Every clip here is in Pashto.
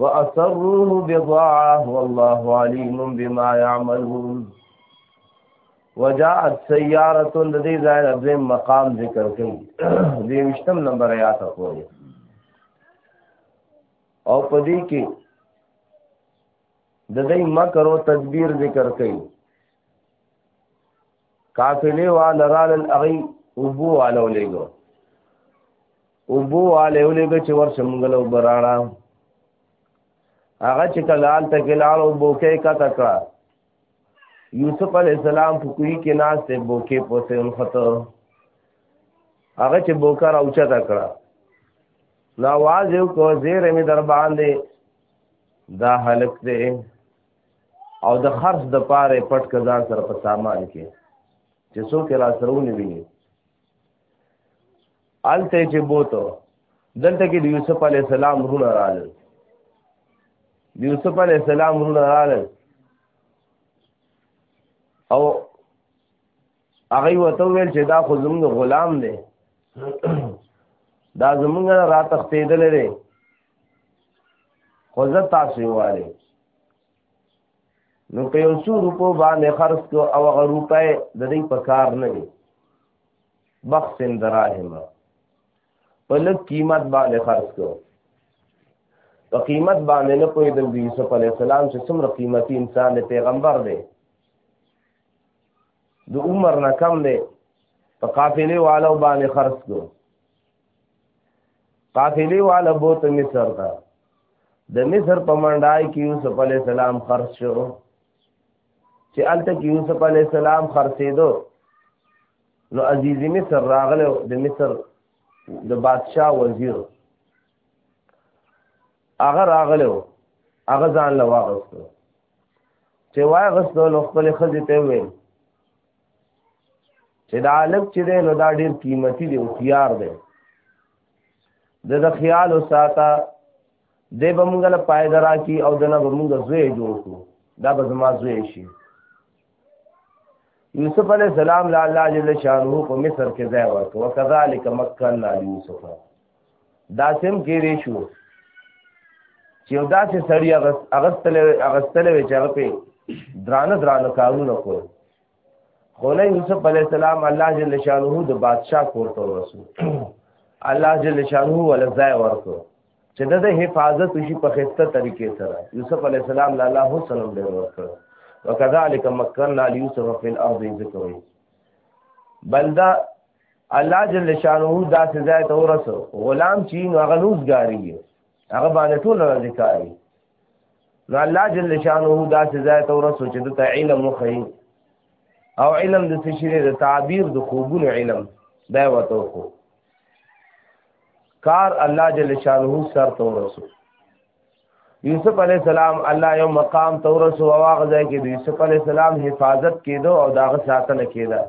واسروه بضاعه والله عليم بما يعملون وجاءت سياره د دې ځای د مقام ذکر کړي دې مشتم نمبر آیات پورې او پدې کې د دې مکر او تدبیر ذکر کړي قافلې والا رالل هغې اوبو والا ولېږو اوبو والا ولېږه چې ورشه مونږ له اوبه راړه هغه چې کله هلته کې لاړ او بوکې کته کړه یوسف علیه السلام په کوی کې ناست دی بوکې پوسې ونخته هغه چې بوکه راوچته کړه نو آواز یو کو زیر می در باندې دا حلق دی او د خرڅ د پاره پټ کزان سره په سامان کې چې څوک را سره ونی ویني الته چې بوته دلته کې د یوسف علی السلام رونه راغله د یوسف علی السلام رونه راغله او هغه وته ویل چې دا خو زموږ غلام دی دا زموږ را تختیدل دی خو زه تاسو واره نو په یو څو روپو باندې خرج کو او هغه روپې د دې په کار نه وي بخت دراهم په لږ قیمت باندې خرج کو په قیمت باندې نه پوهېدل د یوسف علی السلام چې څومره قیمتي انسان دی پیغمبر دی د عمر نه کم دی په قافلې والو باندې خرڅ کړو قافلې والا بوت مصر ته د مصر په منډای کې یوسف علی السلام خرڅ شو چې الته کې یوسف علی السلام خرڅېدو نو عزیز مصر راغله د مصر د بادشاه وزیر هغه راغله هغه ځان له واغستو چې وای غسو نو خپل خزې ته وې چې دا لک چې دی نو دا ډیر قیمتي دی او خيار دی د د خیال او ساته د بمګل پایدرا کی او دنه بمګ زوی جوړ کو دا به زما زوی شي یوسف علی السلام لا الله جل شانه په مصر کې ځای ورک او کذالک مکنا یوسف دا سم کې دی شو چې دا چې سړی اغستل اغستل وی چې هغه په درانه درانه کارونه کول خو له یوسف علی السلام الله جل شانه د بادشاہ کور ته ورسو الله جل شانه ول ځای ورکو چې د حفاظت شي په خسته طریقې سره یوسف علی السلام له الله سلام ډېر ورکړ وکذالک مکننا لیوسف فی الارض ذکر بلدا الله جل شانه دا سزا ته ورسو غلام چې نو هغه نوزګاری هغه باندې ټول راځي کوي نو الله جل شانه دا سزا ته ورسو چې د علم مخې او علم د تشریح د تعبیر د خوبونو علم دا وته خو کار الله جل شانه سر ته ورسو یوسف علی السلام الله یو مقام ته ورسو او هغه ځای کې د یوسف علی السلام حفاظت کېدو او داغه ساتنه کېده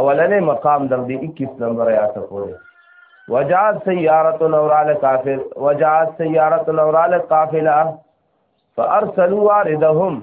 اولنې مقام د دې 21 نمبر آیات پورې وجاءت سياره نورال کافر وجاءت سياره نورال قافله فارسلوا واردهم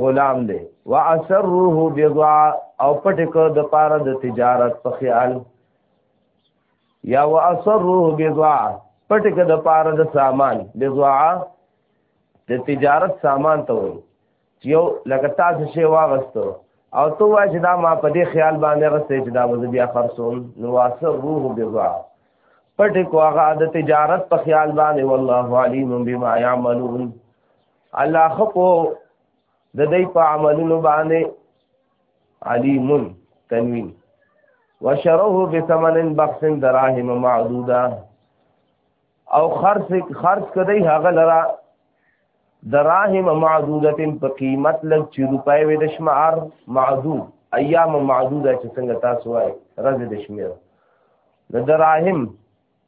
غلام دی واسره بضاع او پټ کو د پاره د تجارت په خیال یا واسره بضاع پټ کو د پاره د سامان بضاع د تجارت سامان ته وي یو لکه تاسو شی واغستو او تو وای چې دا ما په دې خیال باندې غسته چې دا وځي بیا خرصوم نو واسر روح بضاع پټ کو هغه د تجارت په خیال باندې والله علیم بما یعملون الله خپو د دې په عملونو باندې علیم تنوین وشره بثمن بخس دراهم معدوده او خرص خرص کدی هغه لرا دراهم معدوده په قیمت لږ چې روپای وې د شمار معدود ایام معدوده چې څنګه تاسو وایي راځي د شمیر د دراهم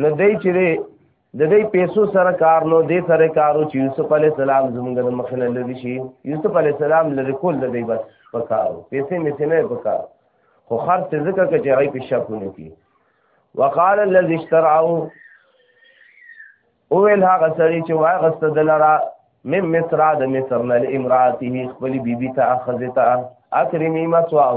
نو دای چې د دې پیسو سره کار نو دې سره کارو چې یوسف علی السلام زمونږ د مخنه لری شي یوسف علی السلام لری کول د دې بس پکارو پیسې مې څه نه پکارو خو خرڅ ذکر کې چې راي په شپونه کې وقال الذي اشترعه او ول هغه سړي چې وای غست دلرا من مصر د مصر نه امراته خپل بیبي ته اخذته اکرمی مسواه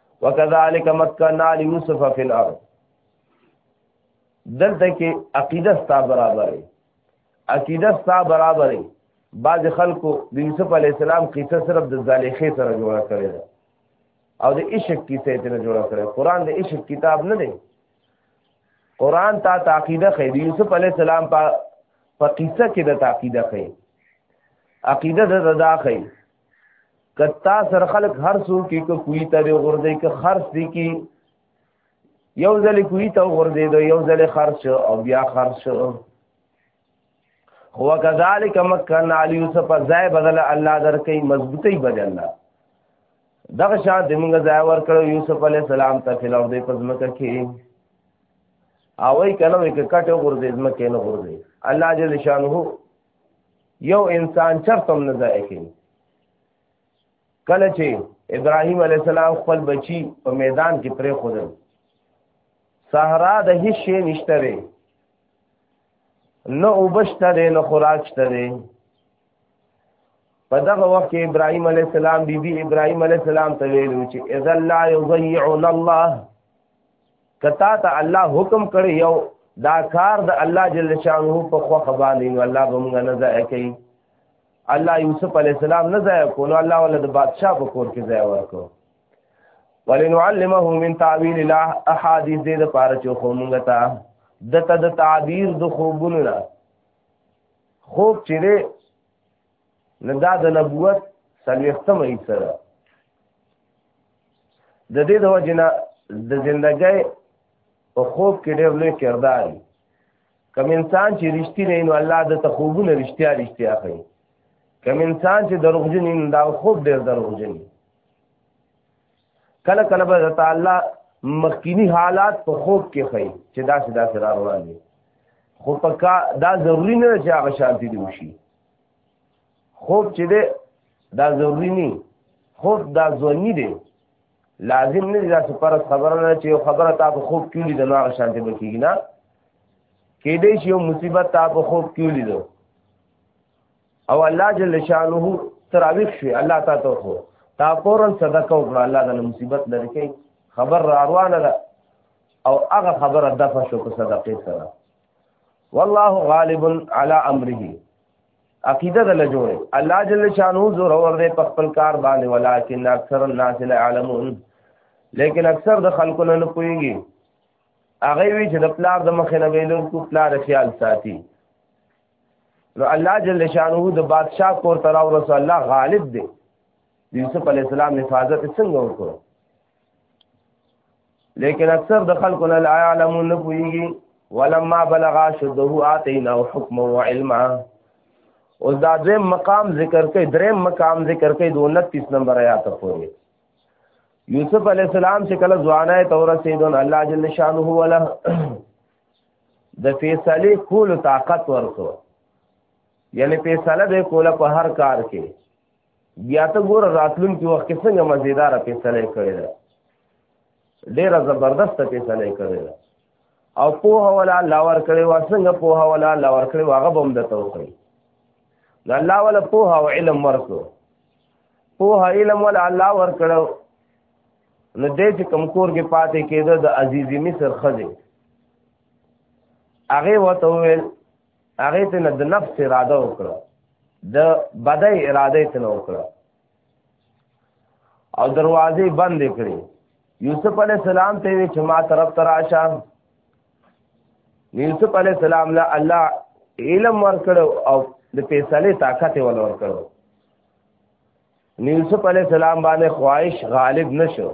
وکذالک مکنا لیوسف فی الارض دلته کې عقیده ستا برابرې عقیده ستا برابرې بعض خلکو د یوسف علی السلام قصه صرف د زلیخې سره جوړه کړې ده او د عشق کیسه ته جوړه کړې قران د عشق کتاب نه دی قران تا تعقیده خې د یوسف علی السلام په قصه کې د تعقیده خې عقیده د داخې کتا سر خلق هر سو کی که کوی تا دی غردی که خرس دی کی یو ځل کوی تا غردی دو یو ځل خرس شو او بیا خرس شو هو کذالک مکن علی یوسف زای بدل الله در کوي مضبوطی بدل الله دغه شان د موږ ځای ور کړو یوسف علی السلام ته فلور دی پزمکه کې او ای کنه وک کټه غردی زمکه نه غردی الله جل شانه یو انسان چرته هم نه ضایع کوي کله چې ابراهیم علی السلام خپل بچی په میدان کې پرې خودل صحرا د هیڅ شي نشته ری نه وبشته دی نه خوراک شته دی په دغه وخت کې ابراهیم علی السلام بیبي بی ابراهیم علی السلام ته ویلو چې اذا لا یضيعنا الله کتا ته الله حکم کړی یو دا کار د الله جل شانه په خو خبانې نو الله به موږ نه ځای کوي الله یوسف علی السلام نه ځای کو نو الله ولې د بادشاہ په کور کې ځای ورکو ولنعلمه من تعویل الاحاديث دې د پاره چې خو موږ ته دته د تعبیر د خوبونو نه خوب چې نو دا د نبوت سلوختمه یې سره د دې د وجنه د ژوندۍ او خوب کې ډېر لوی کردار دی کم انسان چې رښتینه نو الله د تخوبونه رښتیا رښتیا کوي کم انسان چې دروغجن نو دا خوب ډېر دروغجن دی کله کله به تعالی مخکینی حالات په خوب کې خي چې دا څه دا سره روان دي خو پکا دا ضروری نه چې هغه شانتي دی وشي خوب چې ده دا ضروری نه خوب دا ځونی دی لازم نه دی داسې فرض خبره نه چې یو خبره تا په خوب کې ولیده نو هغه شانتې به کېږي نه کېدای شي یو مصیبت تا په خوب کې ولیده او الله جل شانه تراویح شوي الله تا ته خو تا فورا صدقه وکړه الله د مصیبت لري کوي خبر را روانه ده او هغه خبره دفع شو په صدقې سره والله غالب على امره عقیده د لجوړ الله جل شانو زور اور دې په خپل کار باندې ولکن اکثر الناس لا علمون لیکن اکثر د خلکو نه نه پويږي هغه وی چې د پلار د مخې نه ویلو کو پلار خیال ساتي نو الله جل شانو د بادشاہ کور تر او رسول الله غالب دی یوسف علی السلام حفاظت څنګه وکړو لیکن اکثر د خلکو نه لا علمون نه پوهیږي ولما بلغ شده آتینا حکم و علما اوس دا دریم مقام ذکر کوي دریم مقام ذکر کوي د 29 نمبر آیات پورې یوسف علی السلام چې کله ځوانه تور رسیدون الله جل شانه ولا د فیصله کول طاقت ورکو یعنی فیصله به کوله په هر کار کې بیا ته ګوره راتلونکي وخت کې څنګه مزیداره فیصله یې کړې ده ډېره زبردسته فیصله یې کړې ده او پوهه ولا الله ورکړې وه څنګه پوهه ولا الله ورکړې وه هغه به هم درته وکړي نو الله ولا پوهه او علم ورکړو پوهه علم ولا الله ورکړو نو دې چې کم کور کې پاتې کېده د عزیزي مصر ښځې هغې ورته وویل هغه ته نه د نفس اراده وکړه د بدای اراده ته نه وکړه او دروازې بندې کړې یوسف علی السلام ته وی چې ما طرف تر راشه یوسف علی السلام له الله علم ورکړو او د فیصله طاقت ول ورکړو یوسف علی السلام باندې خواهش غالب نشو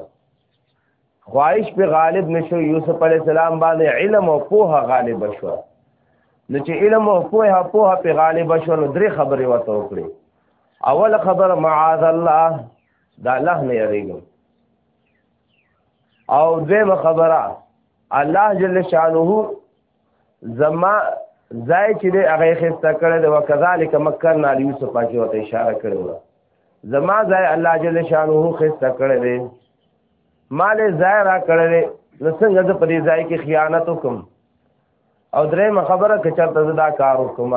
خواهش په غالب نشو یوسف علی السلام باندې علم او پوه غالب شو نو چې علم او پوه پوه په غالب شو نو درې خبرې وته وکړي اول خبر معاذ الله دا الله نه یریږي او دویمه خبره الله جل شانه زما ځای چې دی هغه خسته کړی دی وکذالک مکرنا لیوسف پاکي ورته اشاره کړې وه زما ځای الله جل شانه خسته کړی دی مال ځای را کړل نو څنګه زه په دې ځای کې خیانت وکم او درې خبره که چرته زه دا کار وکم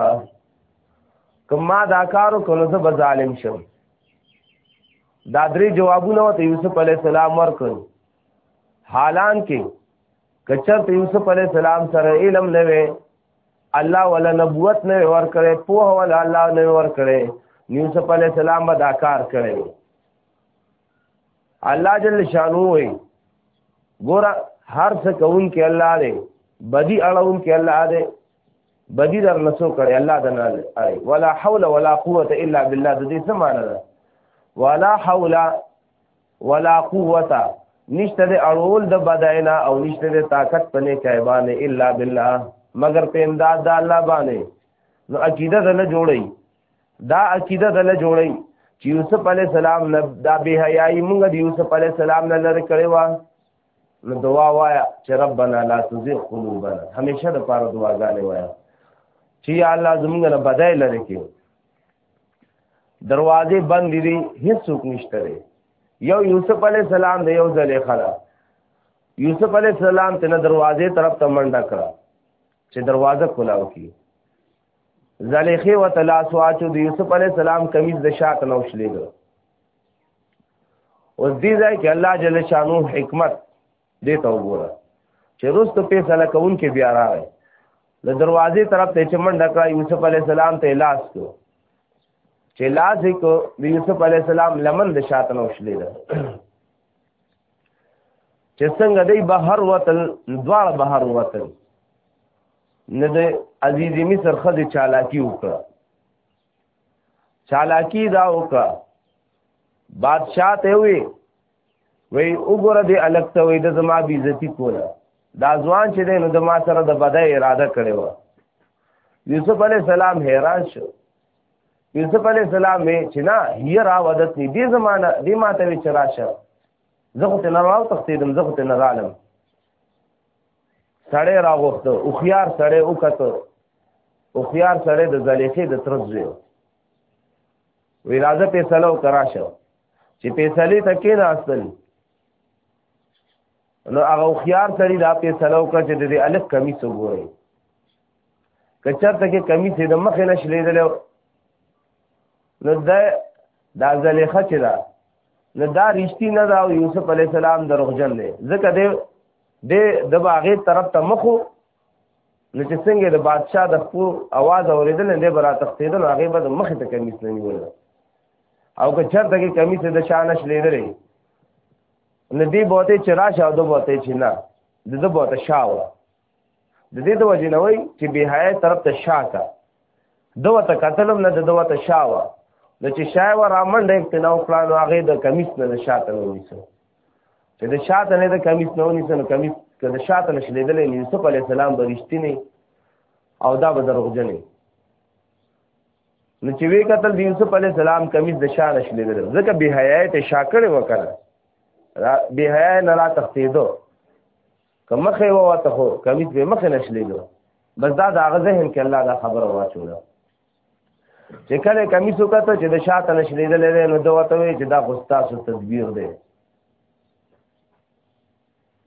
که ما دا کار وکړ نو زه به ظالم شم دا درې جوابونه ورته یوسف علی السلام ورکړ حالان کې که چرته یوسف علی السلام سره علم نه وي الله ولا نبوت نه ورکړي په ولا الله نه ورکړي یوسف علی السلام به دا کار کړی الله جل شانو وي ګور هر څه کوون کې الله دی بدی اړون کې الله دی بدی در نسو کړي الله د نه دی ولا حول ولا قوت الا بالله د دې سمانه ده ولا حول ولا قوت نشته د اړول د بداینا او نشته د طاقت پنه کایبانه الا بالله مگر په امداد د الله باندې نو عقیده نه جوړي دا عقیده دل جوړی چې یوسف علی السلام نه دا به حیاي موږ د یوسف علی السلام نه لری کړی و نو دعا وایا چې ربنا لا تزغ قلوبنا همیشه د پاره دعاګانې وایا چې یا الله زموږ نه بدای لری کې دروازې بند دي هیڅوک نشته دی یو یوسف علی السلام د یو ځلې خلا یوسف علی السلام ته دروازې طرف ته منډه کړه چې دروازه کولاو کی زلیخی و تلاس واچو د یوسف علی السلام کمیز د شات نو شلیدو اوس دې ځای کې الله جل شانو حکمت دې ته وګوره چې رست په سلا کون کې بیا راغی د دروازې طرف ته چې منډه کړه یوسف علی السلام ته لاس کو چې لاس یې کو د یوسف علی السلام لمن د شات نو شلیدو چې څنګه دی بهر وتل دواړه بهر وتل نه د عزیز مصر خځه چالاکی وکړه چالاکی دا وکړه بادشاہ ته وی وی وګوره دې الګ ته وی د زما بی عزتی کوله دا ځوان چې دی نو د ما سره د بدای اراده کړې و یوسف علی السلام حیران شو یوسف علی السلام چې نه هی را ودت نه دې زمانہ دې ما ته وی چراشه زه خو ته نه راو تختیدم زه خو ته نه رالم سړی راغوښته او خيار سړی وکته او خيار سړی د زلیخې د ترز وی وی راځه فیصله وکړه شو چې فیصله ته کې نه اصل نو هغه خيار سړی دا فیصله وکړه چې د الف کمی څو ګوري کچرته کې کمی څه د مخې نشلې دلو نو دا دا زلیخه چې دا نو دا رښتینه دا یوسف علی السلام دروغجن دی ځکه دی د د باغې طرف ته مخو نو چې څنګه د بادشاه د خپل आवाज اوریدل نه دی برا تختیدل هغه به مخ ته کمیس نه نیول او که چرته کې کمیس د شانش لیدلې نه دی بوته چې راشه او د بوته چې نه د د بوته شاو د دې د وجه نه وای چې به حیا طرف ته شاته دوه ته قتلم نه د دوه ته شاو د چې شای و رامنډه اقتناو کړه نو هغه د کمیس نه شاته نه ونیسو چې د شاته نه د کمیس نه ونی سره کمیس که د شاته نه شلیدلې نه یوسف علی السلام برښتینی او دا به دروغجنې نو چې وی قتل د یوسف علی السلام کمیس د شاه نه شلیدل ځکه به حیا ته شاکړې وکړه به حیا نه را تختیدو که مخې وواته خو کمیس به مخې نه شلیدو بس دا د هغه ذهن کې الله دا خبره واچوله چې کله کمیس وکړه چې د شاته نشریدل دی نو دا وته وی چې دا غستاسو تدبیر دی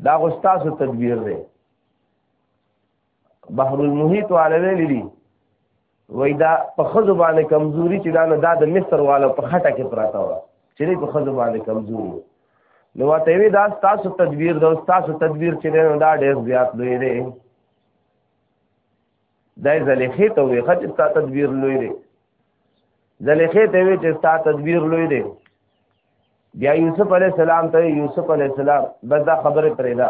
دا غستاسو تدبیر دی بحر المحیط والے لیلی وای دا په خزو باندې کمزوري چې دا نه دا د مصر والو په خټه کې پراته و چې په خزو باندې کمزوري نو ته وی دا تاسو تدبیر دا تاسو تدبیر چې نه دا ډېر زیات لوی دی دای زلیخې ته وې خچ ستا تدبیر لوی دی زلیخې ته وې چې ستا تدبیر لوی دی بیا یوسف علی السلام ته یوسف علی السلام بس دا خبره پرې ده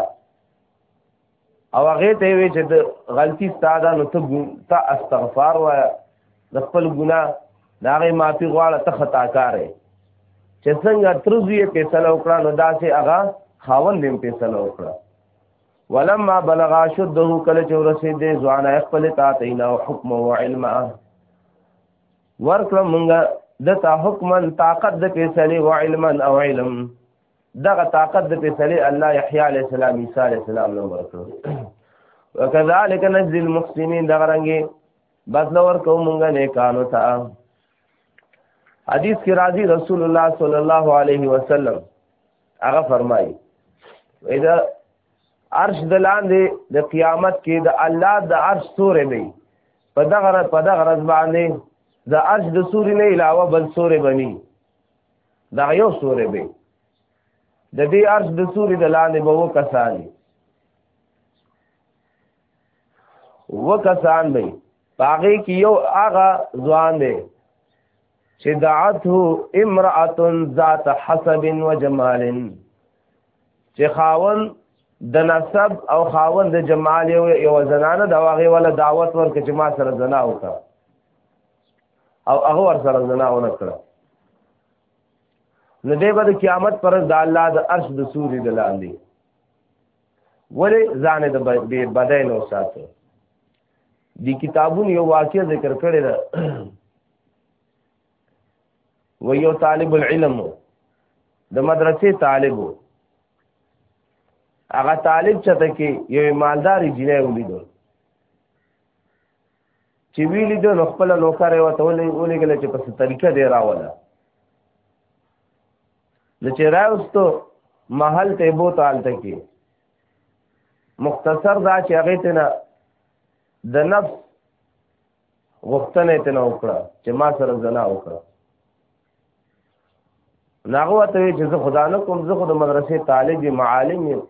او هغه ته وی چې د غلطي ستاده نو ته ته استغفار وای د خپل ګناه دا غي معافي غواړه ته خطا کارې چې څنګه ترزوی فیصله وکړه نو داسې هغه خاوند هم فیصله وکړه ولما بلغ شده کله چې ورسې دې ځوان خپل تا تینا حکم او علم ورکړه مونږه د تا حکم طاقت د فیصله او علم او علم دغه طاقت د فیصله الله یحیی علی السلام عیسی علی السلام نو ورکړه وکذالک نجزی المحسنین دغه رنګي بدل ورکو مونږه نه کانو تا حدیث کی راضی رسول الله صلی الله علیه وسلم هغه فرمایي دا عرش د لاندې د قیامت کې د الله د عرش سورې به په دغه په دغه ورځ باندې د عرش د سوري نه علاوه بل سورې بني دا یو سورې به د دې عرش د سوري د لاندې به وکسان وکسان به باغې کې یو هغه ځوان دی چې دعته امرأة ذات حسب و جمال چې خاون د نسب او خاون د جمال یو یو زنانه د واغې ولا دعوت ورک چې ما سره زنا وکړه او هغه ور سره زنا ونه کړه نو دې به د قیامت پر د الله د عرش د سوري د لاندې ولې ځان د بې بدای نو ساتي دی کتابونو یو واقعه ذکر کړی ده و یو طالب العلم د مدرسې طالب هغه طالب چته کې یو مالدار جنې ولیدو چې ویلی د خپل نوکر یو ته ولې ولې ګل چې په طریقه دی راوله نو چې راوستو محل ته بو تالته کې مختصر دا چې هغه ته نه د نفس غوښتنه ته نه وکړه چې ما سره زنا وکړه ناغو ته چې زه خدا نه کوم زه خو د مدرسې طالب یم عالم یم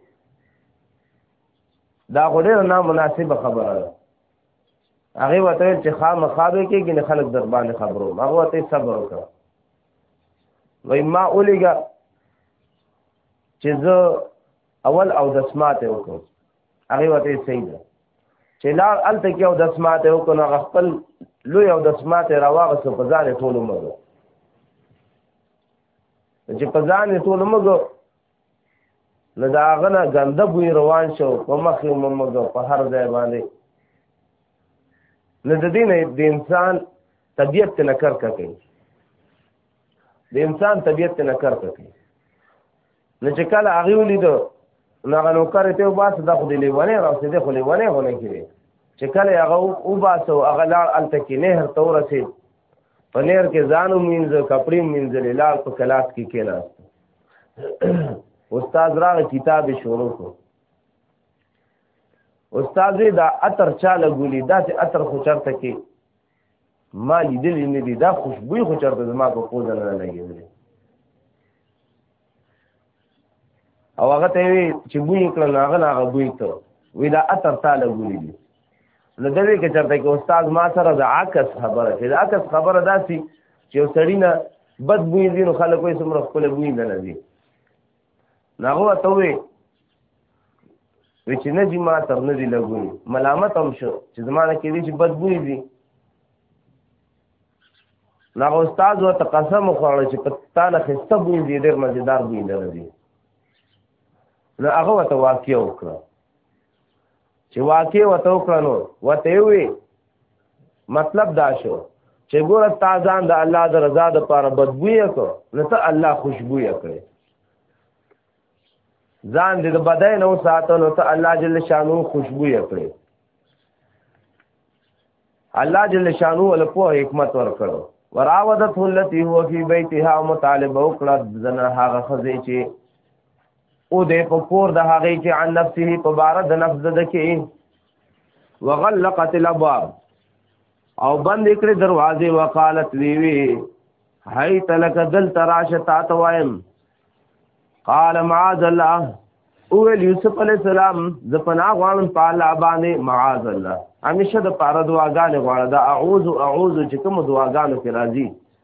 دا خو ډېر نامناسبه خبره ده هغه وته چې خامخا به کې ګنې خلک در باندې خبرو هغه وته صبر وکړه وای ما اولیګه چې زه اول او دسماته وکړو هغه وته صحیح ده چې لار الته کې او دسماته وکړو نو خپل لوی او دسماته راواغه سو په ځان ټول عمر چې په ځان ټول عمر نو دا غنه ګنده بوی روان شو په مخ یې ممګو په هر ځای باندې نو د دې نه د انسان طبیعت نه کار کوي د انسان طبیعت نه کرته کوي نو چې کله هغه ولید نو هغه نو کرته ته باس د خو دی لیوانه راځي د خو لیوانه هونه کوي چې کله هغه او باسو هغه لار الته کې نهر تور سي په نهر کې ځانو مینځه کپڑے مینځه لار په کلاس کې کېلا استاد راغ کتاب شروع کو استاد دا اتر چاله ګولي دا چې اتر خو چرته کې ما لیدلې نه دي دا خوشبوې خو چرته زما په پوزه نه لګېدلې او هغه ته وی چې بوی کړل هغه نه هغه بوی ته وی دا اثر تعالی ګولې دي نو دا وی کې چرته کې استاد ما سره د عکس خبره چې د عکس خبره داسي چې سړی نه بد بوی دي نو خلک یې سمره خپل بوی نه لري نه هو ته وې وچ نه دي ما تر نه دي لګونی ملامت هم شو چې زمانه کې دي چې بدبوې دي نا استاد و ته قسم خوړ چې په تعالی خسته بوې دي ډېر مزیدار بوې درځي نو هغه ته واقع وکړه چې واقع وته وکړنو وته وي مطلب دا شو چې ګوره تازان د الله د رضا د پاره بدبوی کو نو ته الله خوشبوی کړي ځان دې د بدای نو ساتلو ته الله جل شانو خوشبوی کړي الله جل شانو ول په حکمت ور کړو وراودت التي هو في بيتها مطالبه وکړه زنه هغه خزه چې او دې په کور د هغه کې عن نفسه په بار د نفس د کې وغلقت الابواب او بند کړې دروازې وقالت وی وی هاي تلک دل تراش تا توایم قال معاذ الله او یوسف علی السلام ز پنا غوانم په الله باندې معاذ الله همیشه د پاره دعاګانې غواړه دا اعوذ اعوذ چې کوم دعاګانو کې راځي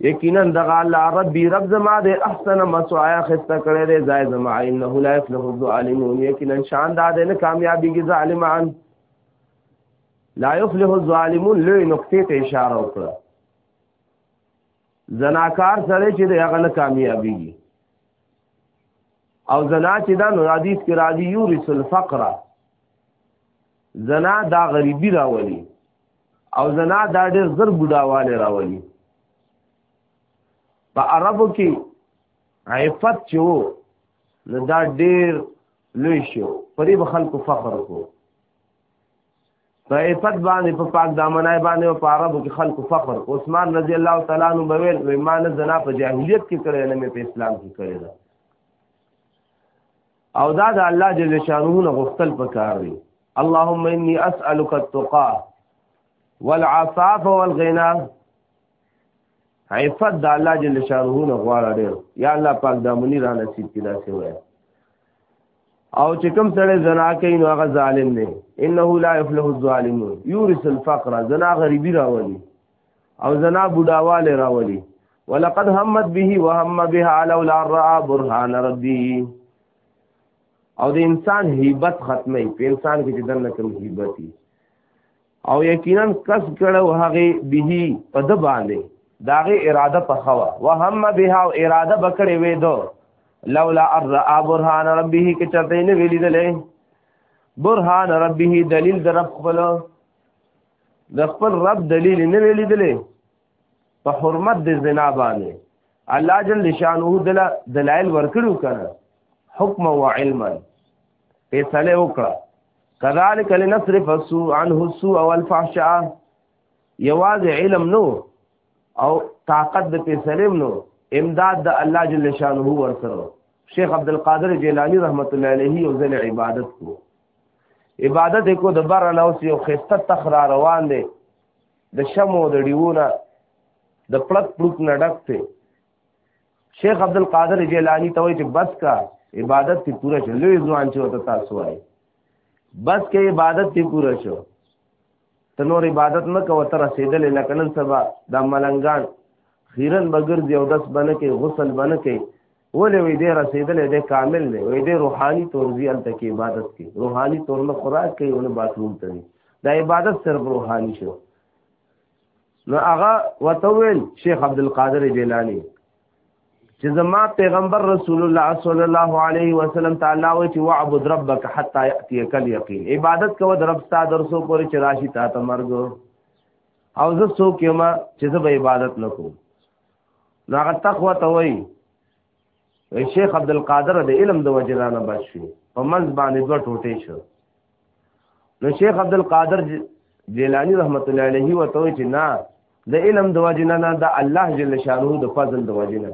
یقینا دغه الله ربي رب زما د احسن مسوایا خسته کړی دی ځای زما انه لا يفلح الظالمون یقینا شان دا د نه کامیابیږي ظالمان لا يفلح الظالمون لوی نقطې ته اشاره وکړه زناکار سره چې د هغه نه کامیابیږي او زنا چې دا نو حدیث کې راځي یورث الفقر زنا دا غریبی راولي او زنا دا ډېر زر بډاواله راولي په عربو کې عفت چې وو نو دا ډېر لوی شو پرې به خلکو فخر وکړو په عفت باندې په پاک دامنای باندې او په عربو کې خلکو فخر عثمان رضی الله تعالی عنہ به ویل مې ما نه زنا په جاهلیت کې کړې نه مې په اسلام کې کړې ده او دا د الله جل شانه نه غوښتل پکار دی اللهم انی اسالک التقى والعفاف والغنى عفت د الله جل شانه نه غواړه ډېر یا الله پاک دا منی را نصیب کړه سی وای او چې کوم سره زنا کوي نو هغه ظالم دی انه لا يفلح الظالمون يورث الفقر زنا غریبی راولي او زنا بډاواله راولي ولقد همت به وهم بها لولا را برهان ربي او د انسان هیبت ختمه په انسان کې چې دنه کوم هیبتي او یقینا کس کړو هغه به په د باندې داغه اراده په خوا وهم بها او اراده بکړې وې دو لولا الرا برهان ربه کې چرته نه ویلیدلې برهان ربه دلیل در خپل د خپل رب دلیل نه ویلې دلې په حرمت د زنا باندې الله جل شانه دل دلایل ورکړو کنه حکم او علما فیصله وکړه کذالک لنصرف السوء عنه السوء والفحشاء یواز علم نو او طاقت د فیصله نو امداد د الله جل شانه ورکړو شیخ عبد القادر جیلانی رحمت الله علیه او ذل عبادت کو عبادت کو د بر نه اوس یو خسته تخ را روان دی د شمو د ډیوونه د پړک پړک نه ډک دی شیخ عبد القادر جیلانی ته وایي چې بس کا عبادت تی پورا شو لوی ځوان چې وته تاسو وایي بس کې عبادت تی پورا شو ته نور عبادت نه کوه تر رسیدل نه کنن سبا د ملنګان خیرن بغیر دی او دس بنه کې غسل بنه کې ولې وې دې رسیدلې دې کامل نه وې دې روحاني تور دی ال تک عبادت کې روحاني تور نه خوراک کوي او نه باثروم ته دی دا عبادت صرف روحاني شو نو هغه وتویل شیخ عبد القادر جیلانی چې زما پیغمبر رسول الله صلی الله علیه وسلم تعالی و چې وعبد ربک حتا یاتیک الیقین عبادت کوو د رب ستاسو درسو پورې چې راشي تا ته مرګ او زه څوک یم چې زه به عبادت نکوم نو هغه تقوا ته وای وای شیخ عبد القادر د علم د وجنا نه بچ شو په منځ باندې دوه ټوټې شو نو شیخ عبد القادر جیلانی رحمت الله علیه و ته چې نه د علم د وجنا نه د الله جل شانه د فضل د وجنا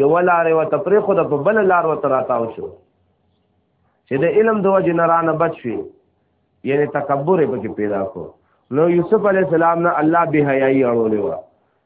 یو لار و تپری خو د په بل لار و تراتاو شو چې د علم د وجنا را نه بچ شي یعنی تکبر به کې پیدا کو نو یوسف علی السلام نه الله به حیاي اړولې و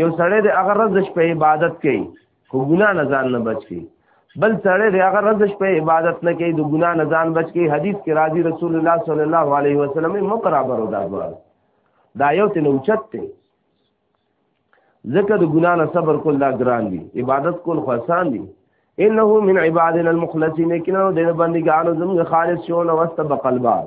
یو سړی د هغه ورځ شپه عبادت کوي خو ګناه نه ځان نه بچ کی بل سړی د هغه ورځ شپه عبادت نه کوي د ګناه نه ځان بچ کی حدیث کې راځي رسول الله صلی الله علیه وسلم مقربر دا دوار دا یو تن اوچت دی ځکه د ګناه نه صبر کول دا ګران دي عبادت کول خو آسان دي انه من عبادنا المخلصین کینو د بندګانو زموږ خالص شو نو واستبق الباب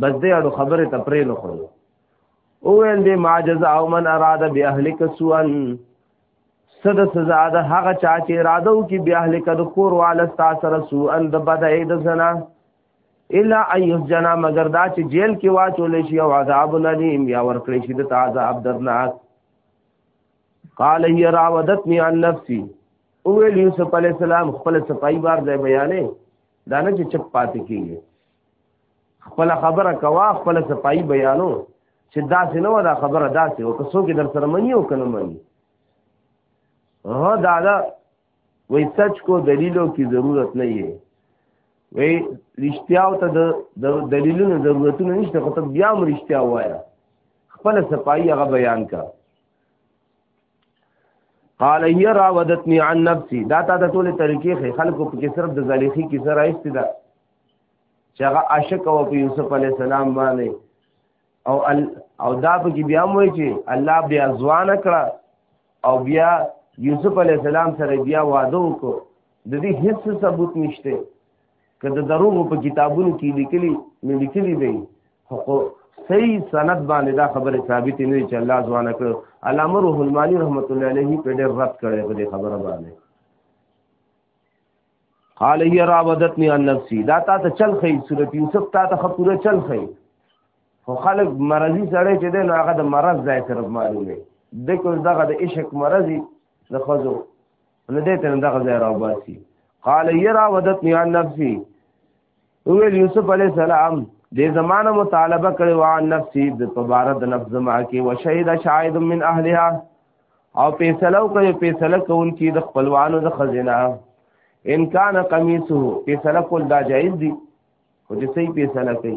بس دې اړو خبره ته پرې نه خورو او ویل دې ما جزاء من اراد باهلک سوءا صد سزا ده هغه چا چې اراده وکي بیا اهل کد کور وال استا سره سو ان د بدای د زنا الا ایس جنا مگر دا چې جیل کې واچول شي او عذاب الیم یا ور کړی شي د عذاب درناک قال هي راودتني عن نفسي او ویل یوسف علی السلام خپل صفائی بار ځای بیانې دا نه چې چپ پاتې کیږي خپل خبره کوا خپل صفائی بیانو چې داسې نه و دا خبره داسې و که څوک در سره مني او که نه مني ها دادا وای سچ کو دلیلو کی ضرورت نه یې وای رښتیا او ته د دلیلونو ضرورتونه نشته خو ته بیا هم رښتیا وایه خپل صفائی هغه بیان کا قال هي راودتني عن نفسي دا تا د ټوله طریقې خې خلکو په کې صرف د زلیخي کې سره ایست ده چې هغه عاشق او په یوسف علی السلام باندې او ال او دا په کې بیا موي چې الله بیا ځوان کړه او بیا یوسف علی السلام سره بیا واده وکړو د دې هیڅ ثبوت نشته که د دروغ په کتابونو کې لیکلي نو لیکلي به خو صحیح سند باندې دا خبره ثابت نه چې الله ځوانه کړ علامه روح المانی رحمت الله علیه په ډېر رد کړي په دې خبره باندې قال هي راودتني عن نفسي دا تا ته چل خي سورۃ یوسف تا ته خپوره چل خي خو خلک مرضی سړی چې دی نو هغه د مرض ځای طرف معلومه د کوم دغه د عشق مرضی د خزو نه دې تر دغه ځای راوباسي قال يرا ودتني عن نفسي ویل یوسف علی السلام دې زمانه مطالبه کړي وا نفسي د تبارد نفس زما کې وشهد شاهد من اهلها او پیسلو کوي پیسله کون کی د خپلوانو د خزینه ان کان قمیصه پیسله کول دا جایز دي خو دې صحیح پیسله کوي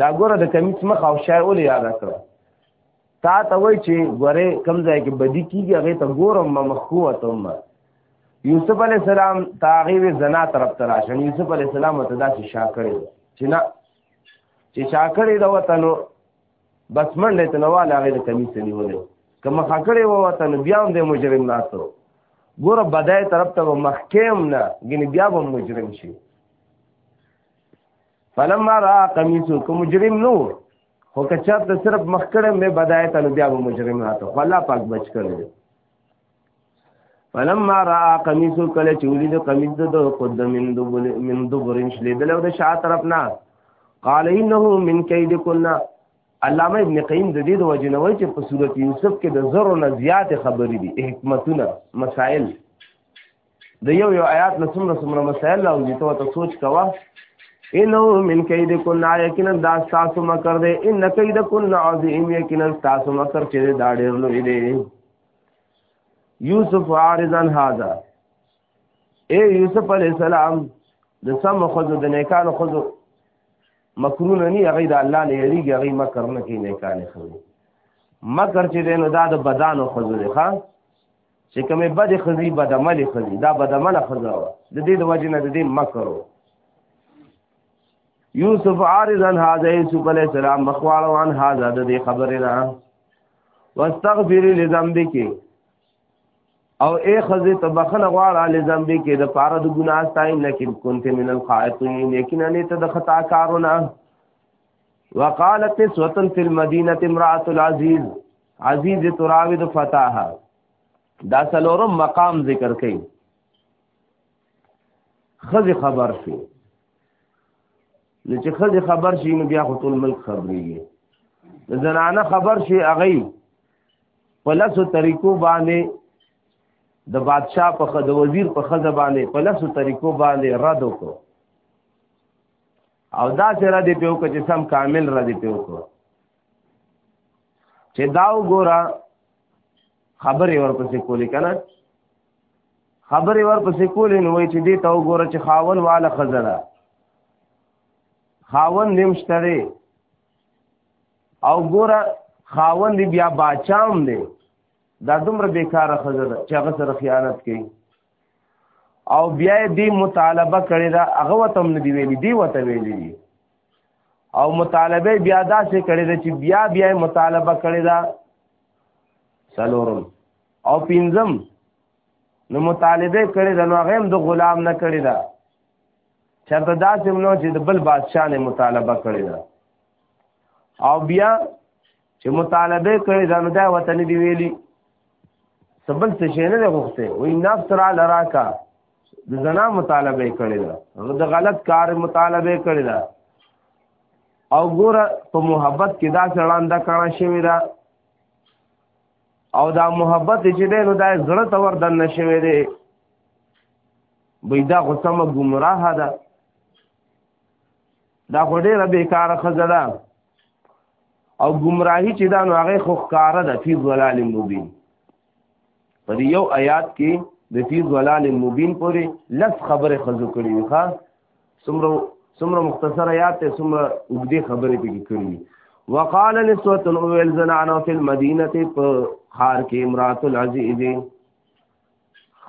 دا ګوره د کمیس مخ او شای ولې یاد کړو تا ته وای چې ګوره کم ځای کې بدی کیږي هغه ته ګورم ما مخکوه ته ما یوسف علی السلام تاغیب زنا طرف ته راشن یوسف علی السلام ته داسې شاکړې چې نه چې شاکړې دا وتنو بس منډه ته نواله هغه د کمیس نیولې کما خکړې و وتنو بیا هم د مجرم ناتو ګوره بدای طرف ته مخکیم نه ګنې بیا به مجرم شي فلما را قمیصو که مجرم نو خو که چا ته صرف مخ کړم به بدایت نو بیا به مجرم راته خو الله پاک بچ کړی فلما را قمیصو کله چې ولید قمیص د قد من دبر من دبر شلیدل او د شا طرف نه قال انه من کید کنا علامه ابن قیم د دې د وجنوي چې په صورت یوسف کې د زرو نه زیات خبرې دي حکمتونه مسائل د یو یو آیات نه څومره څومره مسائل راوځي ته ته سوچ کوه انو من کید کن یقینا دا تاسو مکر دې ان کید کن عظیم یقینا تاسو مکر چې دا ډېر لوی دی یوسف عارضان هاذا اے یوسف علی السلام د سم خود د نیکان خود مکرونه نه هغه د الله نه یریږي هغه مکر نه کوي نیکان خو مکر چې دینو دا د بدن خود دی ښا چې کومې بدې ښځې بدعملې ښځې دا بدعمله ښځه وه د دې د وجې نه د دې مکر و یوسف عارض عن هذا یوسف علیه السلام مخواړو عن هذا د دې خبرې نه واستغفر لذنبک او اے خزه ته بخنه غواړه لذنبی کې د پاره د ګناه ستاین لکن كنت من الخائطین یقینا نه ته د خطا کارونه وقالت سوتن فی المدینه امراه العزیز عزیز تراوی د فتاح دا سلورم مقام ذکر کړي خزي خبر شي چې خزي خبر شي نو بیا خپل ملک خبريږي زنانه خبر شي اغي په لاسو طریقو باندې د بادشاہ په خد وزیر په خزه باندې په لاسو طریقو باندې رد وکړو او دا سره دې په وکړي چې سم کامل را دې په وکړو چې دا وګوره خبرې ورپسې کولې کنه خبرې ورپسې کولې نو وای چې دې ته وګوره چې خاون والا خزره خاون نمشتره او ګوره خاون دی بیا باچام دی دا دومره بیکاره خزره چې هغه سره خیانت کوي او بیا دې مطالبه کړې دا هغه وتم نه دی ویلي دی وته ویلي او مطالبه بیا دا څه کړی دا چې بیا بیا مطالبه کړی دا سلورم او پنځم نو مطالبه کړی دا نو غیم د غلام نه کړی دا چرته دا سم نو چې د بل بادشاہ نه مطالبه کړی دا او بیا چې مطالبه کړي ځنه دا وطن دی ویلي سبل څه شي نه غوښته وي نفس را لراکا د زنا مطالبه کړي دا د غلط کار مطالبه کړي دا او ګوره په محبت کې دا څړاندا کړه شوی دا او دا محبت چې دی نو دا زړه ته ور دن شوی دی بيدا غسمه گمراه ده دا خو ډیره بیکاره خزه ده او گمراهی چې دا نو هغه خو ښکارا ده فی ضلال مبین په یو آیات کې د فی ضلال مبین پورې لس خبره خزو کړی وي ښا سمرو سمرو مختصر آیات ته سمرو وګدي خبره پکې کړی وقال نسوه اول زنانو فی المدینه په خار کې امرات العزیز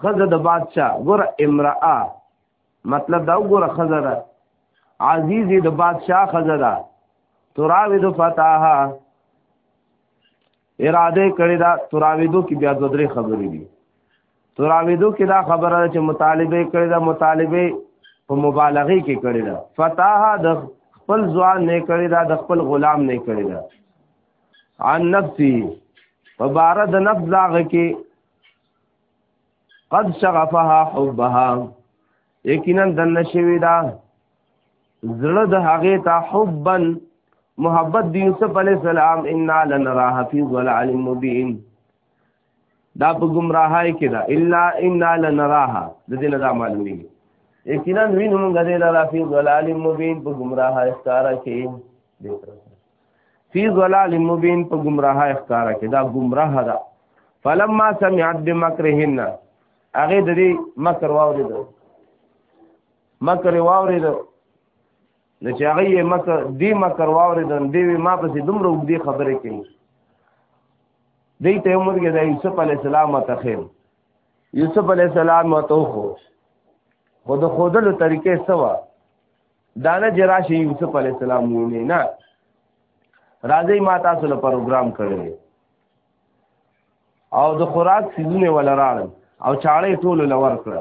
خزه د بادشاہ ګور امراه مطلب دا وګوره خزه ده عزیز د بادشاہ خزه ده تراوی د فتاح اراده کړی دا تراوی دو کې بیا د درې خبرې دي تراوی دو کې دا خبره چې مطالبه کړی دا مطالبه په مبالغه کې کړی دا فتاح د خپل ځوان نه کړی دا د خپل غلام نه کړی دا عن نفسي په بار د نفس لاغه کې قد شغفها حبها یقینا دن شوی دا زړه د هغه ته حبا محبت دی یوسف علی السلام ان لنراه فی ظلال مبین دا په گمراهی کې دا الا ان لنراه د دې نه دا معلومی یقینا وینم غزه لرا فی ظلال مبین په گمراهی ښکارا کې دې فی ظلال مبین په گمراه اختاره کې دا گمراه ده فلما سمعت بمکرهن هغه د دې مکر واورید مکر واورید د چې هغه یې مکر دی مکر واورید دی ما پسې دومره وګړي خبرې کوي دې ته عمر کې د یوسف علی السلام ته خیر یوسف علی السلام ته خو خود خودلو طریقې سوا دا نه چې راشي یوسف علی السلام ویني نه راځي ما تاسو له پروګرام کړی او د خوراک سیزونه ولران او چاړې ټول لور کړ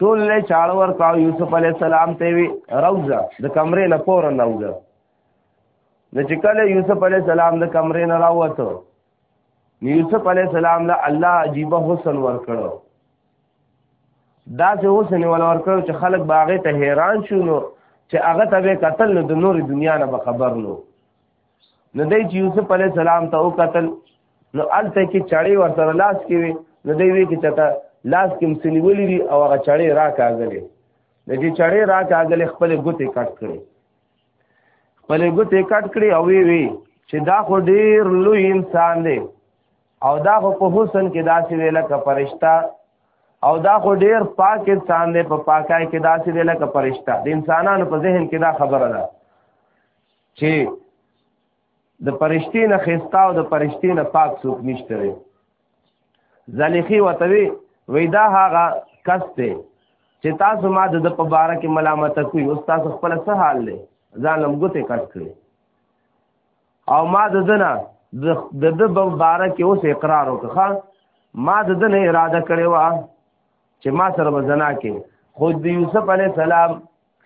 ټول له چاړ ور کاو یوسف علی السلام ته وی روزه د کمرې نه پور نه وځه د چې کله یوسف علی السلام د کمرې نه راوته یوسف علی السلام له الله عجیب حسن ور کړو دا چې اوس نه ول ورکړو چې خلک باغې ته حیران شو نو چې هغه ته به قتل نو د نور دنیا نه به خبر نو نو دی چې یوسف علی السلام ته او قتل نو الته کې چړې ورسره لاس کې وي نو دی وی کې چته لاس کې مسنیولې دي او هغه چړې را کاغلې د دې چړې را کاغلې خپل ګوتې کټ کړې خپل ګوتې کټ کړې او وی وی چې دا خو ډیر لوی انسان دی او دا خو په حسن کې داسې دی لکه فرشته او دا خو ډیر پاک انسان دی په پاکای کې داسې دی لکه فرشته د انسانانو په ذهن کې دا خبره ده چې د فرشتي نه خستا او د فرشتي نه پاک څوک نشته دی زلیخی وتوی وی دا هغه کس دی چې تاسو ما د په باره کې ملامت کوي او تاسو خپل څه حال دی ځان لمګوته کټ کړی او ما د دنه د د باره کې اوس اقرار وکړه ما د دنه اراده کړې و چې ما سره به زنا کې خو د یوسف علی السلام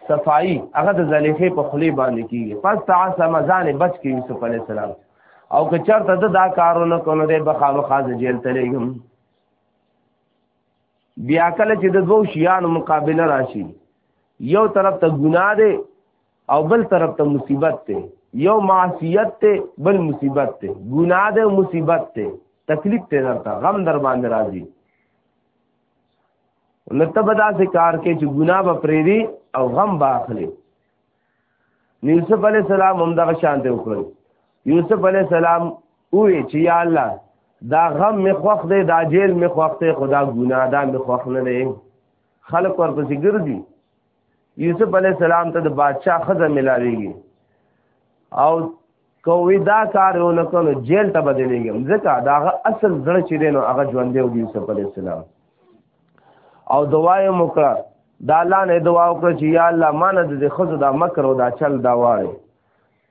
صفائی هغه د زلیخې په خلی باندې کیږي پس تعالی مزان بچ کې یوسف علی السلام او که چرته د دا کارونه کونه دی به خامخا جیل ته لېږم بیا کله چې د دوو شیانو مقابله راشي یو طرف ته ګناه دی او بل طرف ته مصیبت ته یو معصیت ته بل مصیبت ته ګناه ده مصیبت ته تکلیف ته درته غم در باندې راځي نو ته به داسې کار کې چې ګناه به پرېږدي او غم به اخلي یوسف علی السلام هم دغه شان ته وکړل یوسف علی السلام وې چې یا الله دا غم می خوخ دی دا جیل می خوخ دی خدا ګناه دا می خوخ نه دی خلق ورپسې ګرځي یوسف علی السلام ته د بادشاہ خزه ملاویږي او کوي دا کار یو نه کولو جیل ته بدلېږم ځکه دا اصل زړه چې دی نو هغه ژوندې و دی یوسف علی السلام او دعا یې وکړه دا الله نه دعا وکړه چې یا الله ما نه د خزو دا مکر او دا چل دا واړي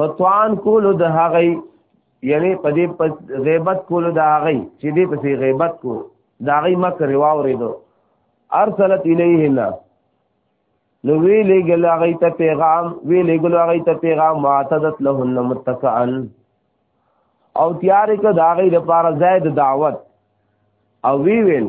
فتوان کولو د هغه یعنی په دې پس غیبت کولو د هغه چې دې پسې غیبت کو دا غي مکر واوریدو ارسلت الیهن نو وی لګل هغه ته پیغام وی لګل هغه ته پیغام معتدت لهن متکئن او تیار ک دا غي د پاره زائد دعوت او وی ویل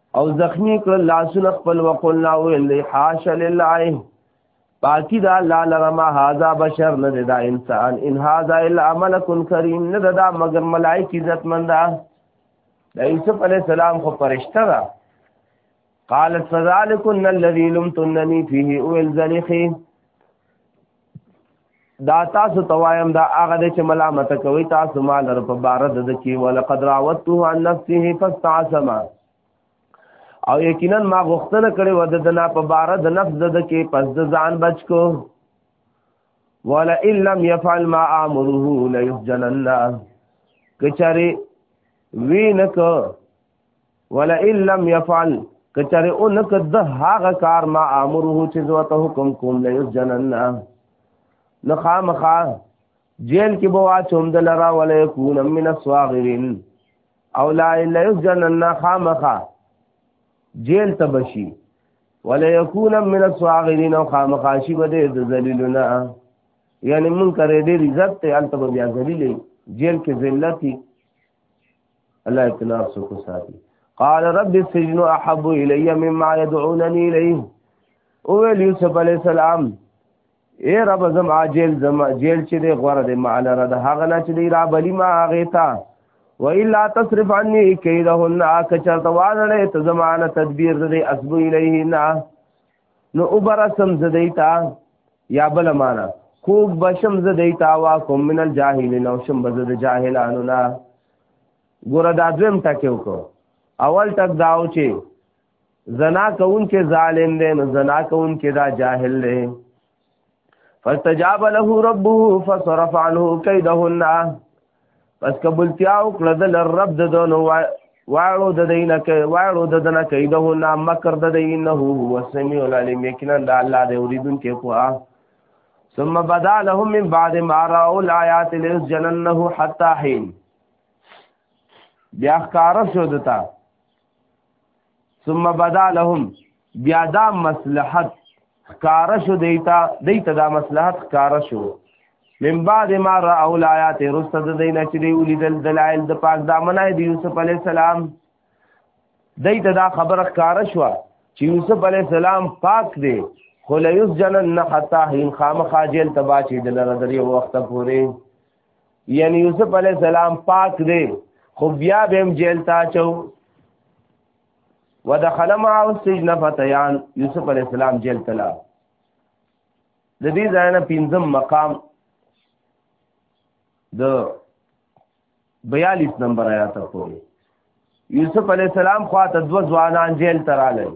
او زخمی کړ لاسونه خپل وقلنا ویل حاش لله پاکی دا الله لرما هاذا بشر نه دا انسان ان هاذا الا ملک کریم نه دا مگر ملائک عزت مند دا یوسف علی السلام خو فرشتہ دا قالت فذلكن الذي لمتنني فيه اول ذلخي دا تاسو توایم دا هغه د چې ملامت کوي تاسو مال ر په بار د د کې ولقد راوته عن نفسه فاستعصم او یقینا ما غوښتنه کړې و د دنا په بار د نفس د د کې پس د ځان بچ کو ولا ان لم يفعل ما امره ليسجنن کچاري وینک ولئن لم يفعل کچره او نک د هغه کار ما امره چې زو ته حکم کوم له جنن نه خامخا جیل کې بوا چوم د لرا ولې کون من الصاغرين او لا الا جنن خامخا جیل ته بشي ولې کون من الصاغرين او خامخا شي بده د ذلیلنا یعنی مونږ کرے دې عزت ته الته بیا ذلیلې جیل کې ذلتي الله اتنار سکو ساتي قال رب السجن احب الي مما يدعونني اليه او ویل یوسف علی السلام اے رب زم عاجل زم جیل چې دی غره دی مال را د هغه نه چې دی را بلی ما هغه تا و الا تصرف عني كيدهن اکچر توانه ته زمانه تدبیر دې اسبو الیهنا نو وبرسم زدیتا یا بل معنا کوب بشم زدیتا وا کوم من الجاهلین او شم بزد جاهلانو نا ګور دا دویم ټکیو کو اول ټک داو چې زنا کون کې ظالم دی نو زنا کون کې دا جاهل دی فاستجاب له ربه فصرف عنه كيدهن پس قبولتیا وکړه د رب د دونو واړو د دینه کې واړو د دنه کې د هو نام مکر د دینه هو سمیع العلیم یقینا د الله د اوریدون کې قوا ثم بدا لهم من بعد ما راوا الایات لسجننه حتا حين بیا ښکار شو دتا ثم بدا لهم بیا دا مصلحت ښکار شو دیتا دیتا دا مصلحت ښکار شو من بعد ما را اول آیات رسد دینا چې دی ولیدل دلائل د پاک دامنای دی یوسف علی السلام دیتا دا خبره ښکار شو چې یوسف علی السلام پاک دی خو لیس جنن حتا هین خامخاجل تبا چې دلره درې وخت پورې یعنی یوسف علی السلام پاک دی خو بیا به هم جیل ته چو ودخل معه السجن فتيان یوسف علی السلام جیل ته لاړ د دې ځای نه پنځم مقام د 42 نمبر آیات پورې یوسف علی السلام خواته دو ځوانان جیل تراله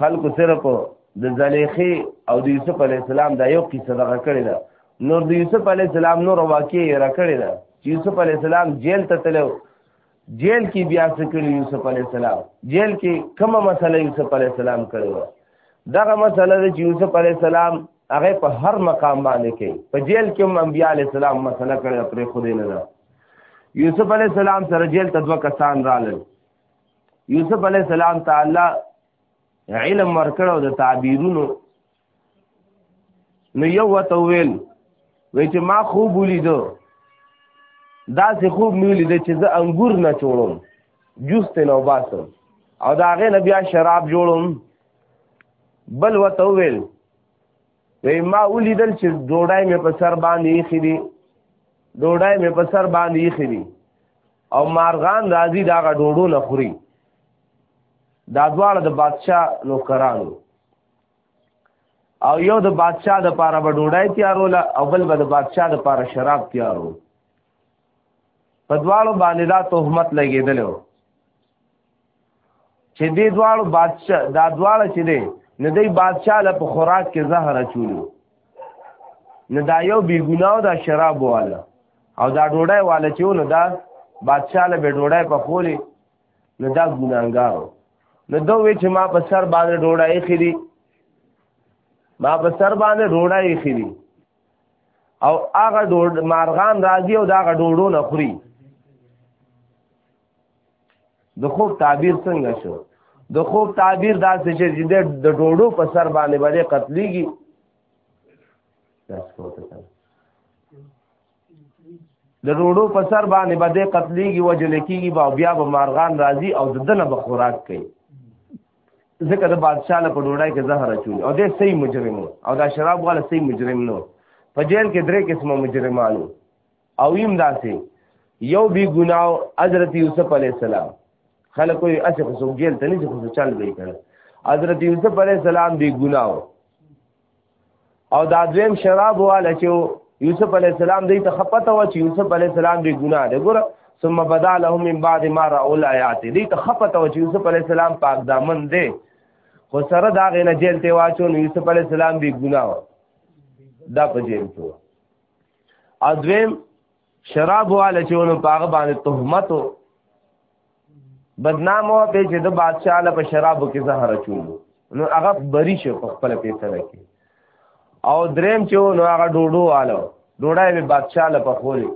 خلکو سره په د زلیخې او د یوسف علی السلام دا یو قصه دغه کړی ده نور د یوسف علی السلام نور واقعي را کړی ده چې یوسف علی السلام جیل ته تلو جیل کې بیا څه کړی یوسف علی السلام جیل کې کومه مسله یوسف علی السلام کړی و دغه مسله چې یوسف علی السلام هغه په هر مقام باندې کې په جیل کې هم انبیاء علی السلام مسله کړی پرې خو دې نه یوسف علی السلام سره جیل ته دوه کسان رالل یوسف علی السلام تعالی علم ورکړو د تعبیرونو نو یو وته ویل وای چې ما خوب ولیدو دا سه خوب مې ولیدو چې زه انګور نه چوړم جوس ته نو باسم او دا غې نه بیا شراب جوړم بل وته ویل وای ما ولیدل چې ډوډۍ مې په سر باندې خېدي ډوډۍ مې په سر باندې خېدي او مارغان راځي دا ډوډو نه خوري دا دواړه د بادشاه نوکرانو او یو د بادشاه د پاره به ډوډۍ تیاروله او بل به د بادشاه د پاره شراب تیارو په دواړو باندې دا تهمت لګېدلو چې دې دواړو بادشاہ دا دواړه چې دی نه دی بادشاہ له په خوراک کې زهر اچولو نه دا یو بی ګناو دا شراب واله او دا ډوډۍ واله چې نو دا بادشاہ له به ډوډۍ په خولې نه دا ګناګارو نه دوی چې ما په سر باندې ډوډۍ خېری ما په سر باندې ډوډۍ خېری او هغه ډوډ مارغان راځي او دا هغه ډوډو نه خوري د خوب تعبیر څنګه شو د خوب تعبیر دا څه چې د ډوډو په سر باندې باندې قتلېږي د ډوډو په سر باندې باندې قتلېږي وجل کېږي او بیا به مارغان راځي او د دنه به خوراک کوي ځکه د بادشاہ له په ډوډۍ کې زهر اچولي او دی صحیح مجرم او دا شراب والا صحیح مجرم نو په جیل کې درې قسمه مجرمانو او یم داسې یو بی ګناو حضرت یوسف علی السلام خلک وي اسې خو څوک جیل ته نه ځي خو چل به کړه حضرت یوسف علی السلام بی ګناو او دا دویم شراب واله چې یوسف علی السلام دې ته خپته و چې یوسف علی السلام بی ګنا دی ګوره ثم بدا لهم من بعد ما راول آیات دې ته خپته و چې یوسف علی السلام پاک دامن دی خو سره دا غنه جیل ته واچو یوسف علی السلام بی ګناو دا په جیل کې اذویم شراب والا چې ونه پاغه باندې تهمت بدنام او په چې د بادشاہ له په شرابو کې زهر چول نو هغه بری شو په خپل پیسې کې او دریم چې نو هغه ډوډو والو ډوډای به بادشاہ له په خولي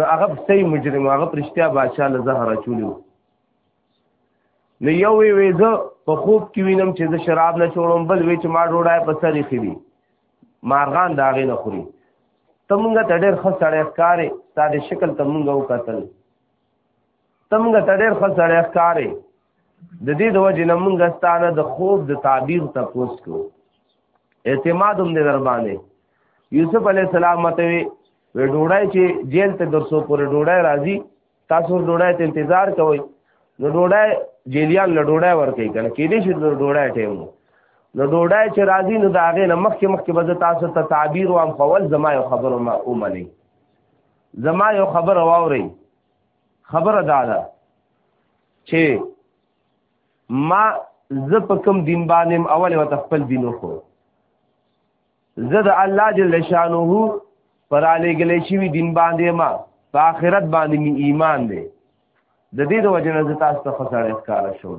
نو هغه صحیح مجرم هغه پرشتیا بادشاہ له زهر چول نو یو وی وی زه په خوب کې وینم چې زه شراب نه چوړم بل وی چې ما ډوډای په سری خېدی مارغان دا غي نه خوري تمونګه تډیر خو سړی ښکارې تا د شکل تمونګه وکتل تمونګه تډیر خو سړی ښکارې د دې د وجې نه مونږ ستانه د خوب د تعبیر ته پوس کو اعتماد هم دې در باندې یوسف علی السلام متوي وی ډوړای چې جیل ته درسو پورې ډوړای راځي تاسو ډوډۍ ته انتظار کوئ نو ډوډۍ جیلیان له ډوډۍ ورکوي کنه کېدې شي نو ډوډۍ ټیم نو ډوډۍ چې راځي نو د هغې نه مخکې مخکې به زه تاسو ته تعبیر وام خول زما یو خبره ما ومنئ زما یو خبره واورئ خبره دا ده چې ما زه په کوم دین باندې اول وته خپل دین وکړو زه د الله جل شانه پر علی ګلې شوی دین باندې ما په آخرت باندې می ایمان دی د دې د وجه نه تاسو ته خساره ښکار شو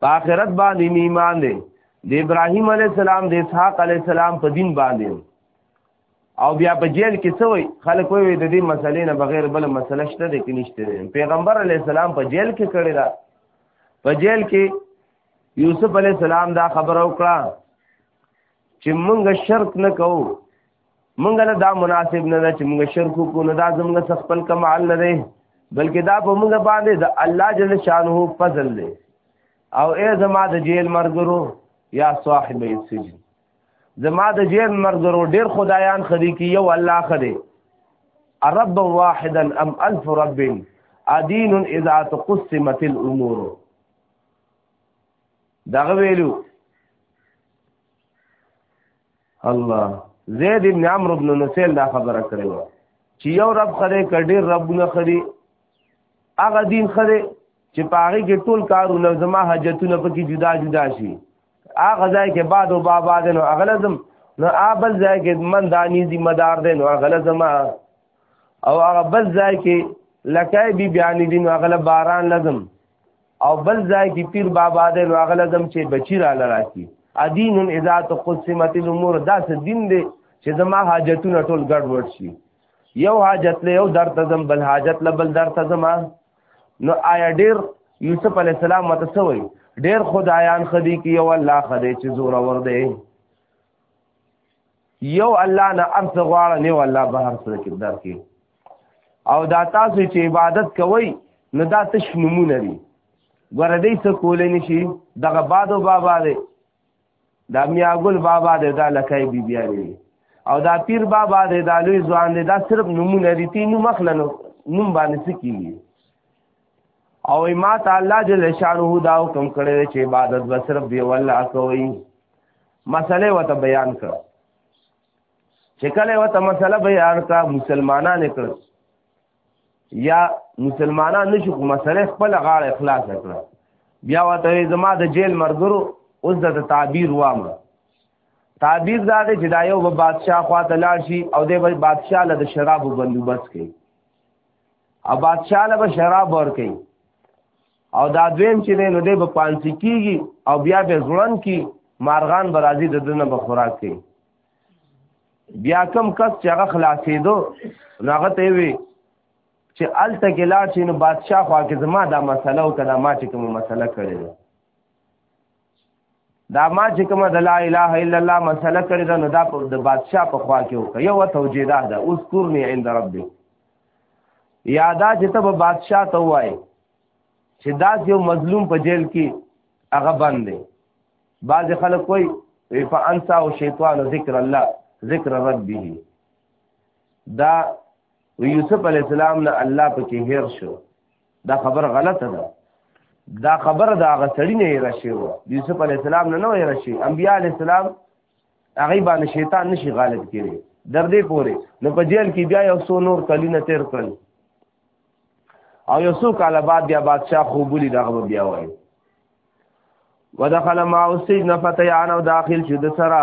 په آخرت باندې می ایمان دی د ابراهیم علی السلام د اسحاق علی السلام په دین باندې او بیا په جیل کې څه وي خلک وي د دې مسلې نه بغیر بل مسله شته دي کې نشته پیغمبر علی السلام په جیل کې کړی دا په جیل کې یوسف علی السلام دا خبر او کړه چې مونږ شرک نه کوو مونږ له دا مناسب نه ده چې مونږ شرک کو نه دا زمونږ خپل کمال نه دی بلکې دا په مونږ باندې د الله جل شانه فضل دی او اے زما د جیل مرګرو یا صاحب السجن زما د جیل مرګرو ډیر خدایان خدي کی یو الله خدي رب واحدا ام الف رب ادین اذا تقسمت الامور دغه ویلو الله زید ابن عمرو ابن نسیل دا خبره کړې و چې یو رب خره کډیر ربونه خري هغه دین خره چې پاره کې ټول کارونه زما حاجتونه پکې جدا جدا شي هغه ځای کې بعد او بابا دین او اغلزم نو ابل ځای کې من دانی دي مدار دین او اغلزم او هغه بل ځای کې لکای بی بیان دین او اغلب باران لازم او بل ځای کې پیر بابا د واغله زم چې بچی را لراسی ادین اذا تقسمت الامور دا څه دین دی چې زما حاجتونه ټول ګډ وډ شي یو حاجت له یو درد زم بل حاجت له بل درد زم نو آیا ډیر یوسف علی السلام متسوي ډیر خدایان خدي کې یو الله خدي چې زور ور دی یو الله نه ارث غواړه نه الله به هر څه کې در کې او دا تاسو چې عبادت کوئ نو دا تش نمونه دي ګوره دې څه کولې نشي دغه بادو بابا دی دا میاګل بابا دی دا لکای بی بیا دی او دا پیر بابا دی دا لوی ځوان دی دا صرف نمونه دي تی نو مخلنو نوم باندې سکیږي او ما ته الله جل شانه دا حکم کړی چې عبادت به صرف دی والله کوي مسله وته بیان کړ چې کله وته مسله بیان کړه مسلمانان کړ یا مسلمانان نشو کوم مسله خپل غاړه اخلاص کړ بیا وته زما د جیل مرګرو اوس د تعبیر وامه تعبیر دا دی چې دا یو بادشاہ خواته لاړ شي او د بادشاہ له شرابو بندوبست کوي او بادشاہ له شراب ور کوي او دا دویم چې دی نو دی به پانسی کیږي او بیا به ځوړن کی مارغان به راځي د دنه به خوراک کوي بیا کم کس چې هغه خلاصېدو نو هغه ته وي چې هلته کې لاړ شي نو بادشاه خوا کې زما دا مسله وکړه ما چې کومه مسله کړې ده دا ما چې کوم د لا اله الا الله مسله کړی دا نو دا په د بادشاہ په خوا کې وکړ یو توجیدا ده اوس کورنی عند ربي یادا چې ته بادشاہ ته وای چې دا یو مظلوم په جیل کې هغه باندې بعض خلک کوئی فانسا او شیطان ذکر الله ذکر ربه دا یوسف علی السلام نه الله په کې هیر شو دا خبر غلطه ده دا خبر دا هغه سړی نه یې راشي و یوسف علی السلام نه نه یې راشي انبیاء علی السلام هغه باندې شیطان نشي غالب کړي در دې پورې نو په جیل کې بیا یو څو نور کلونه تیر کړل او یو څو کاله بعد بیا بادشاہ خوبولي دغه بیا وایي ودخل ما السجن فتيان او داخل شو د سرا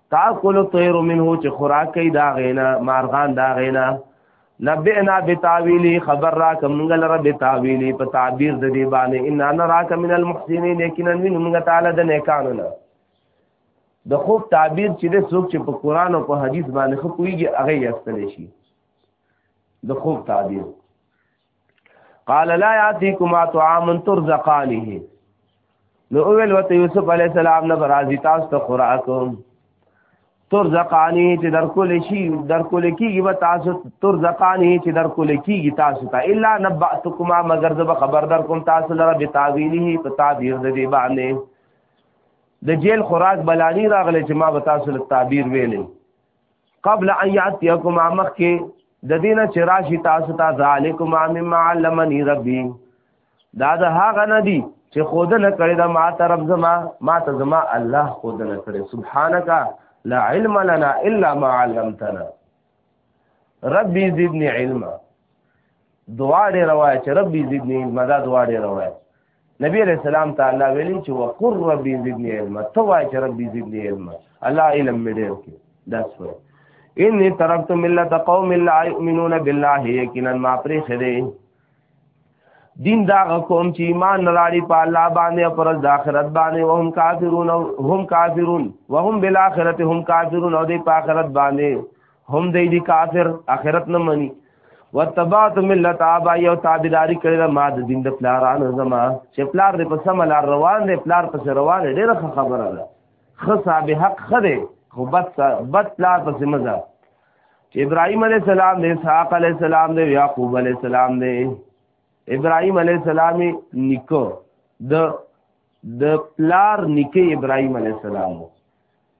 تاکل الطير منه چې خوراک کوي دا غینا مارغان دا غینا نبئنا بتاویلی خبر را کمنګل رب تاویلی په تعبیر د دی باندې ان انا راک من المحسنین یقینا من موږ تعالی د نیکانو نه د خوب تعبیر چې د څوک چې په قران او په حدیث باندې خو کویږي هغه یې استل شي د خوب تعبیر قال لا ياتيكما طعام ترزقانه نو اول وته یوسف علی السلام نه راضی تاسو ته خوراک ترزقانی چې در کول شي در کول کیږي و تاسو ترزقانی چې در کول کیږي تاسو ته الا نباتکما مگر زب خبر در کوم تاسو لره به تعویله په تعبیر د دې باندې د جیل خوراک بلانی راغله چې ما به تاسو له تعبیر ویلې قبل ان یاتیکم مخکې د دینه چې راشي تاسو ته ذالکم مما علمنی ربی دا د هغه نه دی چې خود نه کړی دا ما ته رب زما ما ته زما الله خود نه کړی سبحانك لا علم لنا الا ما علمتنا ربي زدني علما دعا دې روایت ربي زدني علما دا دعا دې روایت نبی علیہ السلام تعالی ویلی چې وقر ربی زدنی علم تو وای چې ربی زدنی علم الله علم مې ډېر کې داس وای انی ترکت ملت قوم لا یؤمنون بالله یقینا ما پرې خره دین دا قوم چې ایمان نراړي په الله باندې او پر د آخرت باندې او هم کافرون هم کافرون وهم بالآخرت هم کافرون او د آخرت باندې هم دی دی کافر اخرت نه مني وتبعت ملت ابا یو تابعداري کړی دا ما د دین د پلارانو زما چې پلار دې په سم لار روان دی پلار په روان دی ډېره خبره ده خصا به حق خده خو بد بد پلار په سم ده چې ابراهيم عليه السلام دې اسحاق عليه السلام دې يعقوب عليه السلام دې ابراهيم عليه السلام نیکو د د پلار نیکه ابراهيم عليه السلام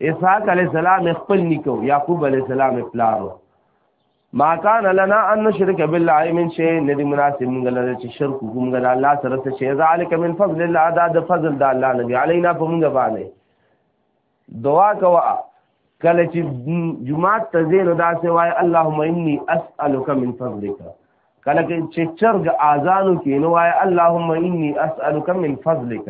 اسحاق علی السلام خپل نیکو یعقوب علی السلام پلارو ما کان لنا ان نشرک بالله من شی ندی مناسب موږ لره چې شرک کوم غل الله سره څه شی ذالک من فضل الله دا د فضل د الله نبی علینا په موږ باندې دعا کوا کله چې جمعه ته زیر دا سه وای اللهم انی اسالک من فضلک کله چې چرګ اذانو کې نو وای اللهم انی اسالک من فضلک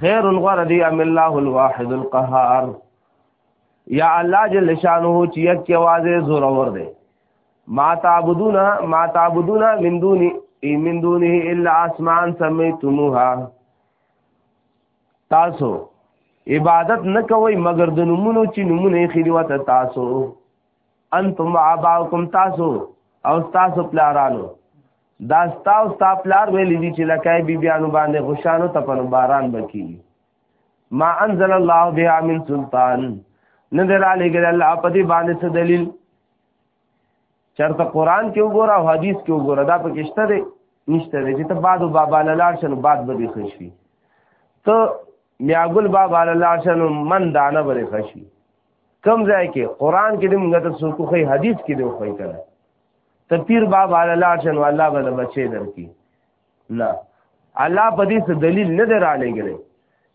خیر غره دی ام الله الواحد القهار یا الله جل شانه چې یک کې واځي زور اور دی ما تعبدون ما تعبدون من دون من دونه الا اسمان سمیتموها تاسو عبادت نه کوي مگر د نمونو چې نمونه خېری وته تاسو انتم عباکم تاسو او تاسو پلارانو دا ستا او ستا پلار ویلی دي چې لکای بی بیانو باندې خوشانو تپنو باران بکی ما انزل الله بها من سلطان نظر علی ګل الله په دې باندې څه دلیل چرته قران کې وګوره او حدیث کې وګوره دا په کېشته دی نشته دی چې ته بعد او بابا لاله شنو بعد به دې خوشي ته میاګل بابا لاله شنو من دانه به خوشي کم ځای کې قران کې دې موږ ته څوک خو حدیث کې دې خو یې کړه ته پیر بابا لاله شنو الله به بچی درکې نه الله په دې څه دلیل نه درالې ګره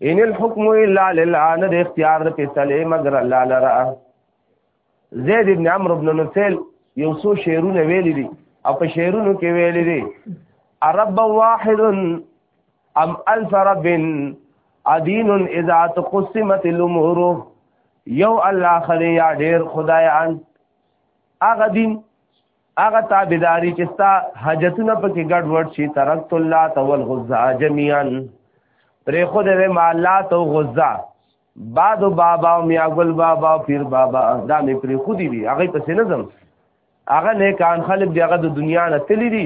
ان الحكم الا لله نه د اختیار د فیصله مگر الله لرا زید ابن عمرو بن نفیل یو څو شعرونه ویل دي او په شعرونو کې ویل دي رب واحد ام الف رب ادین اذا تقسمت الامور یو الله خلی یا ډیر خدایان هغه دین هغه تابعداري چې ستا حاجتونه پکې ګډ وډ شي ترکت الله تول غزا جميعا پرې خو دې ما الله تو غزا بعد بابا او میا ګل بابا او پیر بابا دا مې پرې خو دي هغه پسې نه ځم هغه نه کان خلک دی هغه د دنیا نه تللی دي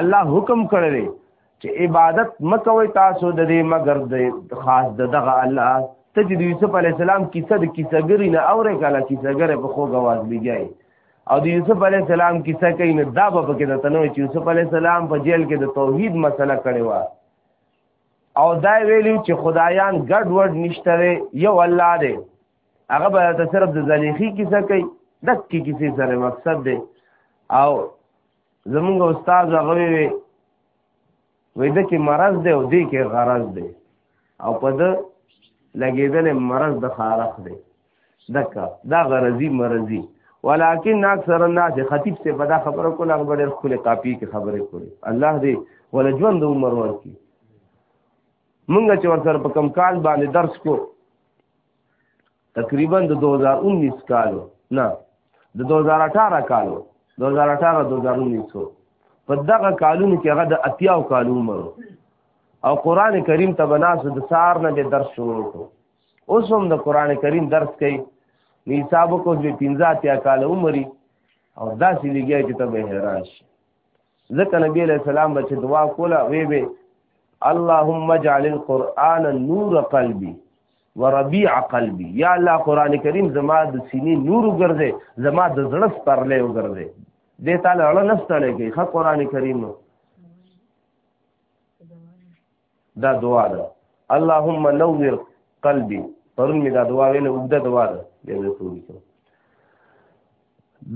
الله حکم کړی چې عبادت مکوي تاسو د دې مگر د خاص د دغه الله ته چې د یوسف علی السلام کیسه د کیسګری نه اورې کاله کیسګره په خو غواز لګیای او د یوسف علی السلام کیسه کوي نه دا به کې د تنوي چې یوسف علی السلام په جیل کې د توحید مسله کړې و او دا ویلو چې خدایان ګډ وډ نشته یو الله دی هغه به ته صرف د زلیخی کیسه کوي دک کی کیسه سره مقصد دی او زمونږ استاد هغه وی وی د کې مرض دی او دی کې غرض دی او په د لګیدل مرض د خارخ دی دکا دا غرضی مرضی ولکن اکثر الناس خطیب سے بدا خبره کوله هغه ډېر خله کاپی کې خبره کوله الله دې ول ژوند عمر ورکی مونږ چې ورسره په کم کال باندې درس کو تقریبا د 2019 کال نه د 2018 کال 2018 2019 په دغه کالونو کې هغه د اتیاو کالو عمر او قران کریم ته بناس د سار نه د درس شروع کو اوس هم د قران کریم درس کوي حساب کو د 15 اتیا کال عمرې او داسې لګیا چې ته به حیران شي ځکه نبی له سلام بچ دعا کوله وی به اللهم اجعل القرآن نور قلبي وربيع قلبي یا الله قران کریم زما د سینې نور وګرځي زما د زړه پرلې وګرځي دې تعالی اړه نستړې کوي خ قران کریم نو دا دعا ده اللهم نور قلبي پرون می دا دعا ویله وګړه دعا ده دې ورته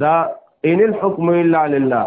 دا ان الحكم الا لله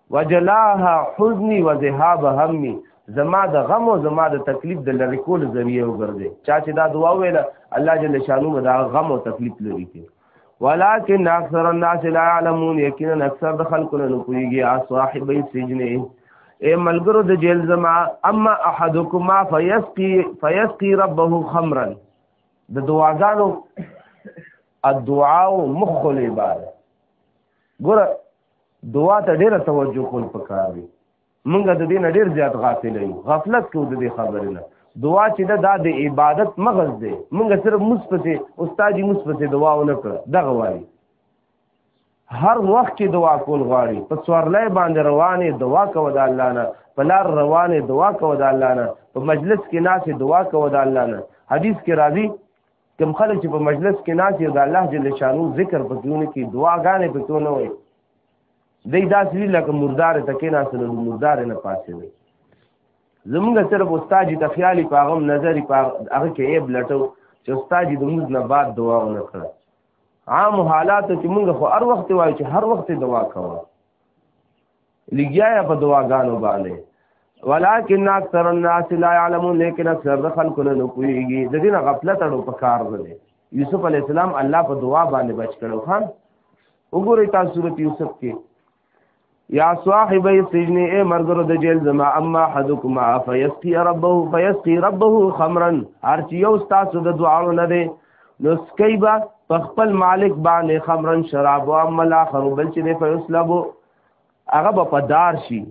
وجلاها حزنی وذهاب همي زما د غم او زما د تکلیف د لری کول ذریعہ وګرځي چا چې دا دعا ویله الله جل شانو دا غم او تکلیف لري کې ولكن اکثر الناس لا يعلمون یقینا اکثر د خلکو نه پويږي ا صاحب السجن اے ملګرو د جیل زما اما احدکما فیسقی فیسقی ربه خمرا د دعاګانو الدعاء مخ العباده ګور دعا ته ډیره توجه کول پکار دی مونږ د دې نه ډیر زیات غافل یو غفلت کوو د دې خبرې نه دعا چې دا, دا د عبادت مغز دی مونږ صرف مثبتې استاد یې مثبتې دعا ونه کړ دغه وایي هر وخت کې دعا کول غواړي په څورلای باندې روانې دعا کوو د الله نه په لار روانې دعا کوو د الله نه په مجلس کې ناسې دعا کوو د الله نه حدیث کې راځي کوم خلک چې په مجلس کې ناست یو د الله جل شانو ذکر پکېونه کې دعاګانې پکېونه وي دی داسې وی لکه مردار ته کې ناست نو مردار نه پاسې وي زمونږ صرف استاد ته خیالي پاغم نظر په هغه کې یې بلټو چې استاد د موږ نه بعد دعا ونه کړه عام حالات چې موږ خو هر وخت وایو چې هر وخت دعا کوو لګیا یا په دعاګانو باندې ولکن اکثر الناس لا يعلمون لیکن اکثر د خلکو نه پوهیږي د دې نه غفلت اړو په کار دی یوسف علی السلام الله په دعا باندې بچ کړو خان وګورئ تاسو سورۃ یوسف کې یا صاحب السجن اے مرګرو د جیل زما اما حدکما فیسقی ربه فیسقی ربه خمرا هر چې یو تاسو د دعاو نه دی نو سکی با په خپل مالک باندې خمرن شراب او عمل اخر بل چې دی فیسلبو هغه به پدار شي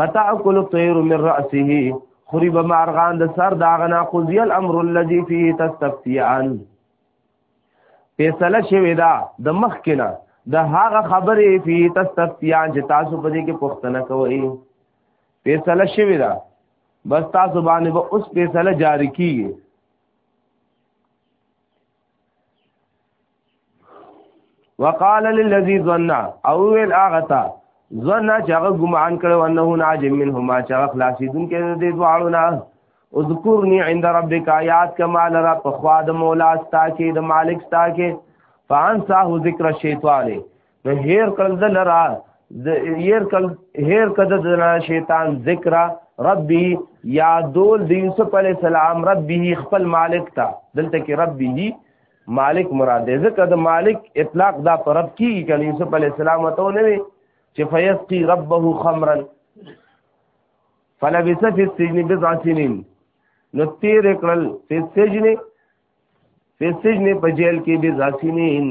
فتاکل الطير من راسه خوري به مارغان د سر داغه نه قضي الامر الذي فيه تستفتيان فیصله شوی دا د مخ کنا د هغه خبرې فی تستفتیان چې تاسو په دې کې پښتنه کوئ فیصله شوی دا بس تاسو باندې به اوس فیصله جاری کیږي وقال للذي ظن او ویل هغه ته ظن چې هغه ګمان کړو انه ناج منهما چې هغه خلاصیدون کې دې دواړو نه اذكرني عند ربك آیات کما لرا په خوا د مولا ستا کې د مالک ستا کې فانساه ذکر الشیطان نو هیر کړل د لرا د هیر کړل هیر کړه د لرا شیطان ذکر ربي یادول د یوسف علی السلام ربي خپل مالک تا دلته کې ربي دی مالک مراد دی ځکه د مالک اطلاق دا پر رب کیږي کنه یوسف علی السلام ته نه وي چې فیسقي ربه خمرا فلبث فی السجن بضع سنین نو تیر کړل فی السجن په سجن په جیل کې به ځاسینین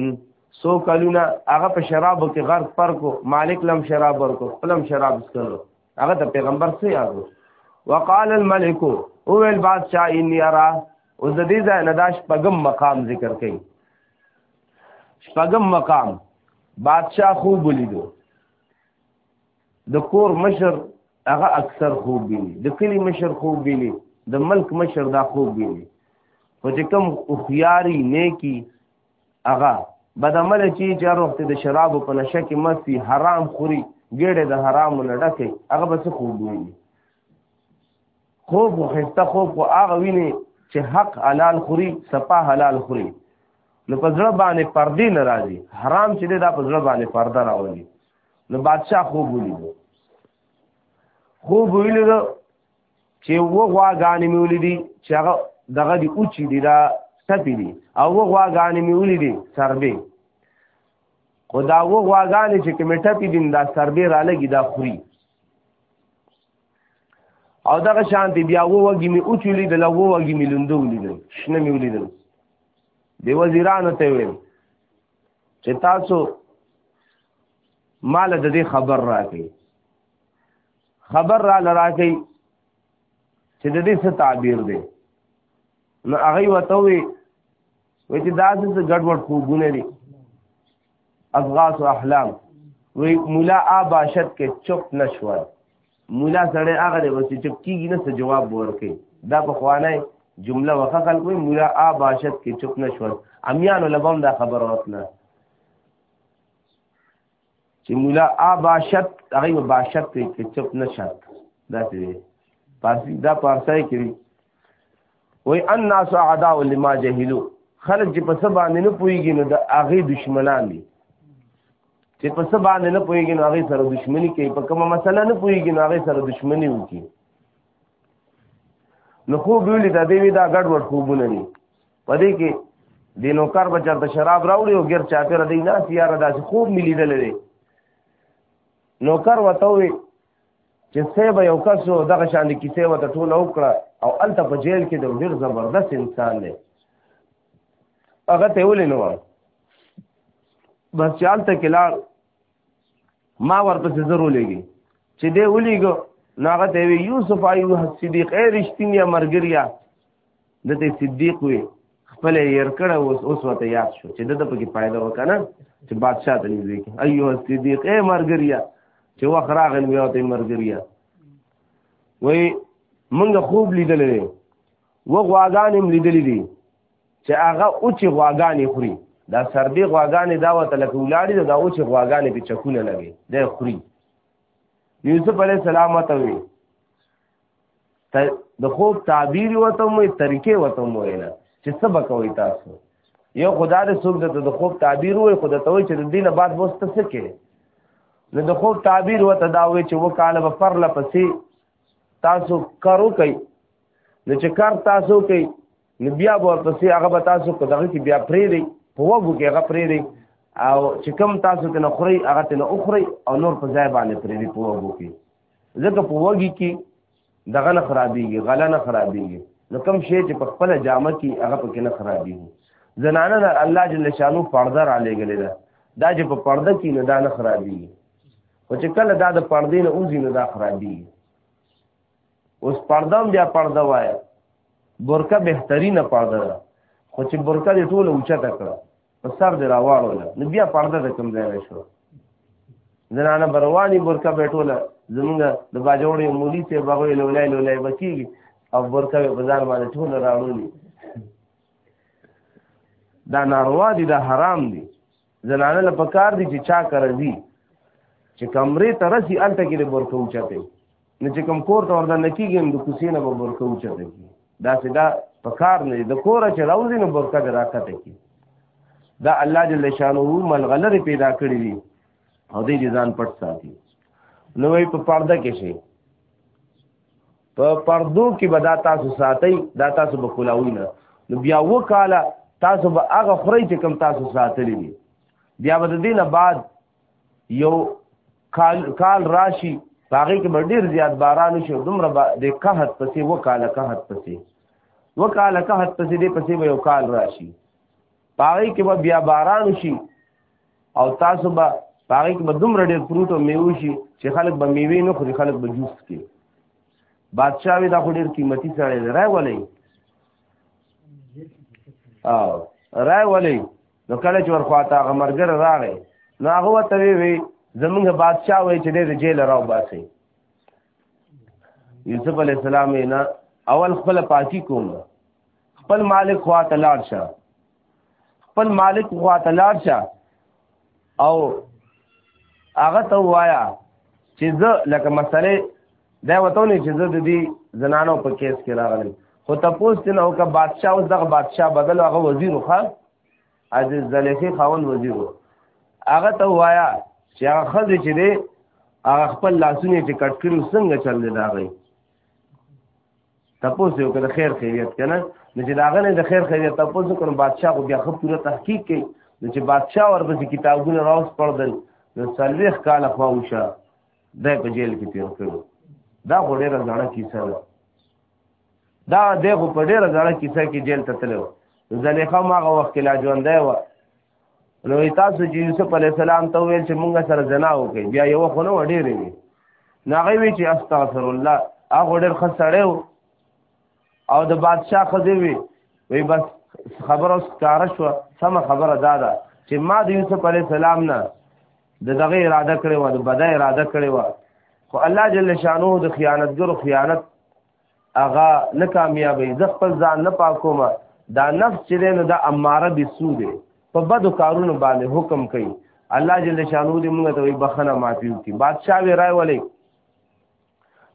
سو کلونه هغه په شرابو کې غرق پر کو مالک لم شراب ورکو فلم شراب سکلو هغه د پیغمبر سره یادو وقال الملك او ول بادشاہ انی ارا او د دې ځای نه داش پغم مقام ذکر کړي شپغم مقام بادشاہ خوب ولیدو د کور مشر هغه اکثر خوب ویني د کلی مشر خوب ویني د ملک مشر دا خوب ویني خو چې کوم هوښیاري نیکي هغه بدعمله چې چې هر وخت د شرابو په نشه کې مست وي حرام خوري ګېډې د حرامو نه ډکې هغه به څه خوب ویني خوب خو ښایسته خوب خو هغه ویني چې حق حلال خوري سپا حلال خوري نو په زړه باندې پردې نه راځي حرام چې دی دا په زړه باندې پرده راولي نو بادشاہ خوب ولید خوب ولید چې و غواګانې مې ولیدي چې هغه دغه دی اوچی دی دا سپی دی او و غواګانې مې ولیدي سربې خو دا و غواګانې چې کومې ټپې دي دا سربې را لګي دا خوري او دغه شان دی بیا و وګي مې اوچی لید له و وګي مې لوندو لیدل شنه مې ولیدل دی وزیرانو ته ویل چې تاسو مال د دې خبر راکې خبر را لراکې چې د دې څه تعبیر دی نو هغه وته وي وي چې دا څه ګډوډ خوبونه دي اضغاث احلام وی مولا آباشت کې چپ نشوه مولا سړی هغه دی بس چپ کیږي نه څه جواب ورکړي دا په خوانه جمله وخه خلکو مولا آ باشد کې چپ نه شول امیانو لبم دا خبر وتله چې مولا آ باشد هغه باشد کې چپ نه شد دا څه دی پارسی دا پارسای کې وای ان ناس اعداء لما جهلوا خلق چې په سبا باندې نه پويږي نو د هغه دشمنان دي چې په سبا باندې نه پويږي نو هغه سره دشمنی کوي په کومه مسله نه پويږي نو هغه سره دشمنی وکي نو خو ویل دا دی دا ګډ وډ خوبونه دي پدې کې دینو کار بچا ته شراب راوړي او غیر چاته را دی نه سیاره داسې خوب ملي دلې نو کار وته وي چې سیب یو کس و دغه شان د کیسې وته ټوله وکړه او هلته په جیل کې د ډېر زبردست انسان دی هغه ته ولې نه وه بس چې هلته کې لاړ ما ورپسې زر ولېږي چې دی ولېږو نو هغه ته وی یوسف ایوه صدیق ای رښتینی مرګریا د دې صدیق وي خپل ير کړه اوس اوس وته یاد شو چې دته پکې فائدہ وکنه چې بادشاہ ته نږدې کی ايوه صدیق اے مرګریا چې وخت راغل بیا ته مرګریا وای مونږ خوب لیدل دي و غواګانې هم لیدلې دي چې هغه او چې غواګانې خوري دا سردی غواګانې دا وته لکه ولاړې دا او چې غواګانې په چکونه لګي دا خوري یوسف علی السلام ته وی د خوب تعبیر وته مو طریقې وته مو نه چې څه بکوي تاسو یو خدا د څوک د خوب تعبیر وي خدا ته وي چې د دینه بعد وست څه کې نو د خوب تعبیر وته دا وي چې وکاله به پر لپسې تاسو کارو کوي نو چې کار تاسو کوي نو بیا به ورپسې هغه به تاسو په دغه کې بیا پرې دی په وګو کې هغه پرې دی او چې کم تاسو ته نه خوري هغه ته نه اخري او نور په ځای باندې پرې دی په وګو کې ځکه په وږي کې دغه نه خرابېږي غله نه خرابېږي نو کوم شی چې په خپل جامه کې هغه پکې نه خرابېږي زنانه نه الله جل شانو پرده را لېږلې ده دا چې په پرده کې نه دا نه خرابېږي خو چې کله دا د پردې نه اوځي نو دا خرابېږي اوس پرده هم بیا پرده وایه برکه بهترینه پرده ده خو چې برکه دې ټوله اوچته کړه په سر دی راواړوله نو بیا پرده د کوم ځای شو زنانه برواني برکه به ټوله زمونږ د باجوړې مولي ته بغوي لولای لولای بکیږي او برکه به بازار باندې ټول راوړي دا ناروا دي دا حرام دي زنانه له پکار دي چې چا کرځي چې کمرې ته رسی الته کې د برکه اوچته نو چې کوم کور ته ورته نکیږي نو د کوسې نه به برکه اوچته کی دا چې دا په کار نه دی د کوره چې راوځي نو برکه د راکته کی دا الله جل شانه ملغلره پیدا کړی دی او دې ځان پټ ساتي نو وی په پرده کې شي په پردو کې به دا تاسو ساتي دا تاسو به خلاوي نه نو بیا وکاله تاسو به هغه خوري چې کم تاسو ساتلی دي بیا به د دینه بعد یو کال کال راشي هغه کې ډیر زیات باران شي دومره د قحط پسې وکاله قحط پسې وکاله قحط پسې دې پسې یو کال راشي هغه کې به بیا باران شي او تاسو به هغه کې به دومره ډیر فروټ او میوه شي چې خلک به میوه نه خوري خلک به جوس کوي بادشاہ وی دا خو ډیر قیمتي سړی دی راي ولې او راي ولې نو کله چې ورخواته هغه مرګر راغی نو هغه ورته وی زمونږ بادشاه وای چې د جیل راو باسي یوسف علی السلام نه اول خپل پاکی کوم خپل مالک خوا تلار شه خپل مالک خوا تلار شه او هغه ته وایا چې زه لکه مسله دا وته نه چې زه د دې زنانو په کیس کې راغلم خو تاسو ته نو کا بادشاہ اوس دغه بادشاہ بدل هغه وزیر خو از زلیخی خاون وزیر هغه ته وایا چې هغه خځه چې دی هغه خپل لاسونه چې کټ کړو څنګه چل دی دا غي تاسو یو کړه خیر خیریت کنه نو چې داغه نه د خیر خیریت تاسو کوم بادشاہ خو بیا خو پوره تحقیق کوي نو چې بادشاہ ورپسې کتابونه راوس پړدل نو سلويخ کاله خواوشه دا په جیل کې تیر کړو دا خو ډیره زړه کیسه ده دا د خو په ډیره زړه کیسه کې جیل ته تلو زلیخا ما هغه وخت لا ژوندې و نو تاسو چې یوسف علی السلام ته ویل چې مونږ سره زنا وکړي بیا یو خو نه وړي ری ناغوي چې استغفر الله هغه ډیر خسړیو او د بادشاه خزه وی وی بس خبر اوس کار شو سم خبره دادا چې ما د یوسف علی السلام نه د دغه اراده کړې و د بدای اراده کړې و خو الله جل شانو د خیانتګرو خیانت اغا نه کامیابې ز خپل ځان نه پاکوم دا نفس چې نه د اماره به سود په بدو کارونو باندې حکم کوي الله جل شانو دې موږ ته بخنه معافي وکړي بادشاہ وی راي ولې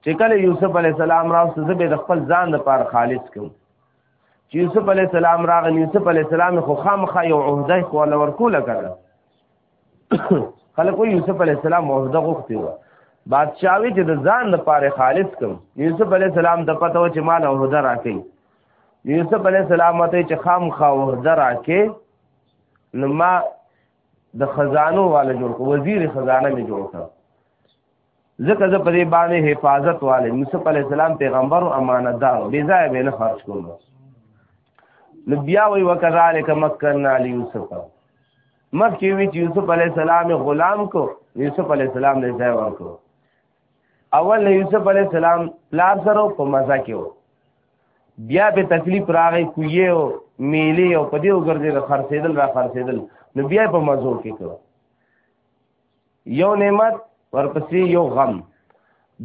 چې کله یوسف علی السلام راوست زه به د خپل ځان لپاره خالص کوم چې یوسف علی السلام راغی یوسف علی السلام خو خامخا یو عہده خو له ورکول کړه خلک یوسف علی السلام عہده غوښتي و بادشاہوی چې د ځان لپاره خالص کوم یوسف علی السلام د پته و چې مال عہده راکې یوسف علی السلام ته چې خامخا عہده راکې نو ما د خزانو والا جوړ کو وزیر خزانه می جوړ کړ ځکه زه په دې باندې حفاظت والي موسی علی السلام پیغمبر او امانتدار بې ځای به نه خرج کوم نو بیا وی وکذالک مکننا لیوسف مخکې وی چې یوسف علی السلام غلام کو یوسف علی السلام له ځای ورکو اول یوسف علی السلام پلار سره په مزه کې و بیا به تکلیف راغی کوی او میلی او په دې وګرځي د خرڅېدل را خرڅېدل نو بیا په مزو کې کو یو نعمت ورپسې یو غم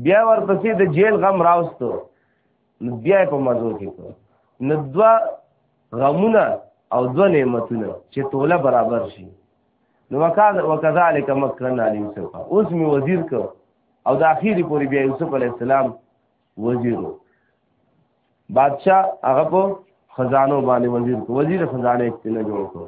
بیا ورپسې د جیل غم راوستو نو بیا په مزو کې کو نو دوا غمونه او دوا نعمتونه چې توله برابر شي نو وکذالک مکرنا یوسف اوس می وزیر کو او د اخیری پوری بیا یوسف علی السلام وزیرو بادشاہ هغه په خزانو باندې وزیر کو وزیر خزانه استنه جوړ کو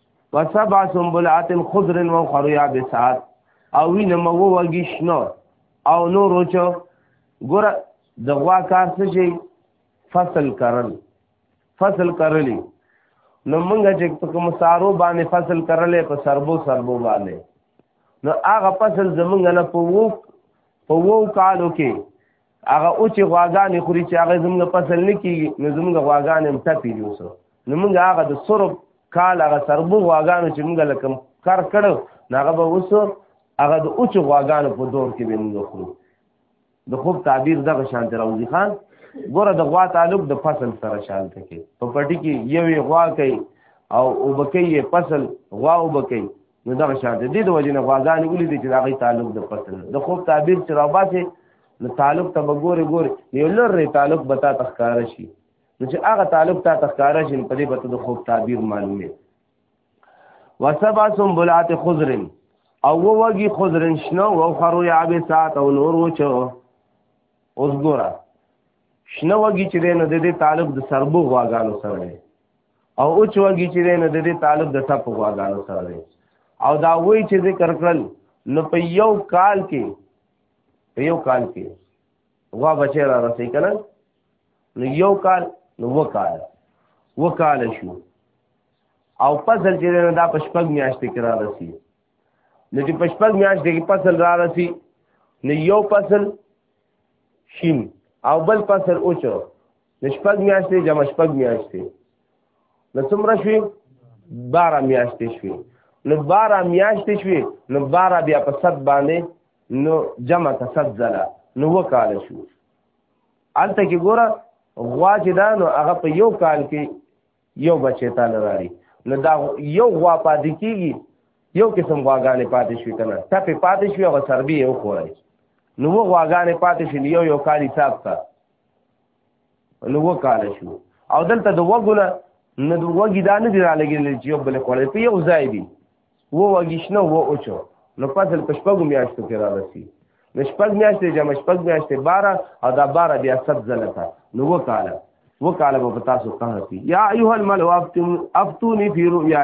وسبع سنبلات خضر و خریا بسات او وینه مو وږي شنو او نو روچو ګور د غوا کار څه شي فصل کرل فصل کرلی نو موږ چې په کوم سارو باندې فصل کرلې په سربو سربو باندې نو هغه فصل زمونږ نه په وو په وو کالو کې هغه او چې غواګانې خوري چې هغه زموږ فصل نه کیږي نو زموږ غواګانې هم تپې دي اوسه نو موږ هغه د سرو کال هغه سربو غواګانو چې موږ لکه کار کړو نو هغه به اوسه هغه د اوچ غواګانو په دور کې به موږ خورو د خوب تعبیر دغه شان تر اوزی خان ګوره د غوا تعلق د فصل سره شان ته کې په پټي کې یوې غوا کوي او وبکې فصل غوا وبکې نو دا شان دي د وجنه غواګانې ولې دي چې دا غي تعلق د پتل د خوب تعبیر چې را باسي نو تعلق ته وګوري ګوري یو لری تعلق به تا تخکار شي نو چې هغه تعلق تا تخکار شي په دې پته د خوب تعبیر معلومه وسبع سنبلات خضر او وږي خضر شنو او خرو یابسات او نور وچو اوس ګوره شنو وږي چې نه د دې تعلق د سربو غواګانو سره دی او اوچ وږي چې نه د دې تعلق د سپو غواګانو سره دی او دا وای چې ذکر کړل نو په یو کال کې په یو کال کې غوا بچی را رسې کنه نو یو کال نو وکال وکال شو او فصل چې نه دا پشپګ میاشتې کې را رسي نو چې پشپګ میاشتې کې فصل را رسي نو یو فصل شین او بل فصل اوچو د شپږ میاشتې جمع شپږ میاشتې نو څومره شوې بارا میاشتې شوې نو بارا میاشتې شوې نو بارا بیا په صد باندې نو جمع ته صد ځله نو وکاله شو هلته کې ګوره غوا چې دا نو هغه په یو کال کې یو بچی تا لراري نو دا یو غوا پاتې کېږي یو قسم غواګانې پاتې شوې که نه ټپې پاتې شوې هغه سربي یې وخوړی نو و غواګانې پاتې شوې یو یو کال حساب ته نو وکاله شو او دلته د وګونه نه د وګی دا نه دی را لګیدل چې یو بل خوړې په یو ځای دی و وګیشنه و اوچو نو فصل په شپږو میاشتو کې را رسی نو شپږ میاشتې جمع شپږ میاشتې بارا او دا بارا بیا سب زلتا نو وکاله وکاله په تاسو قهر کی یا ایها الملو افتونی فی رؤیا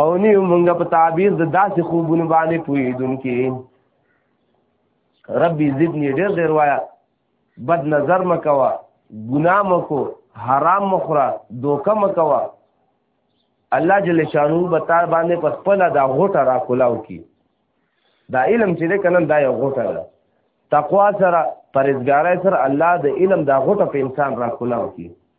او نه مونږ په تعبیر د داسې خوبونه باندې پوهیدونکي ربي زدنی ډېر ډېر وایا بد نظر مکوا ګناه مکو حرام مخره دوکه مکوا الله جل شانو به تا باندې په خپل دا غوټه را کولاو کی دا علم چې ده کنن دا یو غوټه ده تقوا سره پرېزګارای سره الله د علم دا غوټه په انسان را کولاو کی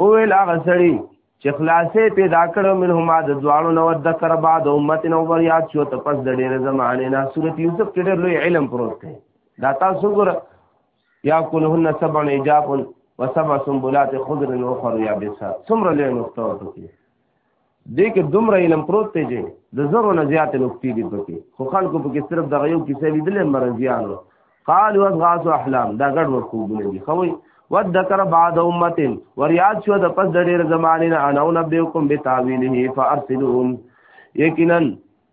او ویل هغه سړی چې خلاصې پیدا کړو منهما د دوالو نو د کر بعد امت نو ور یاد شو ته پس د ډېر زمانه نه سورۃ یوسف کې ډېر لوی علم پروت دی دا تاسو ګور یا کلهن سبع ایجاب و سبع سنبلات خضر و اخر یابسات څومره لوی نقطه وته دې کې دومره علم پروت دی چې د زرو نه زیات نقطې دي پکې خو خلکو پکې صرف دغه یو کیسه لیدلې مرزیانو قالوا اضغاث احلام دا ګډ ورکوونه دي خوي وذكر بعد امه ورياد شو د پس د ډېر زمانه نه انا نبيكم بتاويله فارسلون یقینا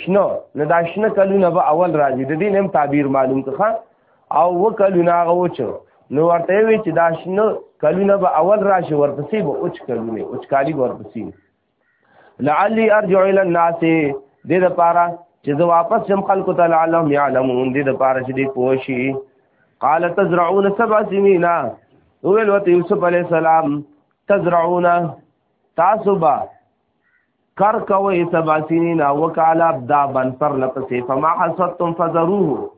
شنه نه دا شنه کلونه به اول راځي د دې نیم تعبیر معلوم کړه او وکلونه هغه وچو نو ورته وی چې دا شنه کلونه به اول راشي ورپسې به اوچ کلونه اوچ کالی ورپسې لعلی ارجع الى الناس دې د پاره چې زه واپس شم خلکو ته لعلهم يعلمون دې د پاره چې دې پوښي قال تزرعون سبع سنين ویل وته یوسف علی السلام تزرعون تاسو با کر کوئ سبا سنین او کالا دا بن پر لپسې فما حسدتم فذروه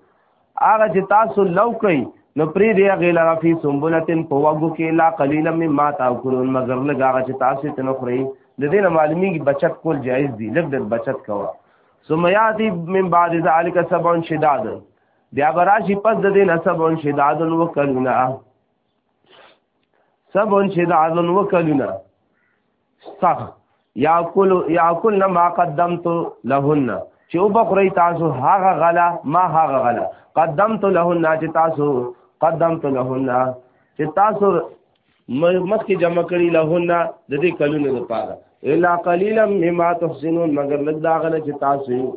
هغه چې تاسو لو کوي نو پری دی غیل رفی سنبلتن په وګو کې لا قلیلا مما تاکلون مگر لږه هغه چې تاسو ته نخري د دې نه معلومیږي بچت کول جایز دی لږ د بچت کوه ثم یاتی من بعد ذلک سبع شداد بیا براشی پس د دې نسب شداد وکلونا سبع شداد وکلونا سخ یاکل یاکل ما قدمت لهن چې وبخوري تاسو هغه غلا ما هغه غلا قدمت لهن چې تاسو قدمت لهن چې تاسو مخکې جمع کړی لهن د دې کلونو لپاره الا قليلا مما تحسنون مگر لږ دا غنه چې تاسو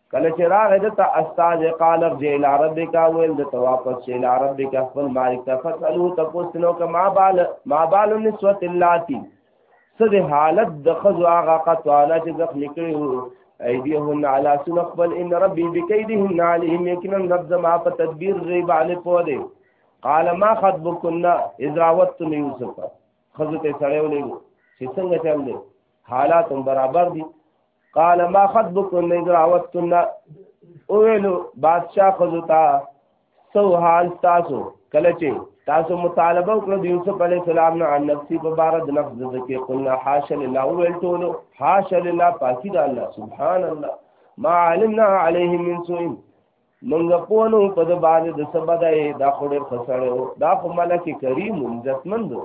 کله چې راغې د ته استاد قال ارجع الى ربك ويل د واپس شي الى ربك خپل مالک ته فسلو تپوسنو کما بال ما بال النسوه اللاتي سد حالت د خزو هغه قطواله چې زخم کړی وو ایدیهن علی سن خپل ان ربي بكيدهن عليهم یقینا رب زما په تدبیر ری باندې پوه دی قال ما خطبكن اذ راوتن يوسف خزو ته سړیو لګو چې څنګه چل دی حالات برابر دي قال ما خطبكن اذ راوتن اویلو بادشاہ خزوتا سو حال تاسو کله چې تاسو مطالبه وکړه د یوسف علی السلام نه عن نفسي په بار د نفس ذکر قلنا حاش لله ویل ټولو حاش لله پاکی د الله سبحان الله ما علمنا عليه من سوء مونږ په نو په د باندې د سبا د دا خوري خسړو دا خو ملک کریم عزتمند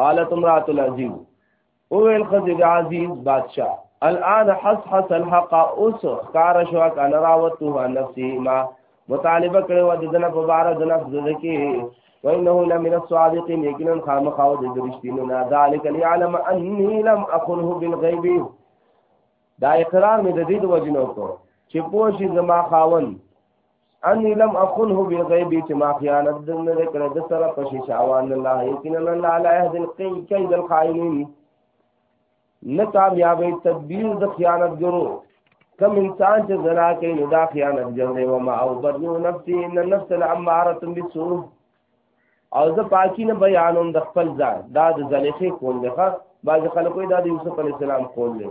قالت امرات العزیز او ویل خزی د عزیز بادشاہ الان حس حس الحق اوس کار شو کان راوته نفسي ما مطالبه کړو د دنه په بار د نفس ذکی وانه لمن الصادقين یقینا خامخاو د درشتینو نه ذالک ليعلم اني لم اخنه بالغيب دا اقرار مې د دې د وجنو کو چې پوه شي زما خاون انی لم اخنه بالغیب چې ما خیانت د نه کړې د سره په شي شاوان الله یقینا الله لا يهدي القيد كيد الخائنين نه کامیابې تدبیر د خیانت ګرو کم انسان چې زنا کوي نو دا خیانت ګرځي و ما او بدو نفسي ان النفس الاماره بالسوء او زه پاکي نه بیانوم د خپل ځان دا د زلیخې کول دی ښه بعضې خلکو دا د یوسف علیه السلام کول دی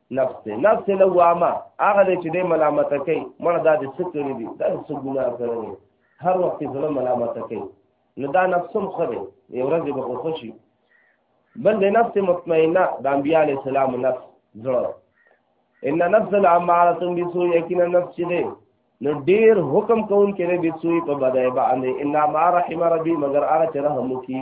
نفس دی نفس لوامه هغه دی چې دی ملامته کوي مړه دا د څه کړي دي دا د څه ګناه کړی دی هر وخت یې زړه ملامته کوي نو دا نفس هم ښه دی یو ورځ به خو ښه شي بل د نفس مطمئنه د انبیا علیه السلام نفس زړه ان نفس الاماره بسوء یقینا نفس چې دی نو ډیر حکم کوونکی دی بسوء په بدای باندې الا ما رحم ربي مگر هغه چې رحم وکړي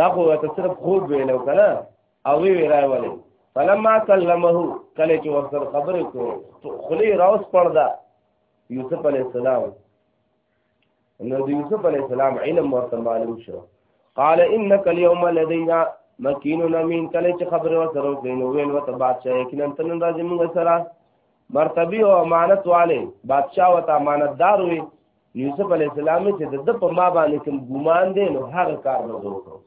دا خو ته صرف خوب ویلو کنه او وی ویلای ولې فلما کلمه کله چې ورسره خبرې کو خلی راوس پړدا یوسف علی السلام نو د یوسف علی السلام علم ورته معلوم شو قال انك اليوم لدينا مکین امین کله چې خبره وسره وکړي نو ویل وته بادشاہ یقینا تن راځي موږ سره مرتبه او امانت والے بادشاہ وته امانتدار وي یوسف علی السلام چې د په ما باندې کوم ګمان دی نو هغه کار نه وکړو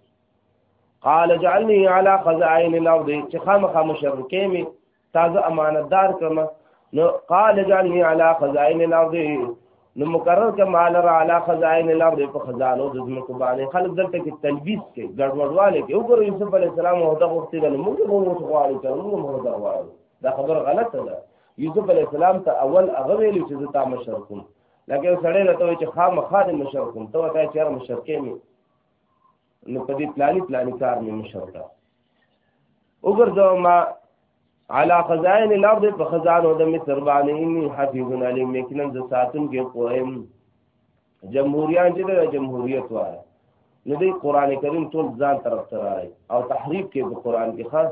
قال جعلني على خزائن الارض چې خامخا مشرکې می تازه امانتدار کړم نو قال جعلني على خزائن الارض نو مقرر ک مال را على خزائن الارض په خزانو د زمکو باندې خلک دلته کې تلبیس کې ګډوډواله کې وګورئ یوسف علی السلام او دغه وخت له موږ به موږ غواړو چې موږ موږ غواړو دا خبر غلطه ده یوسف علی السلام ته اول هغه ویل چې زه تا مشرکم لکه یو سړی راته وایي چې خامخا دې مشر کړم ته ورته وایې چې یاره مشر کې مې نو په دې پلاني پلاني کار مې مشر کړه وګرځوه ما علا خزائن الارض په خزانو د مصر باندې اني حفیظ علیم یقینا ز ساتون کې قوم جمهوریان چې د جمهوریت وایي نو دی قران کریم ټول ځان طرف ته راځي او تحریف کې په قران کې خاص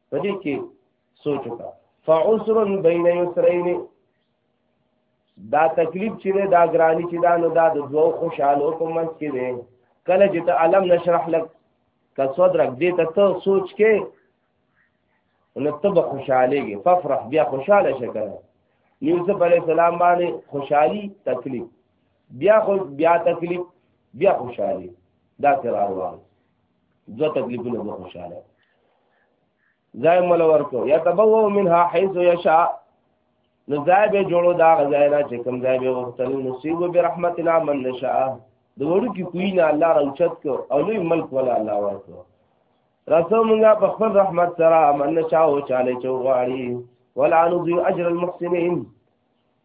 په دې کې سوچ وکړه فعسر بین یسرین دا تکلیف چې ده دا ګرانی چې دا نو دا د دوو خوشحالو په منځ کې ده کله چې ته علم نشرح لک که صدرک دې ته ته سوچ کې نو ته به خوشحالېږي ففرح بیا خوشحاله شې کنه یوسف علی السلام باندې خوشحالي تکلیف بیا خو بیا تکلیف بیا خوشحالي دا څه روان دو تکلیفونه به خوشاله ځای مل ورکو یا تبوو منها حيث يشاء نو ځای به جوړو دا غځای نه چې کوم ځای به وختل نصیب برحمتنا من نشاء د وړو کې کوی نه الله راوچت کو او لوی ملک ولا الله ورکو رسو مونږه په خپل رحمت سره من نشاء او چاله چوغاړي ولا نضيع اجر المحسنين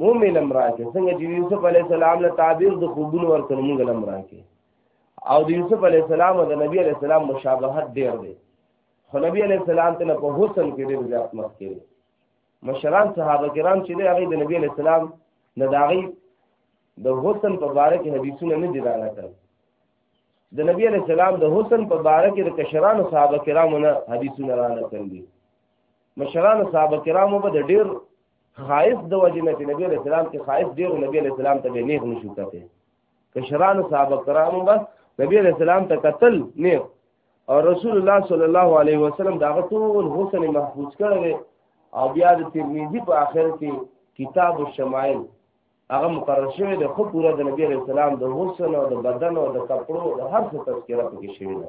مومن امراکه څنګه چې یوسف علی السلام له تعبیر د خوبونو ورکړ موږ لم راکه او د یوسف علی السلام او د نبی علی السلام مشابهت ډیر دی خو نبی علی السلام ته په حسن کې ډیر زیات مخ کې مشران صحابه کرام چې دی هغه د نبی علی السلام نه داغي د حسن په باره کې حدیثونه نه دي راغلي د نبی علی السلام د حسن په باره کې د کشران صحابه کرامو نه حدیثونه راغلي مشران صحابه کرامو به د ډیر خایف د وجه نه چې نبی رسول الله کې خایف ډیر نبی رسول الله ته نیغ نشو کته کشران صحابه کرامو بس نبی رسول الله ته قتل نیغ او رسول الله صلی الله علیه وسلم دا ټول حسن محفوظ کړی او بیا د ترمذی په آخر کې کتاب الشمائل هغه مقرر شوی د خو پورا د نبی رسول الله د حسن او د بدن او د کپړو د هر څه تذکرہ پکې شوی دی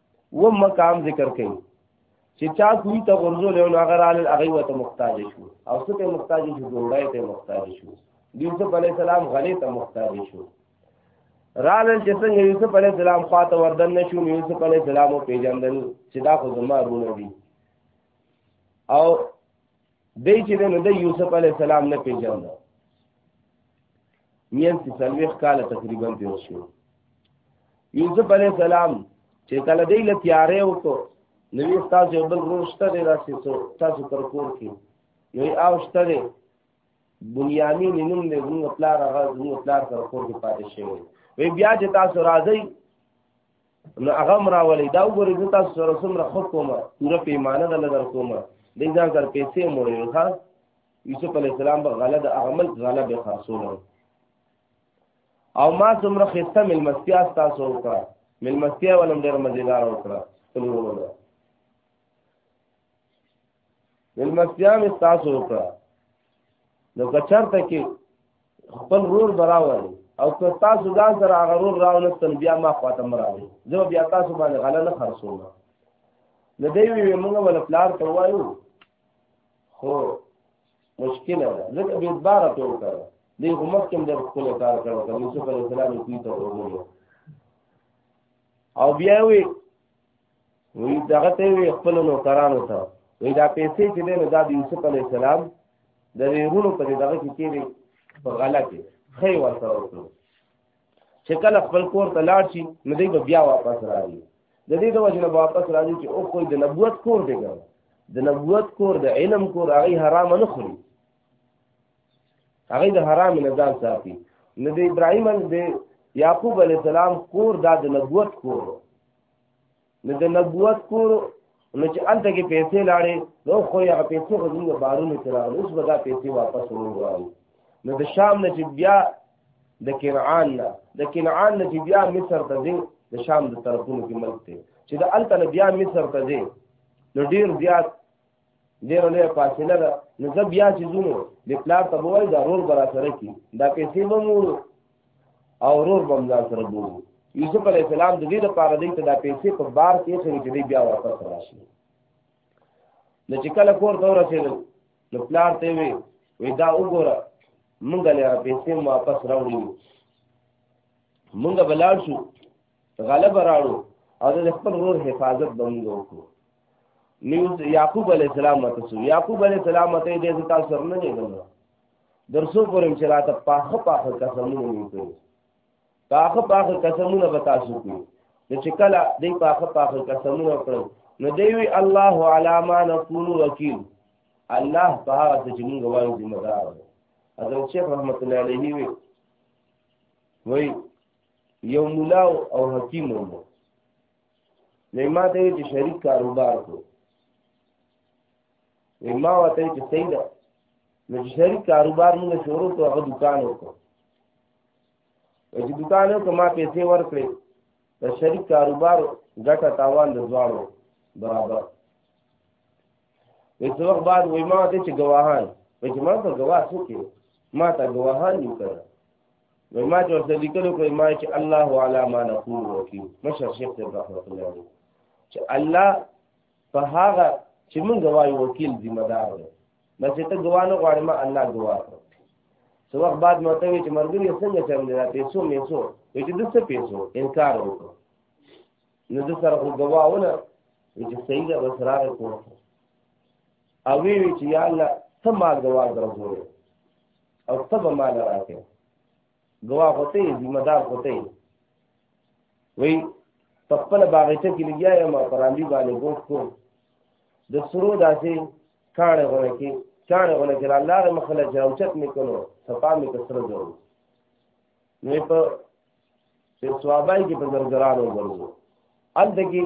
و مقام ذکر کړي چې چا کوی ته ورزول او هغه رال هغه وته محتاج شو او څه ته محتاج شو ډوړای ته محتاج شو یوسف علی السلام غلی ته محتاج شو رال چې څنګه یوسف علی السلام خواته وردن نشو یوسف علی السلام پیژندل چې دا خو زما رونه دي او دی چې نو د یوسف علی السلام نه پیژند مین چې سلويخ کال تقریبا تیر شو یوسف علی السلام چې کله دی له تیارې وکړو نوې تاسو یو بل روشته دی راسي تاسو پر کور کې نوې اوشته دی بنیامین نوم دی موږ پلار هغه موږ پلار پر کور کې پاتې شوی وی بیا چې تاسو راځئ نو هغه هم راولي دا وګورئ زه تاسو سره څومره ښه کوم پوره پیمانه ده نه در کوم دی ځان سره پیسې موړې ښه یوسف علیه السلام به غله د هغه ملک غله به خرڅوله او ما څومره ښایسته مېلمستیا ستاسو وکړه مېلمستیا ولم ډېره مزېداره وکړه خپل وروڼو ملمستیا مې تاسو وکړه نو کچرته کې خپل رور براوړ او که تاسو ځان سره هغه رور راو نه تل بیا ما خواته مراوي زه بیا تاسو باندې غلا نه خرڅوم نو دی وی موږ ول پلار ته وایو خو مشکل ده ځکه به بار ته وکړ دی هم کوم د خپل کار کړو کوم څه په اسلام کې ته وګورو او بیا وی وی دغه ته وی خپل نوکرانو ته وی دا پیسې چې دی نو دا د یوسف علی السلام د ورونو په دغه کې کېږي په غلا کې خی ورسره وکړو چې کله خپل کور ته لاړ شي نو دی به بیا واپس راځي د دې د وجه نه واپس راځي چې او کوی د نبوت کور دی ګر د نبوت کور د علم کور هغه حرام نه خوري هغه د حرام نه ځان ساتي نو د ابراهیم د یعقوب علی السلام کور دا د نبوت کور نو د نبوت کور نو چې انته کې پیسې لاړې نو خو یې هغه پیسې خو زموږ بارونو کې راغلې اوس به دا پیسې واپس وروړو نو د شام نه چې بیا د کنعان نه د کنعان نه چې بیا مصر ته ځي د شام د طرفونو کې ملک دی چې د الته نه بیا مصر ته ځي نو ډیر زیات ډېره لویه فاصله ده نو زه بیا چې ځونو د پلار ته به وایي دا رور به راسره کړي دا پیسې به مو او رور به هم ځان سره بولو یوسف علیه السلام د دې لپاره دی ته دا پیسې په بار کې اچوي چې دی بیا واپس راشي نو چې کله کور ته ورسېدل نو پلار ته وی وی دا وګوره مونږ لاره پیسې واپس راوړي مونږ بلار شو غلبه راړو او د خپل ورور حفاظت به موږ وکړو نیوز یعقوب علی السلام ته سو یعقوب علی السلام ته دې تاسو سره نه لګم درسو پورم چې راته پاخه پاخه قسمونه وکړو پاخه پاخه قسمونه به تاسو کوي نو چې کله دې پاخه پاخه قسمونه وکړو نو دی وی الله علی ما نقول وکیل الله په هغه چې موږ وایو ذمہ دار حضرت شیخ رحمت الله علیه وی وی یو مولا او حکیم وو نو ما ته چې شریک کاروبار کو ما وته چې صحیح ده نو چې شریک کاروبار موږ شروع کړو هغه دکان وکړو چې دکان وکړو ما پیسې ورکړې د شریک کاروبار ګټه تاوان د دواړو برابر وې څو وخت بعد وې ما ته چې گواهان وې چې ما ته گواه څوک دی ما ته گواهان یو کړ وې ما چې ورته لیکلو کوي ما چې الله علی ما نقول وکي مشر شیخ ته رحمت الله چې الله په هغه چې موږ وایو وکیل ذمہ دار دی بس ته ګواه نه غواړم ما الله ګواه کړ څو وخت بعد ماته وی چې مرګري څنګه چم دی دا پیسو میسو وی چې دڅه پیسو انکار وکړ نو د سره خو ګواونه چې صحیح ده بس راغی کور او وی وی چې یا الله ته ما ګوا درځو او ته به ما نه راکې ګوا هوته ذمہ دار هوته وی په خپل باغچه کې لګیا یم او پراندي باندې ګوښ کوم د سرو داسې کاڼه غونه کې کاڼه غونه کې الله ر مخله جاوچت میکلو صفا می کسره جوړو نو په چې ثوابای کې په زرګرانو ورځو انت کې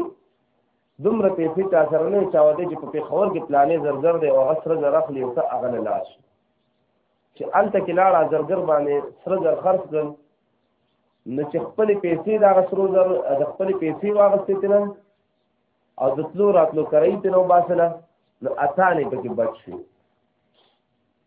دومره پیسې تا سره نه چاوته چې په پیښور کې پلانې زرګر دی او غسر زر اخلي او ته اغل لاش چې انت کې لاړه زرګر باندې سره زر خرج کړ نو چې خپل پیسې دا غسر زر د خپل پیسې واغستې تل او د تلو راتلو کرای ته نو باسنه نو اتانې پکې بچ شي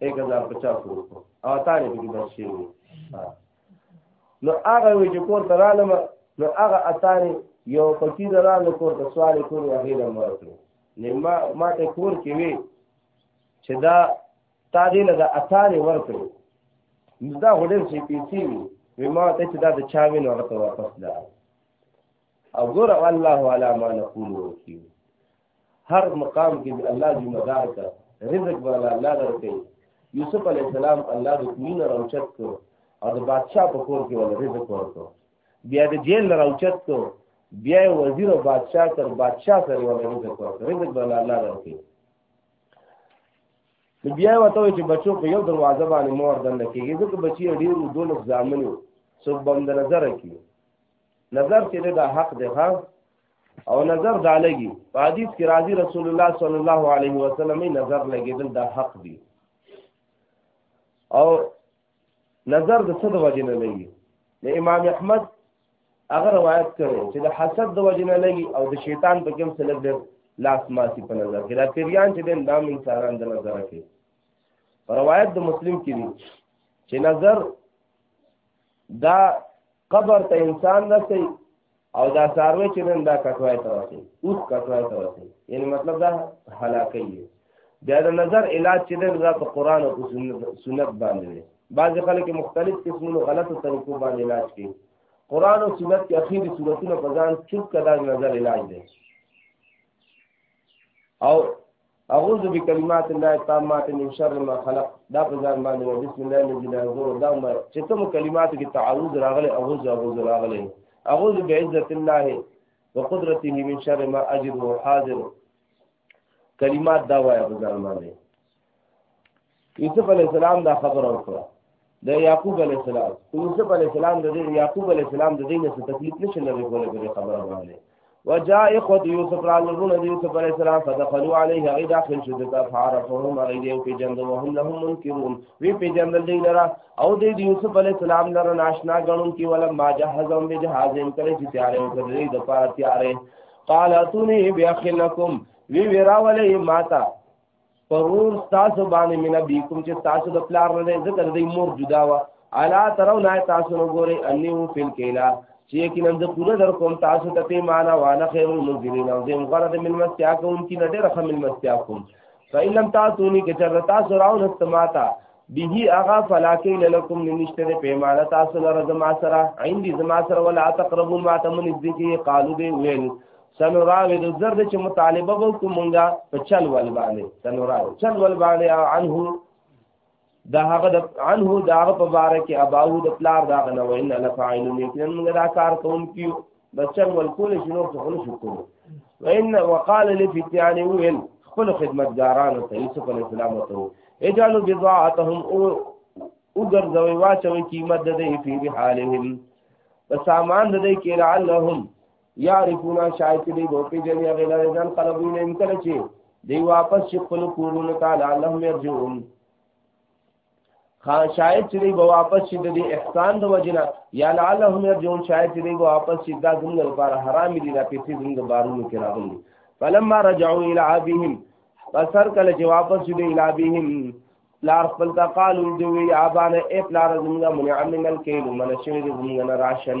1050 وروسته او تانه کې بس شي نو هغه وی چې کور ته رالم نو هغه اتانه یو فقیر رالم کور ته سوال کول هغه نه مرته نه ما ما ته کور کې وی چې دا تا دې له اتانه ورته دا هډر چې پیسې وی وی ما ته چې دا د چا وینو هغه ته واپس لا او ګور الله علی ما نقول وکیو هر مقام کې دی الله دې مدار کا رزق ولا الله درکې یوسف علی السلام الله دې مين راوچت کو او د بادشاہ په کور کې ول رزق ورکو بیا دې جیل راوچت کو بیا وزیر او بادشاہ تر بادشاہ سره ول رزق ورکو رزق ولا الله درکې نو بیا وته چې بچو په یو دروازه باندې مور دنه کېږي ځکه بچي ډېر دولس ځامنو څوک بم د نظر کې نظر چې دا حق دی ها او نظر دا لګي په حدیث کې راځي رسول الله صلی الله علیه وسلم نظر لګیدل دا حق دی او نظر د څه د وجې نه لګي د امام احمد هغه روایت کړي چې د حسد د وجې نه لګي او د شیطان په کوم څه لګي لاس ماسي په نظر کې دا پیریان چې دین دام انسانان د نظر کې روایت د مسلم کې دي چې نظر دا قبر ته انسان رسي او دا ساروی چې نن دا کټوای ته رسي اوس کټوای ته رسي یعنی مطلب دا هلاکي بیا د نظر علاج چې نن دا په قران او سنت باندې دی بعض خلک مختلف قسمونو غلطو طریقو باندې علاج کوي قران او سنت کې اخیری صورتونه په ځان چوپ کړه نظر علاج دی او اعوذ بکلمات الله التامات من شر ما خلق دا په ځان باندې و بسم الله الذي لا يضر دا ما چې کوم کلمات کې تعوذ راغلي اعوذ اعوذ راغلي اعوذ بعزت الله وقدرته من شر ما اجد وحاضر کلمات دا وایي په ځان باندې یوسف علی السلام دا خبر ورکړه د یعقوب علی السلام یوسف علی السلام د دې یعقوب علی السلام د دې نه څه تکلیف نشي لري کوله په خبره باندې وجاء اخوه یوسف را لرونه د یوسف علی السلام فدخلوا علیه غی داخل شو د فعرفهم غی دی په جند وهم لهم منکرون وی په جند دی لرا او د یوسف علی السلام لره ناشنا غنون کی ولا ما جهزهم بجهازهم کله چې تیارې وکړي د پاره تیارې قال اتونی بیاخلکم وی وی راولې ماتا پرور تاسو باندې مینا بیکم چې تاسو د پلار نه ذکر دی مور جدا وا الا ترو نه تاسو نو ګوري انیو فل کیلا چې یقینا د پوره در کوم تاسو ته په معنا وانا خیر المنذرین او زم غره د من مستیا کوم کی نه ډېر خمل مستیا کوم فإن لم تاتونی که چر تاسو راو نستماتا به اغا فلاکی لکم ننشتر پیمانا تاسو لر زما سره عندي زما سره ولا تقربون ما تمن ذکی قالو دی ویل سنراوی د زر د چې مطالبه به کو مونږه په چل ول باندې سنراوی چل ول باندې او عنه دا هغه د عنه دا هغه په بار کې اباو د پلار دا غنه وین انا فاعل یقینا مونږه دا کار کوم کیو بس چل ول کول شنو څه خلص وکړو وان وقال لفتيان ويل خپل خدمتګارانو ته یوسف علی السلام ته اجالو بضاعتهم او وګرځوي واچوي قیمت د دې په حالهم په سامان د دې کې لعلهم یعرفون شاید چې دی به پیژني هغه لاره ځان قلبونه ان کله چې دی واپس چې خپل کورونو ته لعلهم یرجعون خان شاید چې دی به واپس چې د احسان د وجنه یا لعلهم یرجعون شاید چې دی به واپس چې دا زموږ لپاره حرام دي دا پیسې زموږ بارونو کې راغلي فلما رجعوا الى ابيهم فسر کله چې واپس چې دی الى ابيهم لار خپل تا قالو دوی ابانه اپ لار زموږ منعمل کېلو منشوي زموږ نه راشن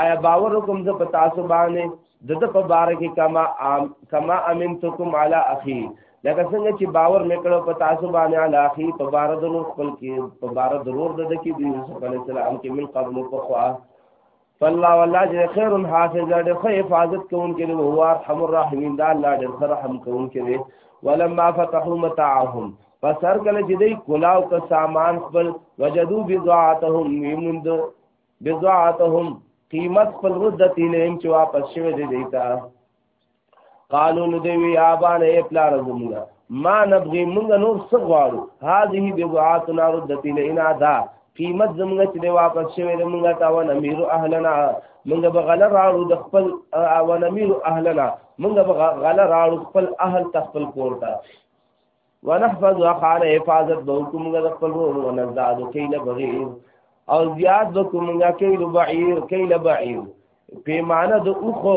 آیا باور کوم زه په تاسو باندې د د په بار کې کما عام کما امنتکم علی اخی لکه څنګه چې باور میکړو په تاسو باندې علی اخی په بار د نور خپل کې په بار ضرور د کې د یوسف علی السلام کې من قبل په خوا فالله والله جل خير حافظ ډېر خو حفاظت کوونکی دی هو ارحم الراحمین دا الله ډېر سره رحم کوونکی دی ولما فتحوا متاعهم پس هر کله چې دوی کلاو که سامان خپل وجدو بضاعتهم ویموند بضاعتهم قیمت خپل ردت الیم چې واپس شوی دی دیتا قالو نو دی وی آبان ای پلار زموږه ما نبغي موږ نور څه غواړو هذه بضاعتنا ردت الینا دا قیمت زموږ چې دی واپس شوی دی موږ تا و نمیر اهلنا موږ به غل راړو د خپل و نمیر اهلنا موږ به غل راړو خپل اهل تخپل کور ته ونحفظ وقال حفاظت بوکم غد خپل روح ونزداد کیل بغیر او زیاد بکم غا کیل بعیر کیل بعیر پیمانه د اوخو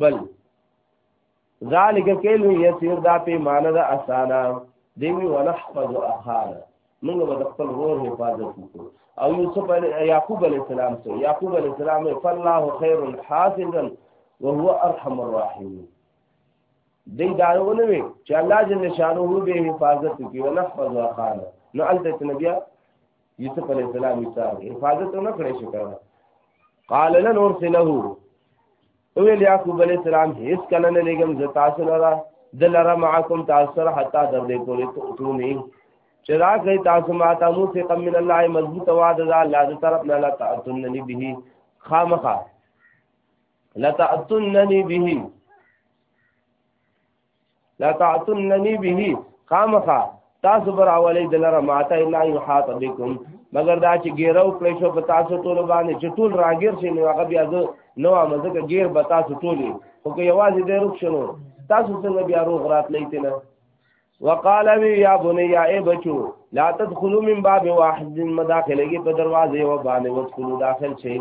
بل ذالک کیل یسیر دا پیمانه د اسانا دیوی ونحفظ اخال موږ به خپل روح حفاظت وکړو او یوسف یعقوب علی السلام سره یعقوب علی السلام فالله خیر حافظا وهو ارحم الراحمین دی دا ونه وي چې الله جل شانه به حفاظت کوي او نحفظ وقال نو البت نبی یوسف علی السلام مثال حفاظت نه کړی شي کړه قال لن ارسله او یعقوب علی السلام هیڅ کله نه لګم زتا سره را دلرا معکم تاسو سره حتا در دې پورې ته نه چې را کوي تاسو ما ته مو څخه قم من الله مضبوط وعده الله تعالی طرف نه لا تعتنني به خامخه لتعتنني به لتعتنني به خامخا تاسو بر اولی دلره ماته الا یحاط بكم مگر دا چې ګیرو کړی شو په تاسو ټول باندې چې ټول راګیر شي نو هغه بیا زه نو مزه کې ګیر به تاسو ټولې خو که یوازې دې روک شنو تاسو څنګه بیا روغ راتلې تنه وقال وی یا بنی یا ای بچو لا تدخلوا من باب واحد مداخلهږي په دروازه یو باندې وڅکلو داخل شي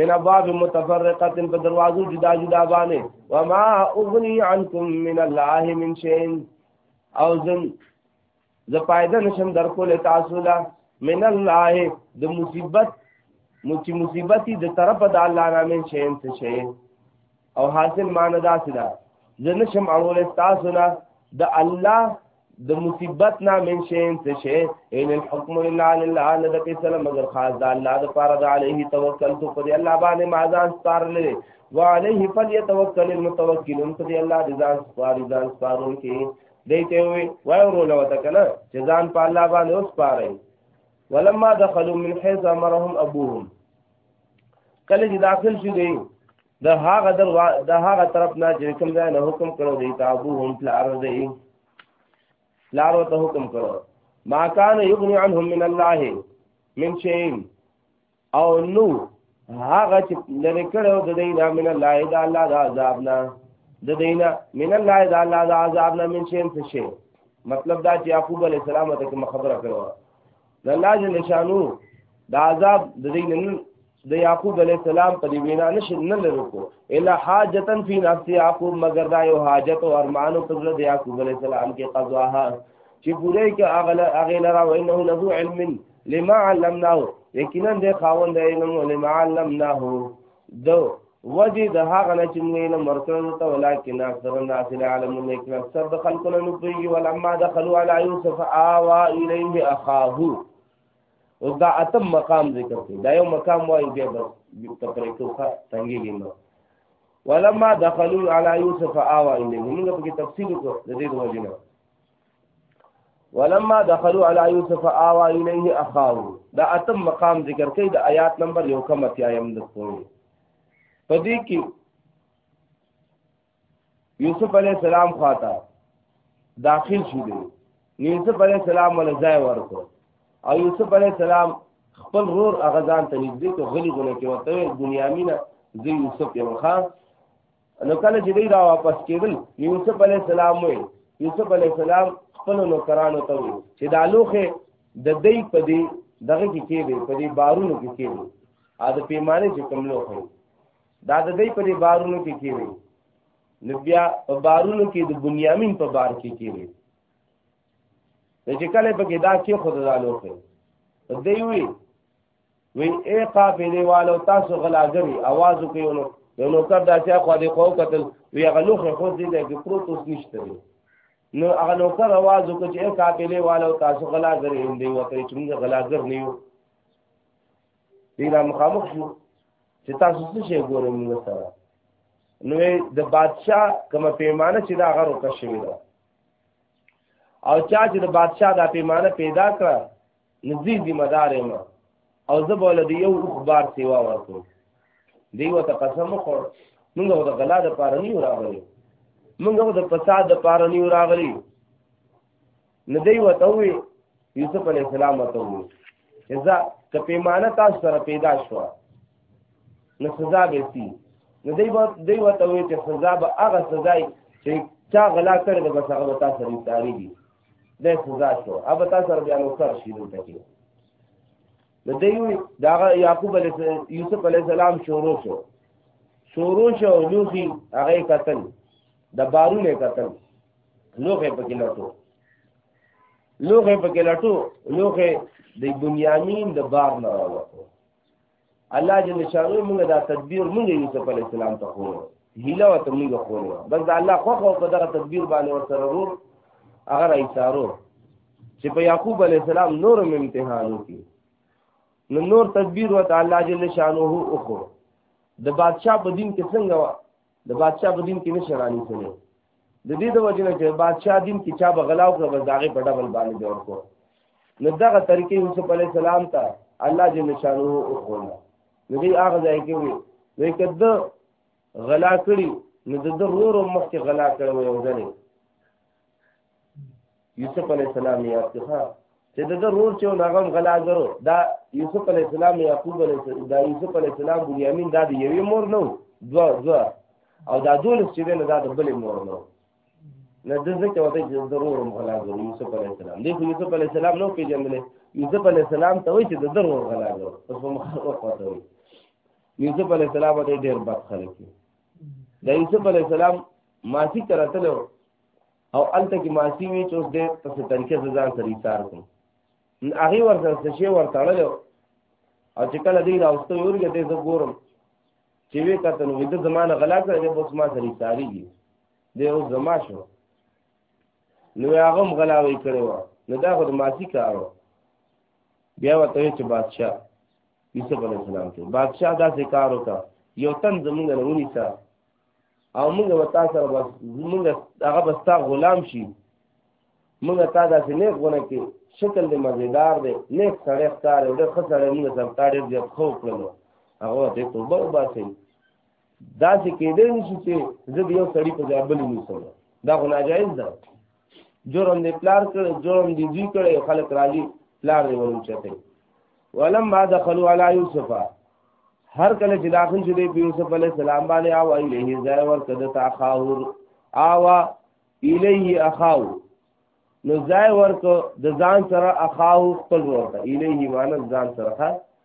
من ابواب متفرقه په دروازو جدا جدا باندې وما اغني عنكم من الله من شيء او زم ز پایده نشم در کول تاسو لا من الله د مصیبت مچ مصیبتي د طرف د الله نامه شي څه شي او حاصل معنی دا څه ده زه نشم اړول تاسو نه د الله د مصیبت نه من شي څه شي ان الحكم الا لله نه د فیصله مگر خاص د الله د پاره د عليه توکل تو پر الله باندې مازان ستارلې وعليه فليتوکل المتوکلون پر الله د ځان سپاري ځان سپارون کې دیته وي وای ورول وته کنه چې ځان په الله باندې اوس پاره ولما دخلوا من حيث امرهم ابوهم کله چې داخل شي دی د هغه در د هغه طرف نه چې کوم ځای نه حکم کړو دی تابو هم پلار دی پلار ته حکم کړو ما کان یغنی عنهم من الله من شیء او نو هغه چې لری کړو د دین من الله د الله د عذاب نه د دین من الله د الله د عذاب نه من شیء څه شی مطلب دا چې یعقوب علی السلام ته کوم خبره کړو د الله جل شانو د عذاب د دین د یعقوب علی السلام په دی وینا نشه نه لرکو الا حاجتن فی نفس یعقوب مگر دا یو حاجت او ارمان او فضل د یعقوب علی السلام کې قضاها چې پوره کې اغلا اغلا را وینه له علم لما علمناه یقینا د خاوند علم لما علمناه دو وجه د هغه نه چې موږ علم ورکړل ته ولکن اکثر الناس لا علمون لیکن اکثر د خلکو نه نو پیږي ولما دخلوا علی یوسف آوا الیه اخاه او دا اتم مقام ذکر کړي دا یو مقام وایي بیا بس تفریق ته تنګيږي نو ولما دخلوا على يوسف آوا اليه موږ په کې تفصیل کو د دې وجه نه ولما دخلوا على يوسف آوا اليه اخاه دا اتم مقام ذکر کړي د آیات نمبر یو کم اتیا یم د پوری په دې کې یوسف علی السلام خواته داخل شو دی یوسف علی السلام ول ځای ورکو او یوسف علی السلام خپل رور هغه ځان ته نږدې کو غلی غلی کې وته بنیامین زی یوسف یو خان نو کله چې دی را واپس کېدل یوسف علی السلام وې یوسف علی السلام خپل نوکرانو ته وې چې دا لوخه د دې په دې دغه کې کې په دې بارونو کې کې ا د پیمانه چې کوم لوخه دا د دې په بارونو کې کېږي نو بیا په بارونو کې د بنیامین په بار کې کېږي چې کله په کې دا کې خود دالو کې دی وی وی اے قافلې والو تاسو غلاګری आवाज کوي نو یو نو کړ دا چې خو دې خو قتل وی غلوخ خو دې دې کې پروتوس نشته دی نو هغه نو کړ आवाज وکړي چې قافلې والو تاسو غلاګری دی وته چې موږ غلاګر نه یو دی را مخامخ شو چې تاسو څه شي ګورئ موږ سره نو د بادشاه کوم پیمانه چې دا غر وکړ شوی ده او چا چې د بادشاه دا پیمانه پیدا کړه نزی ذمہ دار یم او زه به له یو اخبار سیوا ورکوم دی وته قسم وخور موږ د غلا د پاره نه راغلی موږ د فساد د پاره نه راغلی نو دی وته وی یوسف علی السلام وته وی اذا که پیمانه تاسو سره پیدا شو نو سزا به سی نو دی وته دی وته وی چې سزا به هغه سزا چې چا غلا کړی د بس هغه تاسو سره تاری دي د سزا شو هغه تاسو سره بیا نو سر شي دلته کې نو دی وی دا یعقوب علی یوسف علی السلام شروع شو شروع شو لوخي هغه قتل د بارونه قتل لوغه په ګلټو لوغه په ګلټو لوغه د بنیامین د بار نه راوته الله جل شانو موږ دا تدبیر موږ یوسف علی السلام ته خو هیله وته موږ خو بس دا الله خو خو په دغه تدبیر باندې ور سره ور هغه ایثارو چې په یعقوب علی السلام نور امتحان وکي نو نور تدبیر وته الله جل شانو او خو د بادشاہ په دین کې څنګه د بادشاہ په دین کې نشه رانی سره د دې د وجنه چې بادشاہ دین کې چا بغلاو کړ بس داغه په ډول باندې جوړ کو نو دغه طریقې یوسف علی السلام ته الله جل شانو او خول نو دې هغه ځای کې وي وې کده غلا کړی نو د ضرور مخ کې غلا کړو یو ځای یوسف علی السلام یا اتخا چې د رور چې هغه غلا زرو دا یوسف علی السلام یعقوب علی السلام دا یوسف علی السلام بنیامین دا د یوې مور نو دوا دوا او دا دولس چې نه دا د بلې مور نو نه د ځکه وته چې ضرور غلا زرو یوسف علی السلام دې خو یوسف علی السلام نو پیژندل یوسف علی السلام ته وایي چې د ضرور غلا زرو اوس هم خبره پته وي یوسف علی السلام ته ډېر بد خلک دا یوسف علی السلام ماسی ترتلو او الته کې ماسی وی چې اوس دې په څه طریقې ځان سره ایثار کوم هغه ورته څه شی ورته اړل او چې کله دې راوستو ورګه دې زه ګورم چې وی کته نو دې زمانه غلا کړې دې اوس ما سره ایثاری دي دې اوس زما شو نو هغه هم غلاوي کړو نو دا خو د ماسی کارو بیا وته چې بادشاہ یوسف علی السلام ته بادشاہ دا ذکر وکړ یو تن زمونږ نه ونیسه او موږ به تاسو سره بس موږ هغه بس تا غلام شي موږ تا داسې نیک غونه کې شکل دې مزیدار دی نیک سړی ښکار دی ډېر ښه سړی موږ سره تا ډېر زیات ښه وکړل هغه ته توبه وباسئ داسې کېدای نشي چې زه د یو سړي په ځای بل نیسم دا خو ناجایز ده جرم دی پلار کړي جرم دی دوی کړي خلک راځي پلار دی ورچته ولم ما دخلوا على يوسف هر کله چې داخل شې دی یوسف علی السلام باندې او الیه ځای ورته د تاخاور اوا الیه اخاو نو ځای ورته د ځان سره اخاو خپل ورته الیه معنی ځان سره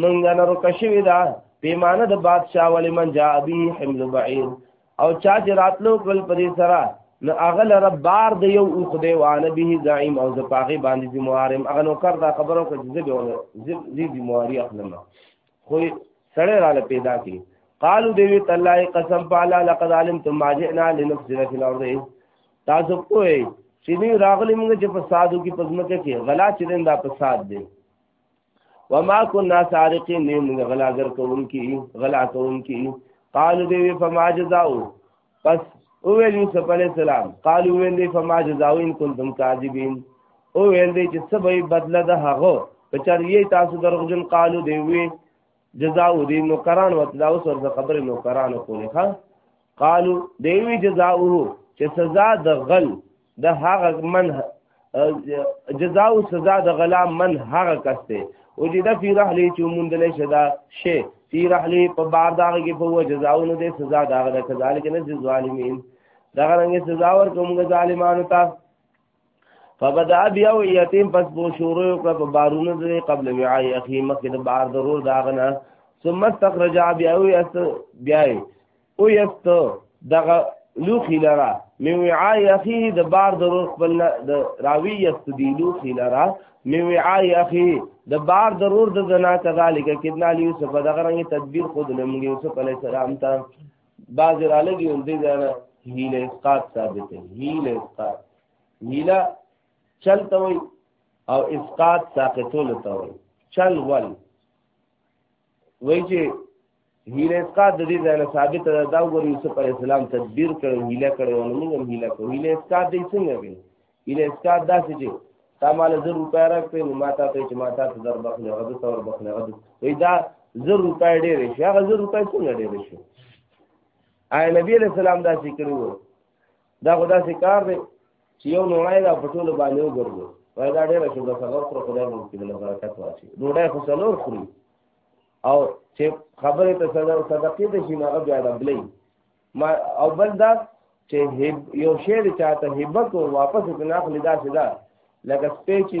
منګه نه روکه شوې ده پیمانه د بادشاه ولی من جا ابي حمل بعير او چا چې راتلو کول پرې سره نو هغه لره بار د یو اوخ دی وانه به زعیم او زپاغي باندې ذمہارم هغه نو کار دا خبرو کې چې به ونه زی ذمہاري اخلم خو سړی را پیدا کی قالو دیوی تعالی قسم بالا لقد علمتم ما جئنا لنفسد في الارض تاسو کوی چې نه راغلی موږ چې فسادو کې پزمکه کې غلا چې دا فساد دی وما كنا سارقين موږ غلا ګر کوونکی غلا کوونکی قالوا دی فما جزاء پس او ویل یوسف علی السلام قالوا ویل دی فما جزاء ان كنتم كاذبين او ویل دی چې سبې بدله ده هغه په چر یې تاسو درغجن قالوا دی وی جزاء دی نو قران وتلا اوس ور خبره نو قران کوله ها قالوا دی وی جزاءه چې سزا د غل د هغه من جزا او سزا د غلا من هغه کس دی او چې د فی رحلی چې موندل شي دا شی فی رحلی په بار دا کې په و جزاونو د سزا دا غل کذالک نه ظالمین دا رنګ سزا ور کوم ظالمانو ته فبدا بیا و یتیم پس بو شروع کړ په بارونو د قبل وعای اخی مکه د بار ضرور داغنه ثم استخرج بیا و بیا او یستو دغه لوخی لرا من وعای اخیه د بار د روح خپل د راوی یست دی لوخی لرا من وعای اخیه د بار د روح د زنا کذالک کدنا لی یوسف دغه رنګ تدبیر خود لمږي یوسف علی السلام ته باز را لګي اون دې ځانه هیله اسقاط ثابت هیله اسقاط هیله چلته وي او اسقاط ساقطول ته وي چل ول وای چې هیله اسقاط د دې ځای نه ثابت ده دا وګورئ یوسف علی السلام تدبیر کړو هیله کړو نو موږ هم هیله کوو هیله اسقاط دې څنګه کوي هیله اسقاط داسې چې تا مال زر روپۍ راکړې نو ما تا ته چې ما تا ته در بخلې غد ته ور بخلې غد وای دا زر روپۍ ډېرې شي هغه زر روپۍ څنګه ډېرې شي آیا نبی علیہ السلام داسې کړو دا خدا سي کار دی چې یو نوړای دا په ټولو باندې وګرځو وای دا ډېر شو دا څلور پر خدای مونږ کې له برکت واشي نوړای خو څلور خوري او چې خبره ته صدر صدقې د شي هغه بیا دبلې ما او بل دا چې یو شی چاته هبه کو واپس نه اخلي دا سدا لکه سپېچي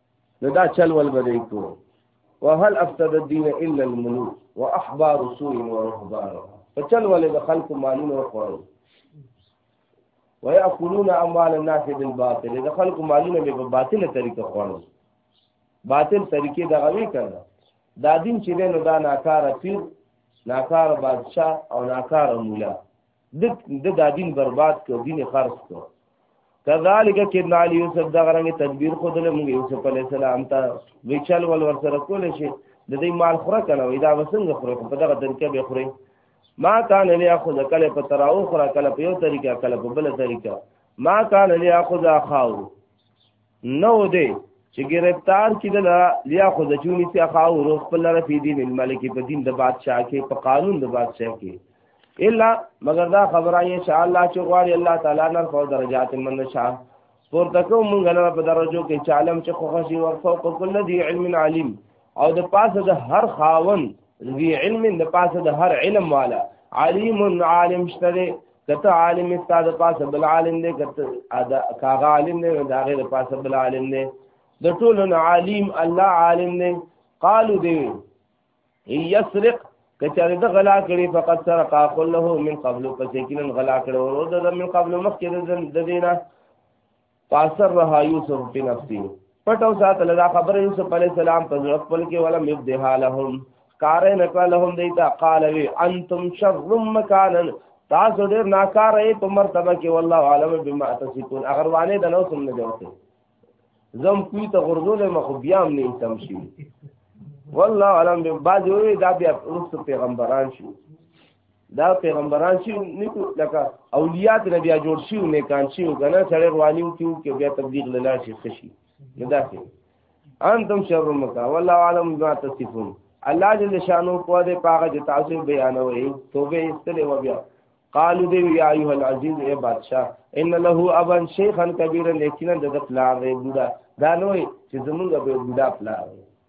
نو دا چل ول بدې کو وهل افسد الدين الا الملوك واحبار سوء ورهبان په چل ول د خلق مالونه وخورو ويأكلون اموال الناس بالباطل د خلق مالونه به باطل طریقه خورو باطل طریقې دا غوي کړه دا دین چې نو دا ناکاره پیر ناکاره بادشاه او ناکاره مولا د د دین برباد کړ دین خرڅ کړ کذالک کنا علی یوسف دا غرنګ تدبیر خود له موږ یوسف علی السلام ته ویچل ول ور سره کول شي د دې مال خره کنه وای دا وسنګ خره په دغه طریقه به خره ما کان لی اخذ کله په تر او خره کله په یو طریقه کله په بل طریقه ما کان لی اخذ اخاو نو دی چې گرفتار کې د لیا خو د چونی څخه خاو روح په لار فی دین الملک په دین د بادشاہ کې په قانون د بادشاہ کې الا مگر دا خبره ان شاء الله چې غواړي الله تعالی نن فو درجات من نشا پورته کوم موږ نه په درجو کې چالم چې خو خشي ور فوق کل ذی علم علیم او د پاسه د هر خاون ذی علم د پاسه د هر علم والا علیم عالم شته کته عالم استاد د پاسه بل عالم دی کته کاغه عالم دی دا غیر د پاسه بل عالم دی د ټولو عالم الله عالم دی قالو دی یسرق کچاره د غلا کړي فقط سره قاقل له من قبل پس یقینا غلا کړي ورو د من قبل مخکې د دینه پاسر رها یوسف په نفسي پټو ساتل دا خبره یوسف علی السلام په ځړ خپل کې ولا مبدها لهم کار نه کړ لهم دیتا قال وی انتم شر مکانا تاسو ډیر ناکار یې په مرتبه کې والله عالم بما تصفون اگر وانه د نو سم نه جوته زم کوی ته غرزول مخ بیا هم نه تم شي والله عالم بعض وی دا بیا رسول پیغمبران شي دا پیغمبران شي نکو لکه اولیاء تر بیا جوړ شي او نیکان شي او کنه سره رواني او کیو کې بیا تبلیغ لاله شي خشي نه داسې انتم شر مکا والله عالم ما تصفون الله جل شانو په دې پاغه چې تاسو بیانوي توبه استله و بیا قالو دی یا ایه العزیز ای بادشاہ ان له ابا شیخا کبیرا یقینا د پلار دی بوډا دا نوې چې زمونږ به بوډا پلار دی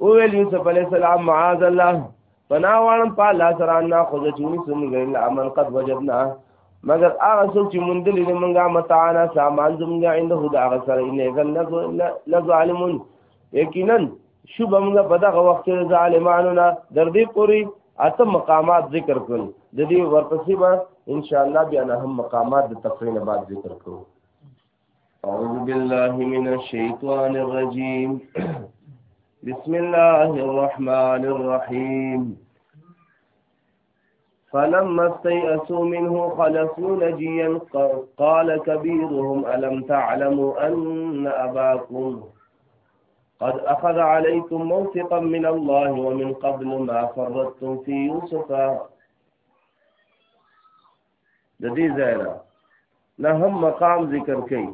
او ویل یوسف علی السلام معاذ الله پنا وړم په الله سره نه خو چې ونی سم غیر امن قد وجدنا مگر هغه څوک چې مونږ دلې مونږه متعانا سامان زمونږه عنده دا هغه سره نه غل نه ظالمون یقینا شوب مونږه په دغه وخت ظالمانو نه در دې پوری اته مقامات ذکر کړل د دې ورپسې به ان شاء الله بیا نه هم مقامات د تفصیل بعد ذکر کړو اعوذ بالله من الشیطان الرجیم بسم الله الرحمن الرحیم فلما استيئسوا منه خلصوا نجيا قال كبيرهم ألم تعلموا أن أباكم قد أخذ عليكم موثقا من الله ومن قبل ما فرطتم في يوسف د دې ځای نه نه هم مقام ذکر کوي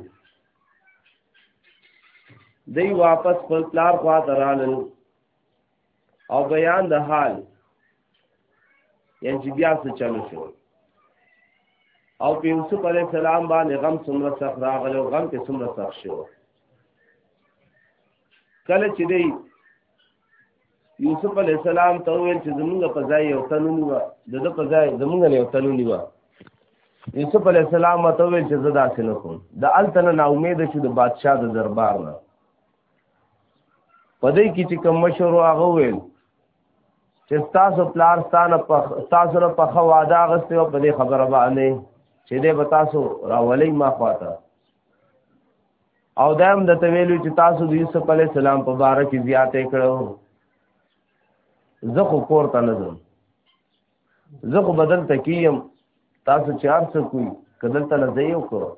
دی واپس پر پلار خوا ته رالل او بیان د حال یعنی چې بیا څه چلو شو او په یوسف علی السلام باندې غم څومره سخت راغلی او غم کې څومره سخت شو کله چې دی یوسف علی السلام ته ویل چې زمونږ په ځای یو تنونی و د د په ځای زمونږ نه یو تنونی و یوسف علی السلام ته ویل چې زدا سينه کوم د التن نا امید شو د بادشاہ د دربار نه پدې کې چې کوم مشورو هغه ویل چې تاسو پلار ستانه په تاسو نه په خوا دا غستې او په دې خبره باندې چې دې به تاسو راولې ما خواته او دا هم د تویلو چې تاسو د یوسف علی السلام په باره کې زیاتې کړو زه خو کور ته نه ځم زه خو بدل تکیم تاسو چې هر څه کوی کدل ته نه ځای وکړو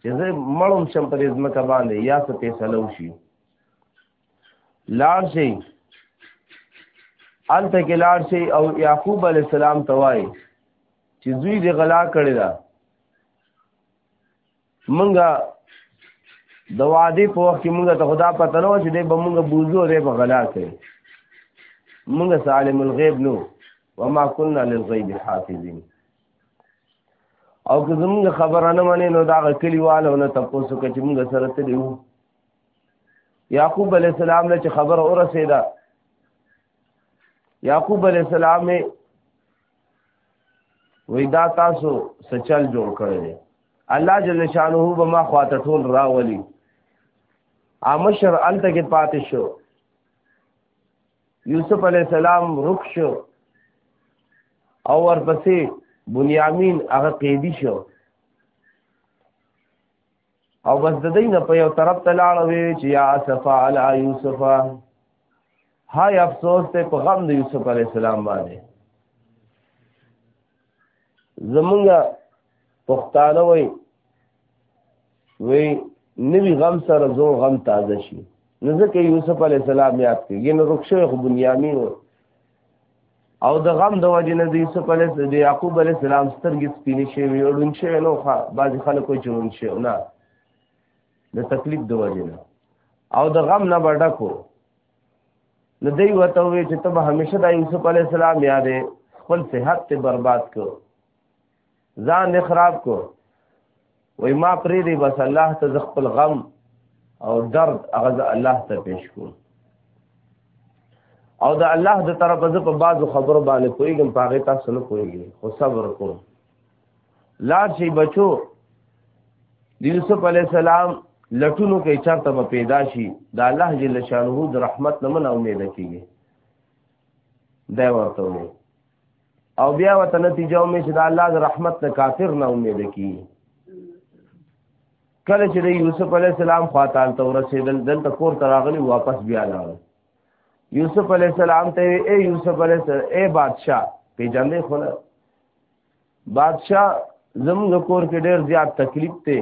چې زه مړم شم پر ځمکه باندې یا څه فیصله وشي لاړ شي الته کې لاړ شي او یعقوب علی السلام توای چې دوی دې غلا کړی دا منګه د وادي په وخت کې موږ ته خدا پته نه و چې دې به موږ بوزو دې په غلا کوي موږ عالم الغیب نو وما كنا للغیب حافظین او که زموږ خبره نه منې نو دا کلیواله نه تاسو کې موږ سره تلو یعقوب علی السلام له خبر اورسه ده یعقوب علی السلام وی دا تاسو سچل جوړ کړی دی الله جل شانه به ما خواته ټول راولي امشر الته کې پاتې شو یوسف علی السلام رک شو او ورپسې بنیامین هغه قیدی شو او بس د دې نه په یو طرف ته لاړ وی چې یا اسفا علی یوسف هاي افسوس ته په غم د یوسف علی السلام باندې زمونږه پښتانه وای وی نوی غم سره زو غم تازه شي نو ځکه یوسف علی السلام یاد کړي ګین رخصه خو بنیامین او د غم د وجې نه د یوسف علیه د یعقوب علیه السلام سترګې سپینې شوې او ړوند شوی نو ښه بعضې خلک وایي چې ړوند شوی نه د تکلیف د وجې نه او د غم نه به ډک و نو دی ورته وویل چې ته به همیشه د یوسف علیه السلام یادې خپل صحت ته برباد کړو ځان دې خراب کو وای ما پرې دی بس الله ته ز خپل غم او درد هغه الله ته پیش کو او د الله د طرفه ز په بازو خبرو باندې کویګم پاغه تاسو نه کویګي خو صبر کو لا شي بچو د یوسف علی السلام لټونو کې چرته به پیدا شي د الله جل شانه د رحمت نه من امید کیږي دا ورته وایي او بیا وته نتیجه مې چې د الله د رحمت نه کافر نه امید کی کله چې د یوسف علی السلام خواته ته ورسېدل دلته کور ته راغلی واپس بیا لاړ یوسف علی السلام ته اے یوسف علی السلام اے بادشاہ پیجاندې خو نه بادشاہ زموږ کور کې ډېر زیات تکلیف ته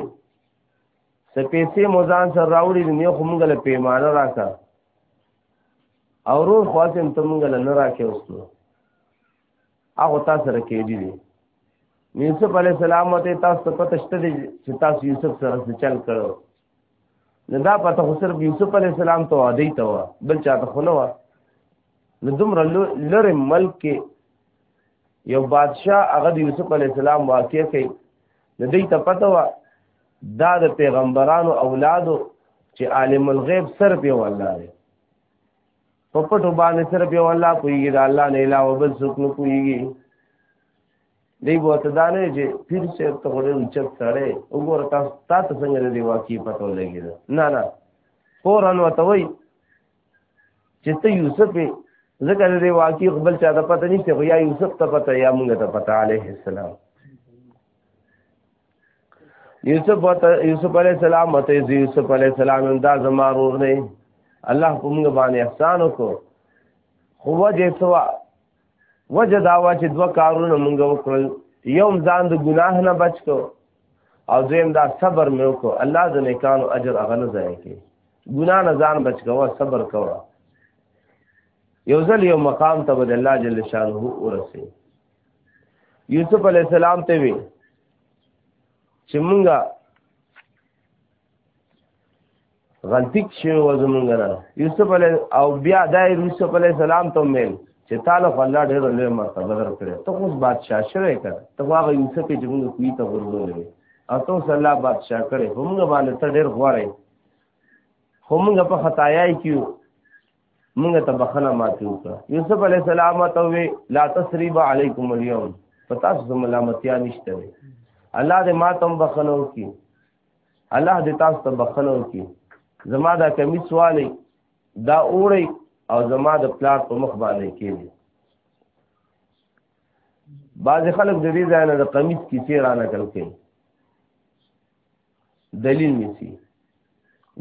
سپېڅې موزان سره راوړي نه خو موږ له پیمانه راکړه او رور خواسم ته مونږ له نه راکې وستو هغه تاسو سره کې دي یوسف علی السلام ته تاسو ته پته شته چې تاسو یوسف سره څه چل کړو نو دا پته خو صرف یوسف علی السلام ته عادی ته و بل چاته خو نه و نو دومره لره ملک کې یو بادشاه هغه د یوسف علی السلام واقع کوي نو دې ته پته و دا د پیغمبرانو اولادو چې عالم الغیب صرف یو الله دی په پټو باندې صرف یو الله کویږي دا الله نه علاوه بل څوک نه کویږي دی بو ته دانه چې پیر سه ته غوړې اوچت سره وګوره تاسو تاسو څنګه دی واقعي پته لګی نه نه فورن وته وای چې ته یوسف ذکر دی واقعي خپل چا ته پته نشته خو یا یوسف ته پته یا موږ ته پته عليه السلام یوسف یوسف علی السلام ته یوسف علی السلام دا زمارور نه الله په موږ باندې احسان وکړو خو وجه سوا وجه دا وا چې دوه کارونه موږ وکړل یوم ځان د ګناه نه بچ کو او زم دا صبر مې وکړو الله د نیکانو اجر اغنه ځای کې ګناه نه ځان بچ کوه صبر کوه یو ځل یو مقام ته بد الله جل شانه ورسې یوسف علی السلام ته وی چې مونږه غلطی شوی و زمونږ نه یوسف علی او بیا د یوسف علی السلام ته مل چې تعالی الله ډېر لوی مرتبه درکړي ته اوس بادشاہ شوی کړه ته هغه یوسف چې موږ کوی ته ورغولې او ته صلی الله بادشاہ کړي همغه باندې ته ډېر غوړې همغه په خطايای کیو موږ ته بخنه ماتي وکړه یوسف علی السلام ته وی لا تسریب علیکم اليوم پتا څه ملامتیا نشته الله دې ما تم بخنه وکي الله دې تاسو ته بخنه وکي زما دا کمی سوالي دا اوړي او زما د پلار په مخ باندې کېږي بعض خلک د دې ځای نه د قمیص کیسې را نقل کوي دلیل نیسی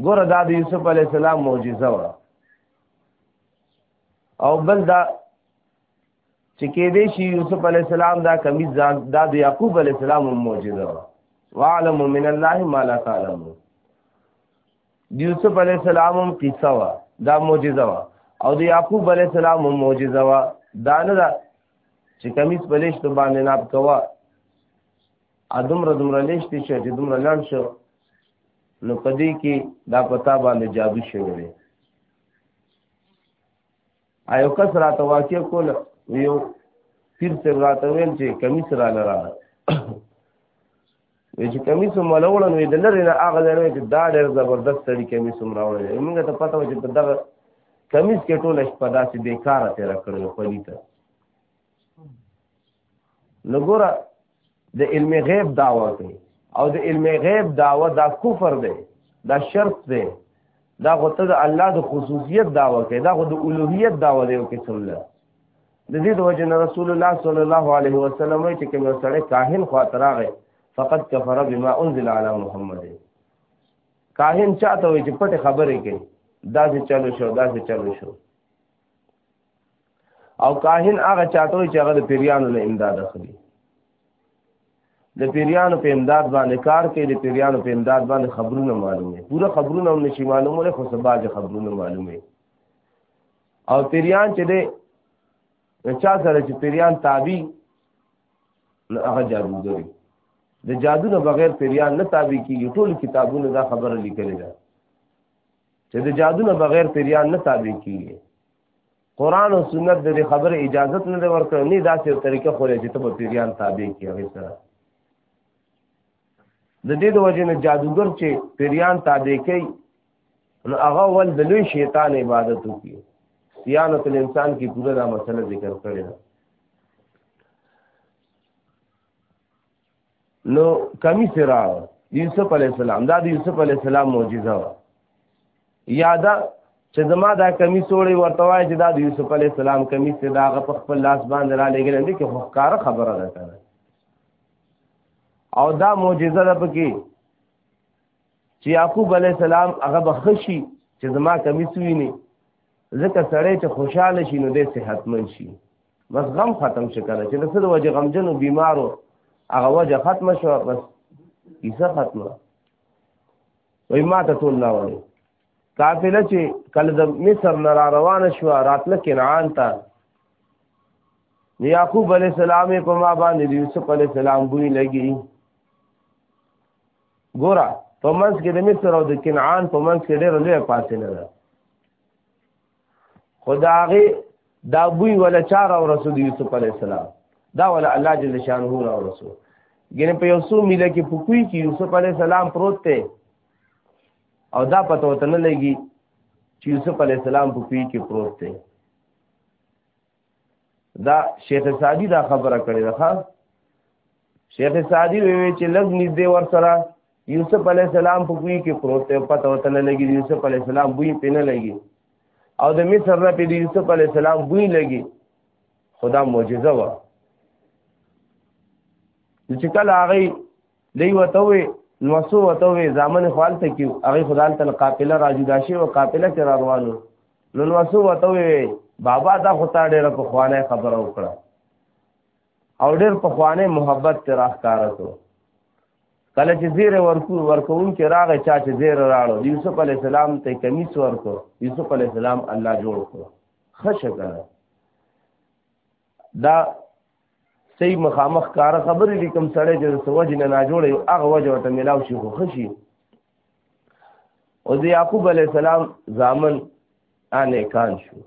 ګوره دا د یوسف علی السلام معجزه و او بل دا چې کې دې شي یوسف علی السلام دا کمیز ځان دا د یعقوب علی السلام معجزه و وعلم من الله ما لا تعلم یوسف علی السلام هم قصه و دا معجزه و او د یعقوب علی السلام هم معجزه و دا نه دا چې کمیز پلیش ته باندې ناب کوا ا دومره دومره لېشتې شو چې دومره لاړ شو نو په دې کې دا پتا باندې جادو شوی دی ایو کس راته واقع کول یو پیر ته راته ویل چې کمیس را لرا وی چې کمیس مولول نو د لری نه هغه لري چې دا ډېر زبردست سړي کمیس مراول موږ ته پته و چې په دغه کمیس کې ټول شپه داسې بیکاره تیر کړو پلیته نګوره د علم غیب دعوه کوي او د علم غیب دعوه دا کفر دی دا شرط دی دا خو ته د الله د خصوصیت دعوه کوي دا خو د اولوهیت دعوه دی او قسم ده د دې د وجه نه رسول الله صلی الله علیه وسلم وایي چې کوم سړی کاهن خواته راغی فقط کفر بما انزل علی محمد کاهن چاته وایي چې پټه خبرې کوي دا چې چلو شو دا چې چلو شو او کاهن هغه چاته چې هغه د پیریانو له امداد اخلي د پیریانو په امداد باندې کار کوي د پیریانو په امداد باندې خبرونه معلومه پوره خبرونه هم نشي معلومه خو سباج خبرونه معلومه او پیریان چې دی چا سره چې پیریان تابع نو هغه جادوګر د جادو نه بغیر پیریان نه تابع کیږي ټول کتابونه دا خبره لیکلې ده چې د جادو نه بغیر پیریان نه تابع کیږي قران او سنت د خبره اجازه نه دی ورکړ نه داسې یو طریقه خو لري چې ته په پیریان تابع کیږي سره د دې د وجه نه جادوګر چې پیریان تابع کوي نو هغه ول د لوی شیطان عبادت کوي سیانت الانسان کی پوره دا مسله ذکر کړی ده نو کمی سره یوسف علی السلام دا د یوسف علی السلام معجزه و یادا چې زما دا کمی سوړی ورته وای چې دا د یوسف علی السلام کمی څه دا غ په خپل لاس باندې را لګل دي کې خکار خبره ده کنه او دا معجزه ده پکې چې یعقوب علی السلام هغه بخشي چې زما کمی سوینه ځکه سړی چې خوشاله شي نو دی صحتمن شي بس غم ختم شي کنه چې د څه د وجې غمجن او بیمارو هغه وجه ختمه شوه بس کیسه ختمه وایي ما ته ټول راولي قافله چې کله د مصر نه را روانه شوه راتله کنعان ته یعقوب علیه السلام په ما باندې د یوسف علیه السلام بوی لګي ګوره په منځ کې د مصر او د کنعان په منځ کې ډېر لوی فاصله ده خدا هغه دا بوی ولا چار او رسول یوسف علی السلام دا ولا الله جل شانه او رسول ګنې په یو څو میله کې پکوي کې یوسف علی السلام پروت دی او دا پته وته نه لګي چې یوسف علی السلام پکوي کې پروت دی دا شیخ سعدی دا خبره کړې ده ها شیخ سعدی وی چې لږ نږدې ور سره یوسف علی السلام په کوی کې پروت ته پته وته نه لګي یوسف علی السلام بوی په نه لګي او د مصر نه په یوسف علی السلام بوی لګي خدا معجزه و چې کله هغه دی وته وي نو سو وته وي ځامن خپل ته کیو هغه خدان تل قافله راځي دا شی او قافله کې روانو نو نو سو وته وي بابا دا خو تا ډېر په خوانه خبره وکړه او ډېر په خوانه محبت ته راخاره کو کله چې زیر ورکو ورکون کې راغی چا چې زیر راړو یوسف علی السلام ته کمیس ورکو یوسف علی السلام الله جوړ کړو خشه کړه دا صحیح مخامخ کار خبرې دي کوم سړی چې سوج نه نه جوړي هغه وجه ته ملاو شي خو خشي او د یعقوب علی السلام زامن انه کان شو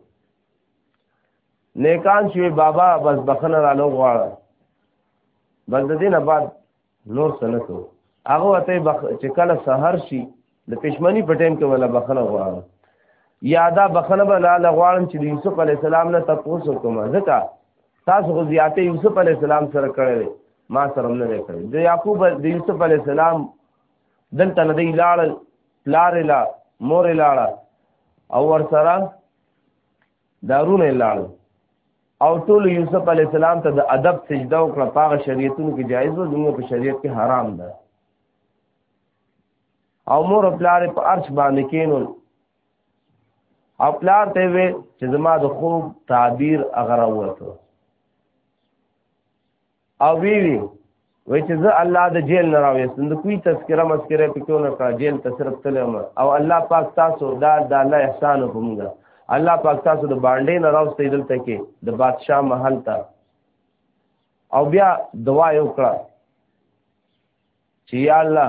نیکان شوی بابا بس بخنه را لو غواړه بس د دینه بعد نور څه نه کوو هغه ته بخ... چې کله سحر شي د پښمنی په ټیم کې ولا بخنه غواړم یا دا بخنه به لاله غواړم چې د یوسف علی السلام نه تاسو کوم ځکه تاسو خو زیاته یوسف علی السلام سره کړی ما سره نه کړی د یعقوب د یوسف علی السلام دلته نه دی لاړ لار لا مور لاړه او ور سره دارونه لاړ او ټول یوسف علی السلام ته د ادب سجده او کړه پاغه شریعتونو کې جایز و زموږ په شریعت کې حرام ده او مور پلار په ارش باندې کینول او پلار ته وی چې زما د خوب تعبیر اغره وته او وی وی وای چې زه الله د جیل نه راوېستم د کوی تذکره مسکره پکې نه کړ جیل ته صرف تلم او الله پاک تاسو دا د الله احسان وکړه الله پاک تاسو د باندې نه راوستې دلته کې د بادشاه محل ته او بیا دعا یو کړه چې یا الله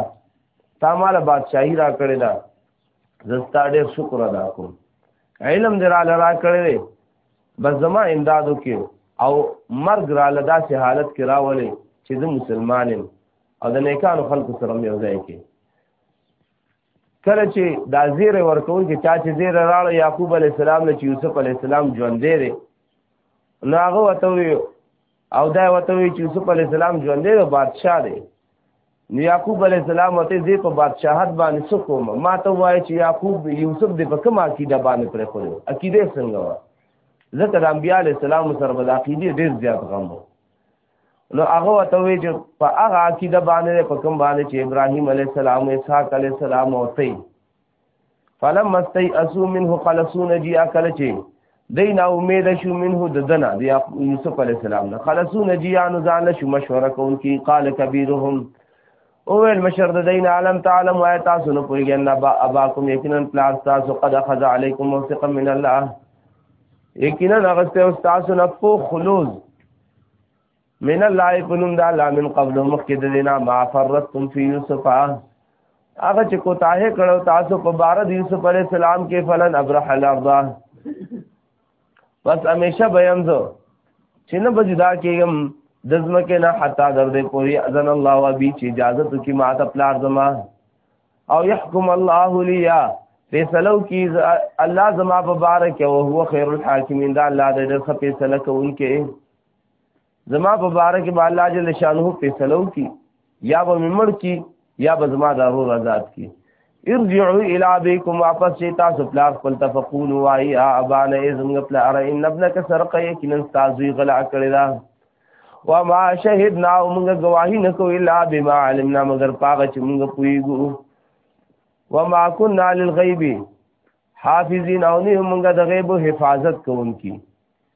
تا مال بادشاہي را کړې ده زستا ډېر شکر ادا کوم علم دې را لرا کړې بس زما امدادو کې او مرګ را لدا سي حالت کې راولې چې زه مسلمان یم او د نیکانو خلکو سره مې ځای کې کله چې دا زیر ورکون کې چا چې زیر راړ یعقوب علی السلام له یوسف علی السلام ژوند دی نو هغه وته او دا وته وی چې یوسف علی السلام ژوند دی بادشاہ دی نو یعقوب علی السلام وته زی په بادشاہت باندې سکوم ما ته وای چې یعقوب یوسف دې په کوم عقیده باندې پرې خو عقیده څنګه و ځکه د انبیاء علی السلام سره د عقیده ډیر زیات غم وو نو هغه وته وی چې په هغه عقیده باندې په کوم باندې چې ابراهیم علی السلام اسحاق علی السلام او تی فلم استي اسو منه خلصون جي اکل چي دای نا امید شو منه د دنا د یوسف علی السلام نه خلصون جي ان ځان شو مشوره کون کی قال کبیرهم اول مشر د دین عالم تعالی ما تاسو نه پوي ګن ابا اباکم یقینا پلاس تاسو قد اخذ علیکم موثقا من الله یقینا غسته تاسو نه پو خلوز من الله پنوم د الله من قبل مخکې د دینا ما فرتم فی یوسف هغه چې کوتاه کړو تاسو په بار د یوسف علی السلام کې فلن ابرح الارض پس همیشه بیم زه چې نه بجدا کېږم د ځمکې نه حتا در دې پوری اذن الله و بي چې اجازه تو کې ماته پلار زما او يحكم الله ليا فیصلو کی الله زما په بار کې او هو خیر الحاکمین دا الله دې ډېر ښه فیصله کوونکې زما په باره کې به الله جل شانه فیصلو کی یا به ممړ کی یا به زما دارو آزاد کی ارجعوا الى ابيكم واپس شي تاسو پلار خپل تفقون وای ابان اذن خپل ار ان ابنك سرق یقینا تاسو غلا کړی دا وما شهدنا موږ گواہی نکو الا بما علمنا مگر پاغه چې موږ پویګو وما كنا للغيب حافظين او نه موږ د غیب حفاظت کوونکی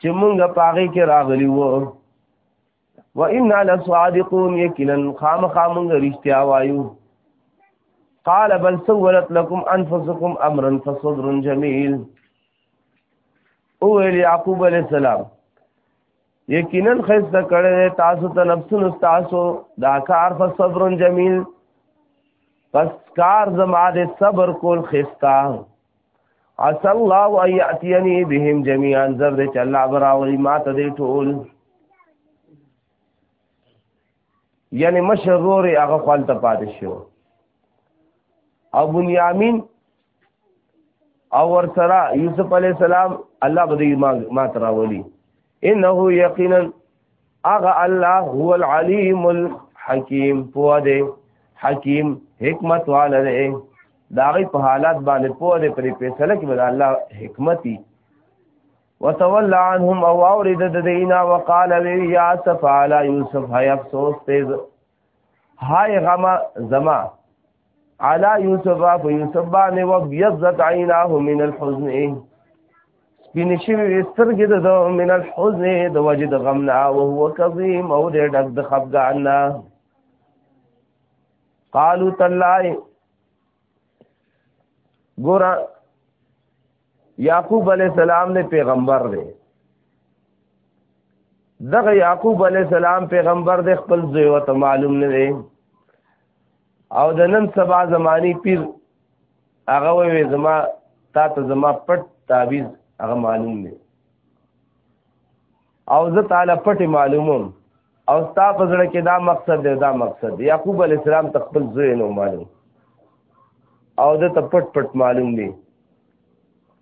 چې مونږه پاغي کې راغلی وو و ان لصادقون یقینا خامخا مونږ رښتیا وایو قال بل سولت لكم انفسكم امرا فصبر جميل او یعقوب علیہ السلام یقینا خسته کړه تاسو ته نفسونو تاسو دا کار په صبر جمیل پس کار زما د صبر کول خستا عسى الله ان ياتيني بهم جميعا زر دې چې الله براولي ما ته دې ټول یعنی مشرور هغه خپل ته پاتې شو او بنیامین او ورسره یوسف علی السلام الله به دې ما تراولي انه یقینا اغه الله هو العلیم الحکیم پوه دی حکیم حکمت والا دی دا غي په حالات باندې پوه دی پرې فیصله کې به الله حکمتي وتولى عنهم او اورد د دینا وقال وی یا صف علی یوسف هی افسوس تیز هاي غما زما علا یوسف په یوسف باندې و بیضت عیناه من الحزن سپین شوی سترګې د من الحزن د وجه د غم نه او هو کظیم او د ډک د خفګان نه قالو تلای ګور یعقوب علی السلام نے پیغمبر دی دغه یعقوب علی السلام پیغمبر د خپل زوی او ته معلوم نه دی او د نن سبا زمانی پیر هغه وې زما تا ته زما پټ تعویز هغه معلوم دی او زه تعالی پټ معلومم او ستا په زړه کې دا مقصد دی دا مقصد دی یعقوب علی السلام تخپل زوی نو معلوم او د ته پټ پټ معلوم دی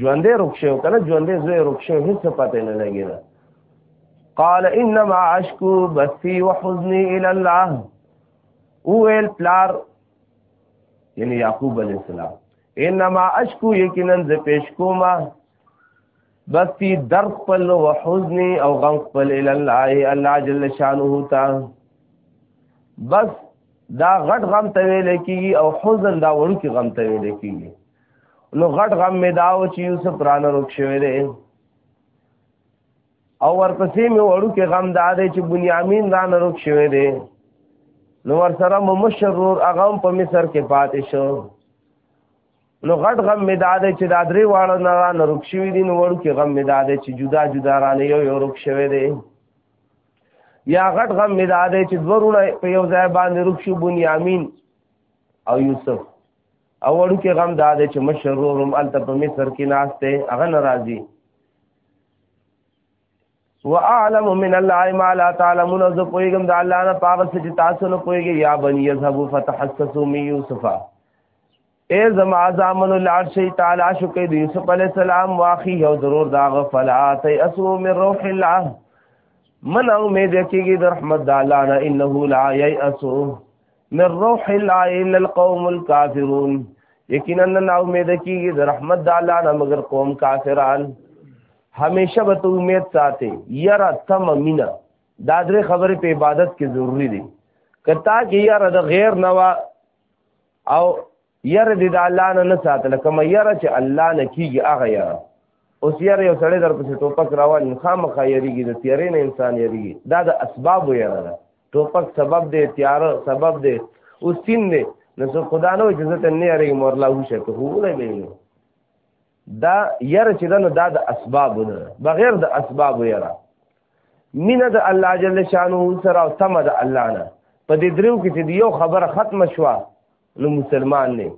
ژوندې رخصه کنه ژوندې زوی رخصه هیڅ پته نه لګی نه قال انما اشكو بثي وحزني الى الله اول پلار یعنی یعقوب علیہ السلام انما اشکو یقینا ز پیش کوما بس تی در خپل او حزن او غم خپل ال الله الله جل شانه تا بس دا غټ غم ته ویل کیږي او حزن دا وړو کې غم ته ویل کیږي نو غټ غم می داو چې یوسف رانه روک شوی دی او ورپسې می وړو کې غم دا دی چې بنیامین رانه روک شوی دی نو ور سره مو مشرور هغه په مصر کې پاتې شو نو غټ غم می دا دی چې دا درې واړه نه رانه روک شوی دي نو وړو کې غم می دا دی چې جدا جدا رانه یو یو روک شوی دی یا غټ غم می دا دی چې دورونه په یو ځای باندې روک شو بنیامین او یوسف او وړو کې غم دا دی چې مشر ورورم الته په مصر کې ناشته هغه ناراضي واعلم من الله ما لا تعلمون ذو پویګم د الله نه پاغه چې تاسو نه پویګي یا بني يذهبوا فتحسسوا من يوسف اے زما زامن العرش تعالی شو کې د یوسف علی السلام واخی او ضرور دا غفلات اسو من روح الله من امید کېږي د رحمت د الله نه انه لا یئسو من روح الله الا القوم الكافرون یقینا نه امید کیږي د رحمت د الله نه مگر قوم کافران همیشه به ته امید ساتي یرا تم مینا دا درې خبرې په عبادت کې ضروری دي کتا کې یرا د غیر نوا او ير دې د الله نه نه ساتل کوم ير چې الله نه کیږي هغه ير اوس ير یو سړی در پسې ټوپک راوړي خامخا یریږي د تیارې نه انسان یریږي دا د اسباب ير ده ټوپک سبب دی تیار سبب دی اوس تین دی نو څه خدا نو چې زه ته نه یری مورلا هو شته هو نه دی دا ير چې دا دا د اسباب نه بغیر د اسباب ير مینه د الله جل شانو سره او تمه د الله نه په دې درو کې چې یو خبره ختم شوه نو مسلمان نه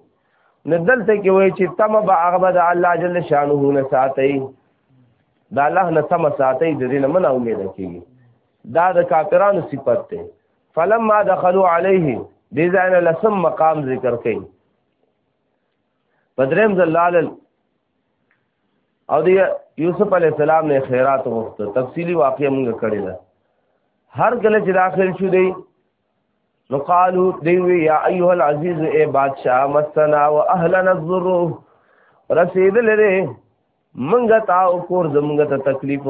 نه دلته کې وایي چې تم به هغه به د الله جل شانه نه ساتي دا الله نه تم ساتي د دې نه منه امید کیږي دا د کافرانو صفت ده فلما دخلوا عليه دې ځای نه لسم مقام ذکر کړي پدریم زلال او دی یوسف علی السلام نه خیرات وغوښته تفصیلی واقعې موږ کړی ده هر کله چې داخل شو دی نو قالو دیوی یا ایها العزیز ای بادشاہ مسنا واهلنا الضر رسید لره منګه تا او کور زمګه ته تکلیف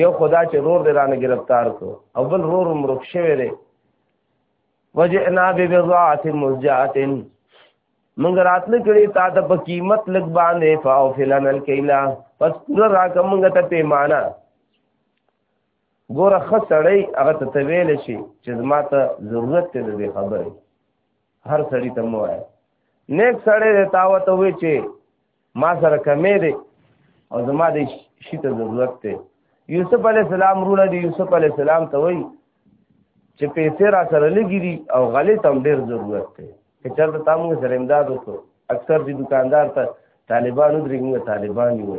یو خدا چې رور دې رانه گرفتار کو او بل رور مرخ شوی دی وجئنا ببضاعه مزجات منګ راتل کړي تا ته په قیمت لګ باندې فاو فلن الکیلا پس پورا راکم منګه ته پیمانه ګوره ښه سړی هغه ته ته ویل شي چې زما ته ضرورت دی د دې خبرې هر سړی ته مو وایي نیک سړی دی تا ورته ووایي چې ما سره کمې دی او زما دې شي ته ضرورت دی یوسف علی السلام رونه دی یوسف علی السلام ته وایي چې پیسې را سره لګي دي او غلې تم ډېر ضرورت دی که چېرته تا موږ سره امداد وکړو اکثر دې دکاندار ته طالبانو درې موږ طالبان یو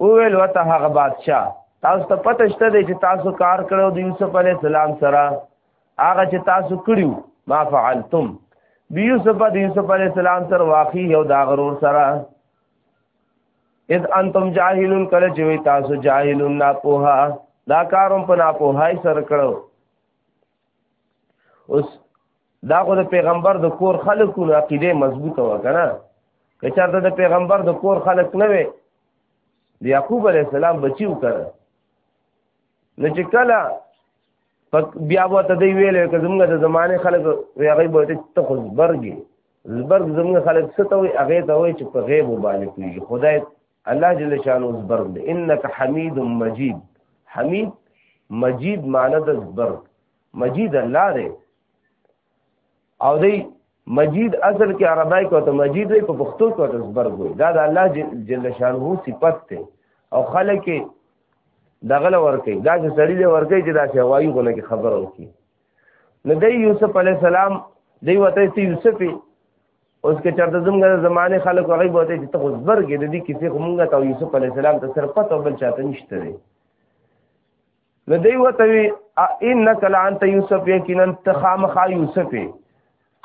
او ویل وته هغه بادشاہ تاسو ته پته شته دی چې تاسو کار کړو د یوسف علی السلام سره هغه چې تاسو کړیو ما فعلتم بی یوسف د یوسف علی السلام سره واقعي یو دا غرور سره اذ انتم جاهلون کله چې تاسو جاهلون نه پوها دا کاروم په نه پوهای سره کړو اوس دا خو د پیغمبر د کور خلکو نو عقیده مضبوطه و کنه که چارته د پیغمبر د کور خلک نه وي د یعقوب علی السلام بچیو کړه نو چې کله بیا به ته دی ویلې که زمونږ د زمانه خلک وی هغه به ته خو زبرګي زبرګ زمونږ خلک څه ته وي هغه ته وي چې په غیب باندې کوي خدای الله جل شانو زبرګ دی انک حمید مجید حمید مجید معنی د زبرګ مجید الله دی او دی مجید اصل کې عربای کو ته مجید وي په پښتو کو ته زبرګ وي دا د الله جل شانو صفت دی او خلک دغه لور کوي دا چې سړی له ور کوي چې دا چې هوایي غونه کې خبره وکړي نو د یوسف علی السلام دی وته چې یوسف اوس کې چرته زمونږ زمانه خلک هغه بوته چې ته خو زبرګې د دې کیسې خو مونږ ته یوسف علی السلام ته سر پته بل چاته نشته دی نو دی وته وی انک لانت یوسف یقینا تخامخ یوسف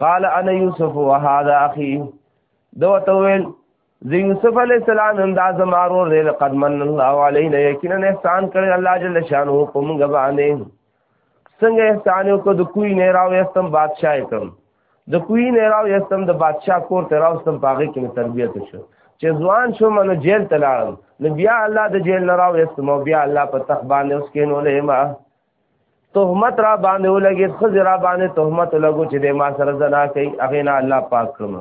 قال انا یوسف وهذا اخي دو ته ویل زه یوسف علی السلام هم دا زمارو دی لقد من الله علینا یقینا احسان کړی الله جل شانه په موږ باندې څنګه احسان وکړو د کوی نه راو استم بادشاہ کم د کوی نه راو یستم د بادشاہ کور ته راوستم پاغه کې مې تربیت شو چې ځوان شو منو جیل ته لاړم نو بیا الله د جیل نه راو یستم او بیا الله په تخ باندې اوس کې نو له ما تهمت را باندې ولګي خزر را باندې تهمت لګو چې د ما سره زنا کوي هغه نه الله پاک کړم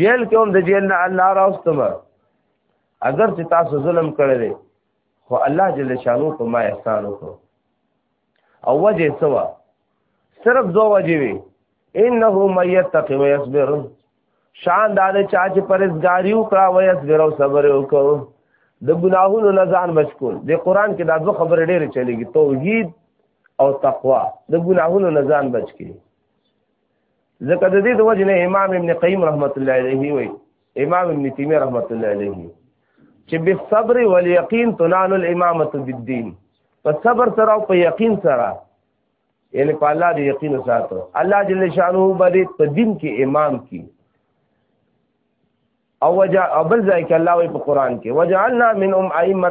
جیل کې هم د جیل نه الله راوستم اگر چې تاسو ظلم کړی خو الله جل شانو په ما احسان وکړو او وجه سوا صرف دو وجه وی انه من يتقي ويصبر شان دا د چا چې پرېزګاری وکړه او صبر او صبر وکړ د ګناهونو نه ځان بچول د قران کې دا دوه خبرې ډېرې چلېږي توحید او تقوا د ګناهونو نه ځان بچ کړي ځکه د دې د وجه نه امام ابن قیم رحمت الله علیه وی امام ابن تیمیه رحمت الله علیه چې بالصبر والیقین تنال الامامه بالدین په صبر سره او په یقین سره یعنی په الله دې یقین ساتو الله جل شانه باندې په دین کې امام کی او وجا ابل ځای کې الله وی په قران کې وجعلنا منهم ائمه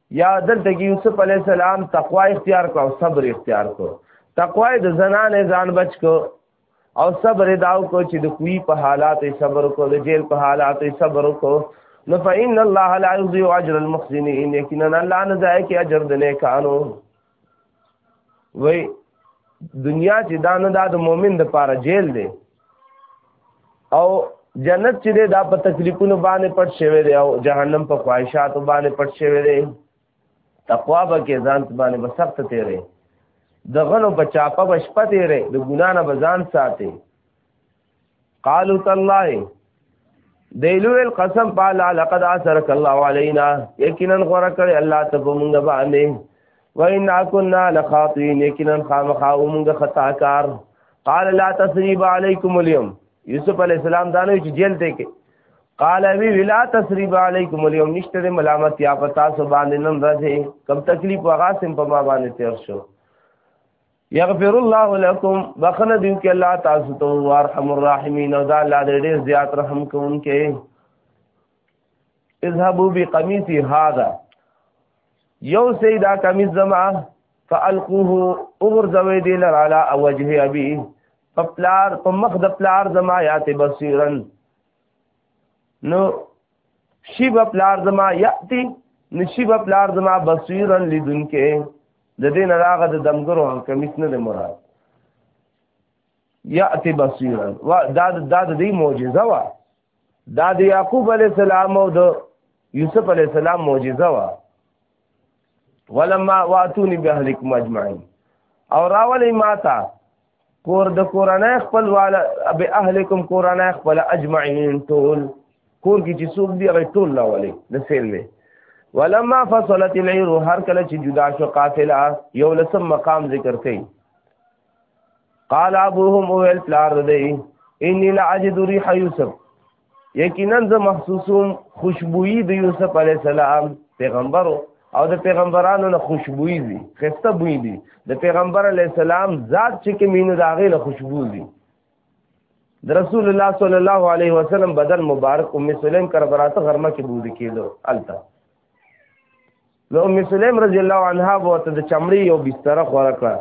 یا دلته کې یوسف علی السلام تقوا اختیار کو او صبر اختیار کو تقوا د زنان ځان بچ کو او صبر داو کو چې د کوی په حالات صبر کو د جیل په حالات صبر کو نو فإن الله لا يضيع اجر المحسنين یقینا الله نه ضایع کی اجر د نیکانو وای دنیا چې دا نه دا د مؤمن د پاره جیل دی او جنت چې دی دا په تکلیفونو باندې پټ شوی دی او جهنم په خواهشاتو باندې پټ شوی دی تقوا به کې ځان باندې به سخت تیرې د غنو په چاپه به شپه تیرې د ګنا نه به ځان ساتي قالو تالله دیلو القسم پالا لقد اثرك الله علينا یقینا غره کړی الله ته مونږ باندې وان كنا لخاطئين یقینا خامخا مونږ خطا کار قال لا تسريب عليكم اليوم یوسف علی السلام دانو چې جیل ته کې قال وی ولا تسريب عليكم اليوم نشته ملامت یا پتا سو باندې نن راځي کم تکلیف وغاسم په ما باندې تیر شو یغفر الله لكم بخنه دیو کې الله تاسو ته وارحم الراحمین او دا الله دې ډېر زیات رحم کوونکې اذهبوا بقميصي هذا یو سیدا قمیص زما فالقوه اغرزوي دې لرالا او وجه ابي په پلار په مخ د پلار زما یات بصیرن نو شی به پلار زما یاتی نشی به پلار زما بصیرن لیدون کې د دې نه راغه د دمګرو کمیس نه د مراد یاتی بصیرن وا دا دا د دې معجزه وا دا د یعقوب علی السلام او د یوسف علی السلام معجزه وا ولما واتونی بهلکم اجمعین او راولې ماتا کور د کورنۍ خپل والا به اهلکم کورنۍ خپل اجمعین ټول کور کې چې څوک دی هغه ټول نه ولي د سیل نه ولما فصلت العير هر کله چې جدا شو قافله یو لسم مقام ذکر کړي قال ابوهم ويل پلار دی اني لا اجد ريح يوسف یقینا زه محسوسوم خوشبوئی د یوسف علی السلام پیغمبرو او د پیغمبرانو له خوشبوئی دي خسته بوئی دي د پیغمبر علی السلام ذات چې کې مين داغه له خوشبو دي د رسول الله صلی الله علیه وسلم بدن مبارک ام سلیم کربراته غرمه کې بود کېدو الته نو ام سلیم رضی الله عنها به ته د چمړې یو بستر خوره کړه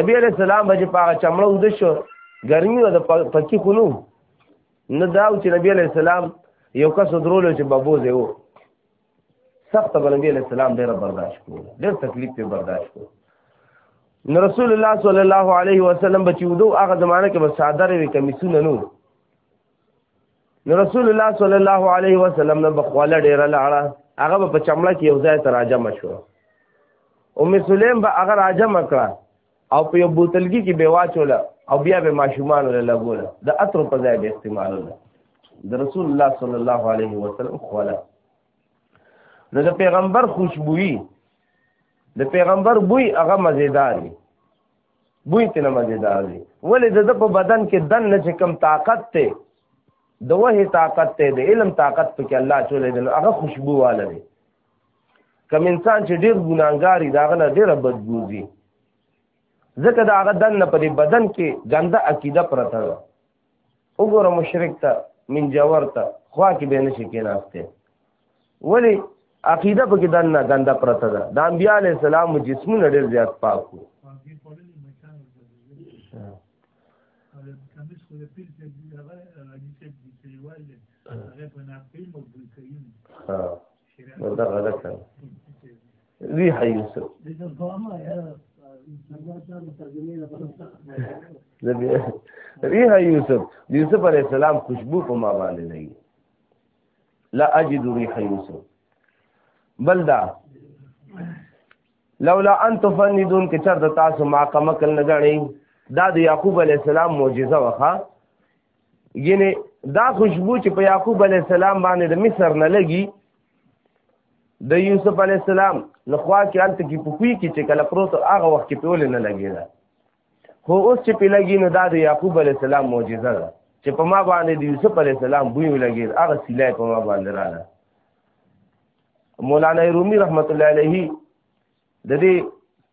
نبی علیہ السلام به په هغه چمړه ود شو ګرمي و د پکی خونو نه دا چې نبی علیہ السلام یو کس درول چې بابوزه و سخت به نبی علیہ السلام ډیر برداشت کو ډیر تکلیف په برداشت کو نو رسول الله صلی الله علیه وسلم بچو دو هغه زمانه کې به صادره وي کمیسونه نو نو رسول الله صلی الله علیه وسلم نه بخواله ډیره لاړه هغه په چمړه کې یو ځای ته راجم شو ام سلیم به هغه راجم کړه او په یو بوتلګي کې به واچوله او بیا به ماشومان له لګوله د عطر په ځای به استعمال وله د رسول الله صلی الله علیه وسلم خواله نو د پیغمبر خوشبوئی د پیغمبر بوی هغه مزیدار دی بوی ته نه مزیدار دی ولې د په بدن کې دن نه چې کم طاقت ته د وه طاقت ته د علم طاقت په کې الله چولې دی هغه خوشبو واله دی کم انسان چې ډیر ګناګاری دا غنه ډیره بدبوزي ځکه دا هغه دن نه په بدن کې ګنده عقیده پرته وګوره مشرک ته من جوور ته خوا کې به نشي کېناسته ولی عقیده پکې دنه ګنده پرته ده د انبیاء علی السلام جسمونه ډېر زیات پاک وو ها دا غلط ده وی حي یوسف وی حي یوسف یوسف علی السلام خوشبو په ما باندې نه لا اجد ريح يوسف بل دا لولا ان تفندون کې چرته تاسو ما کمکل نه غړي دا د یعقوب علی السلام معجزه وخه یعنی دا خوشبو چې په یعقوب علی السلام باندې د مصر نه لګي د یوسف علی السلام لخوا کې انت کې په کوی کې چې کله پروت هغه وخت کې پیول نه لګي دا هو اوس چې په لګي نو دا د یعقوب علی السلام معجزه ده چې په ما باندې د یوسف علی السلام بوی لګي هغه سیله په ما باندې رااله مولانا رومي رحمت الله علیه د دې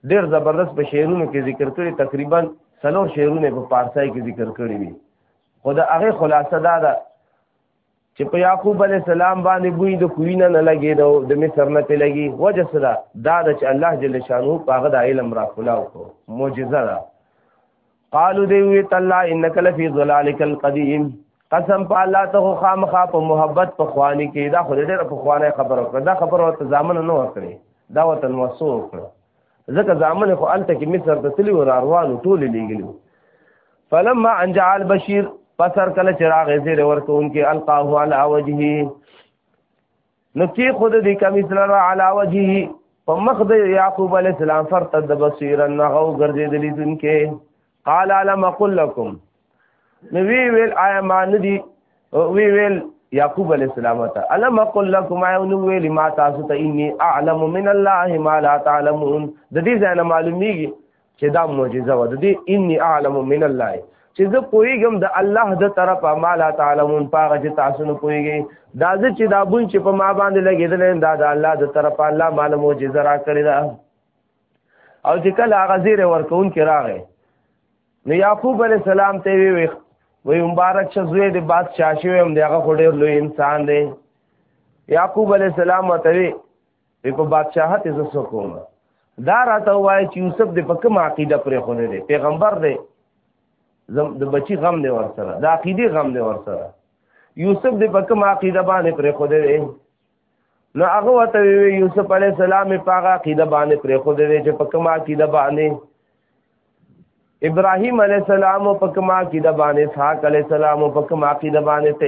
ډېر زبردست په شعرونو کې ذکر کړي تقریبا څلور شعرونه په پارسای کې ذکر کړي دي خو د هغه خلاصه دا ده چې په یعقوب علی السلام باندې بوی د کوینه نه لګي دا د مصر نه په لګي وجه سره دا د چې الله جل شانو په هغه د علم را کولاو کو معجزه ده قالو دی وی تعالی انک لفی ظلالک القدیم قسم په الله ته خامخا په محبت په خوانی کې دا خو ډېر په خوانه خبره کړه دا خبره ورته ځامن نه ورکړي دا وته نو وسو کړ ځکه ځامن خو الته کې مصر ته تلی ور روانو ټول لګلو فلما انجا البشیر پسر کله چراغ زیر ورکونکي القاه علی وجهه نو کې خود دې کمیس لرا علا وجهه په مخ د یعقوب علی السلام فرتد بصیرا نغو ګرځېدلې دونکې قال علم اقول لكم نو وی ویل آیا ما ندی وی ویل یعقوب علی السلام ته علم اقول لكم آیا نو ویل ما تاسو ته انی اعلم من الله ما لا تعلمون د دې ځای معلومیږي چې دا معجزه و د دې انی اعلم من الله چې زه پوهیږم د الله د طرفه ما لا تعلمون پاغه چې تاسو نه پوهیږئ دا زه چې دا بون چې په ما باندې لګېدل دا د الله د طرفه الله مال معجزه را کړی دا او چې کله هغه زیره ورکون کې راغی نو یعقوب علی السلام ته وی وی وی مبارک شه زوی د بادشاہ شوی هم دی هغه خو ډېر لوی انسان دی یعقوب علی السلام ته وی وی په بادشاہت یې زه کوم دا راته وایي چې یوسف دې په کومه عقیده پرې خونه دی پیغمبر دی زم د بچی غم دی ورسره د عقیده غم دی ورسره یوسف دې په کومه عقیده باندې پرې خونه دی نو هغه وته وی یوسف علی السلام په هغه عقیده باندې پرې خونه دی چې په کومه عقیده باندې ابراهیم علی السلام په کومه عقیده باندې اسحاق علی السلام په کومه عقیده باندې ته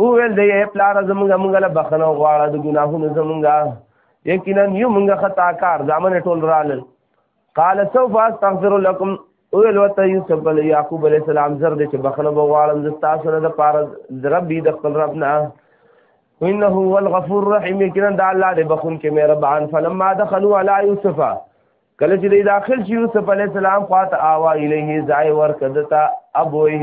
او ول دی پلار زمونږه مونږه له بخنه غواړه د ګناهونو زمونږه یقینا یو مونږه خطا کار ځامن ټول رال قال سوف استغفر لكم او ول وت یوسف علی یعقوب علی السلام زر دې چې بخنه غواړم د تاسو نه د پاره ربي د خپل رب نه انه هو الغفور الرحیم یقینا د الله دې بخون کې مهربان فلما دخلوا علی یوسف کله چې دی داخل شي یوسف علی السلام خواته آوا الیه زای ور کدتا ابوه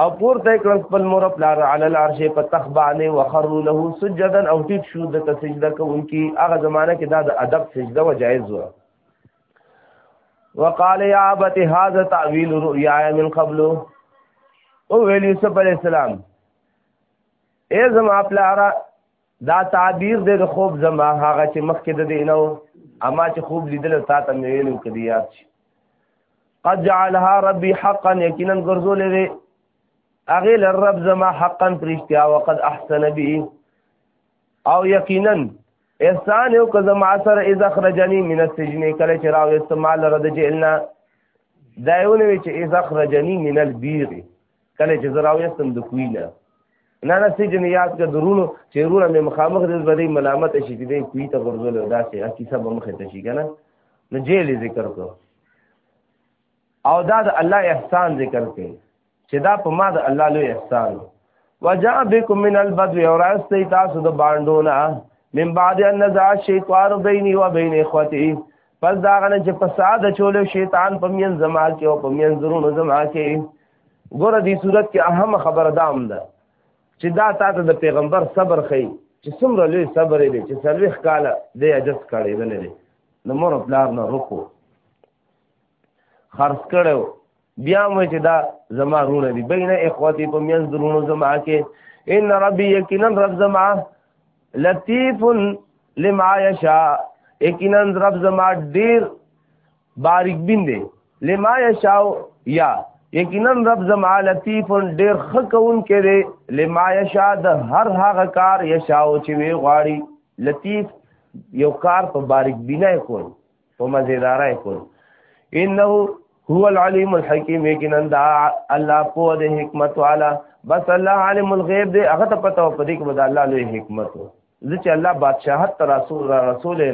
او پورته کړ خپل مور پلار علی العرش په تخبانه وخروا له سجدا او ټیټ شو د سجده کوونکی هغه زمانہ کې دا د ادب سجده و جایز و وقال يا ابت هذا تعويل رؤيا من قبل او ویل یوسف علی السلام اے زما پلار دا تعبیر دی د خوب زما هغه چې مخکې د دې نه و اما چې خوب لیدل تا ته مې ویلو کې دی یاد شي قد جعلها ربي حقا یقینا ګرځولې دی هغې له رب زما حقا پرشتیا وقد احسن بي او یقینا احسان یو که زما سر اذا خرجنی من السجن کله چې راو استعمال رد جلنا دایونه چې اذا خرجنی من البیر کله چې زراوی سم د کوی نه نه نه سي جن یاد کا درونو چې رونه مې مخامخ دې بدی ملامت شي چې دې کوی ته ورزول دا چې حقیقت به مخه ته شي کنه نو جیل ذکر کو او دا د الله احسان ذکر کوي چې دا په ما د الله لوی احسان وجاء بكم من البدو وراستي تاسو د باندونه من بعد ان نزع الشيطان بيني وبين اخوتي پس دا غنه چې فساد چول شیطان په مین زما کې او په مین زرونو زما کې ګوره دې صورت کې اهم خبر دام ده چې دا تاسو د پیغمبر صبر خي چې څومره لوی صبر دی چې سلوخ کاله دې اجازه کړې ده نه نو مور پلار نه رکو خرڅ کړو بیا مې چې دا زما رونه دي بینه اخواتي په میانس درونو زما کې ان ربي یقینا رب زما لطیف لما یشا یقینا رب زما ډیر باریک بین دی لما یشا یا یقینا رب زما لطیف ډیر خکون کې دی لما یشا د هر هغه کار یشا او چې وی غواړي لطیف یو کار په باریک بینه کوي په مزیداره کول انه هو العلیم الحکیم یقینا دا الله په دې حکمت والا بس الله عالم الغیب دې هغه ته پته په دې کې به الله لوی حکمت وو ځکه الله بادشاہت تر رسول رسول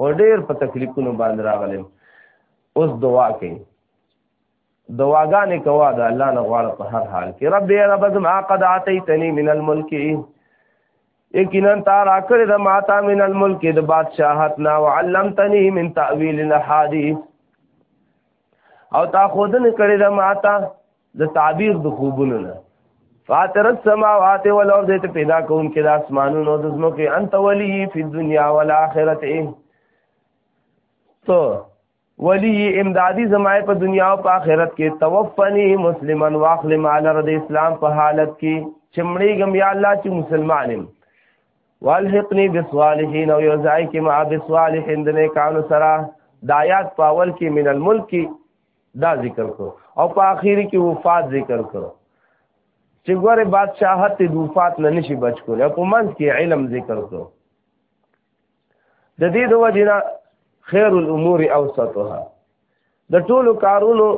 هډیر په تکلیفونو باندې راغلم اوس دعا کوي دواګانې کوا د الله نه غواړه په هر حال کې رب یا رب زما قد اتیتنی من الملک یقینا تا را کړې د ماتا من الملک د بادشاہت نا وعلمتنی من تاویل الاحادیث او تا خودنه کړې د ماتا د تعبیر د خوبونو نه فاطر السماوات والارض ته پیدا کون کې د اسمانونو د زمکه انت ولی فی الدنیا والآخرته تو ولی امدادی زمای په دنیا او په آخرت کې توفنی مسلمان واخل مال رد اسلام په حالت کې چمړی غم یا الله چې مسلمانم والحقنی بالصالحین او یزای کې ما بالصالحین د نیکانو سره دایات پاول کې من الملک دا ذکر کو او په اخر کې وفات ذکر کړو چې ګوره بادشاہت د وفات نه نشي بچ کول په منځ کې علم ذکر کړو د دې د وجنه خیر الامور اوسطها د ټولو کارونو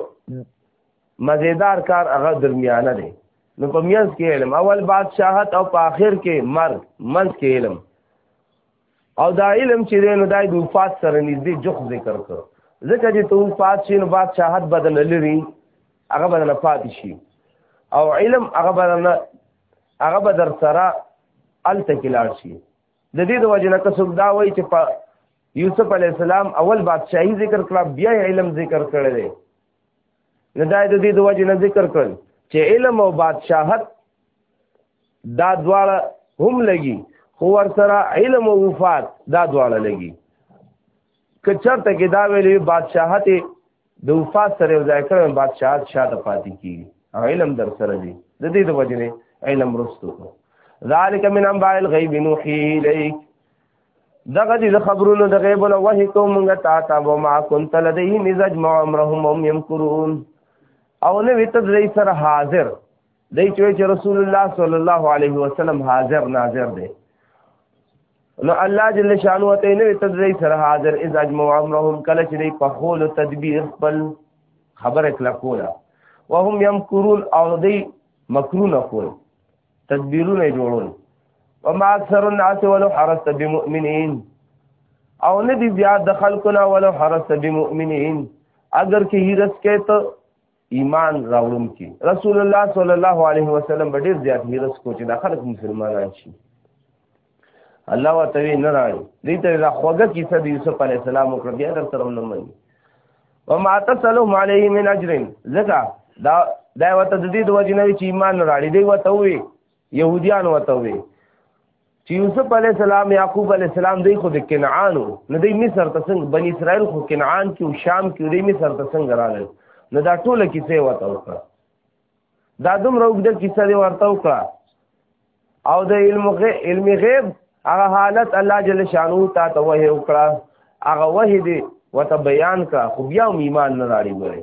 مزیدار کار هغه درمیانه دی نو په میانس کې علم اول بادشاہت او په آخر کې مرګ منځ کې علم او دا علم چې دی نو دای د وفات سره نږدې جخ ذکر کړ ځکه چې ته وفات شې نو بادشاہت بدل لري هغه بدل پاتې شي او علم هغه بدل هغه بدر سره ال تکلار شي د دې د وجه نه که څوک دا وایي چې په یوسف علی السلام اول بادشاہي ذکر کړه بیا علم ذکر کړی دی نه دا د دې د وجه نه ذکر کړل چې علم او بادشاہت دا دواړه هم لګي خو ورسره علم او وفات دا دواړه لګي که چرته کې دا ویلې بادشاہت د وفات سره یو ځای کړو بادشاہت شاته پاتې کیږي او علم در سره دی د دې د وجنه علم رستو ذالک من انباء الغیب نوحی الیک دغه دې خبرونو د غیب له وحی کوم غا تا تا و ما كنت لدیهم اذ اجمع امرهم هم یمکرون او نه ویت دې سره حاضر دی چوي چې رسول الله صلی الله علیه وسلم حاضر ناظر دی نو الله جل شانو ته نه تدری سره حاضر اذ اجمع امرهم کله چې په خول تدبیر خپل خبره کلا کوله وهم یمکرون او دی مکرونه کول تدبیرونه جوړول وما اکثر الناس ولو حرست بمؤمنین او نه دی زیاد د خلقنا ولو حرست بمؤمنین اگر کې هیرس کې ته ایمان راوړم کی رسول الله صلی الله علیه وسلم ډیر زیات هیرس کو چې دا خلک مسلمانان شي الله وتعالى نه راړي دې ته دا خوګه کیسه د یوسف علی السلام وکړه بیا در سره نه مني وما تسلم علیه من اجر زکا دا دا وته د دې د وجنوي چې ایمان راړي دی وته وي يهوديان وته وي چې یوسف علی السلام یعقوب علی السلام دوی خو د کنعان نه دوی مصر ته څنګه بنی اسرائیل خو کنعان کې او شام کې دوی مصر ته څنګه راغلل نو دا ټوله کیسه وته وکړه دا دومره وګړه کیسه دی ورته وکړه او د علم غیب علم غیب هغه حالت الله جل شانو ته ته وه وکړه هغه وه دی وته بیان کړه خو بیا ایمان نه راړي وره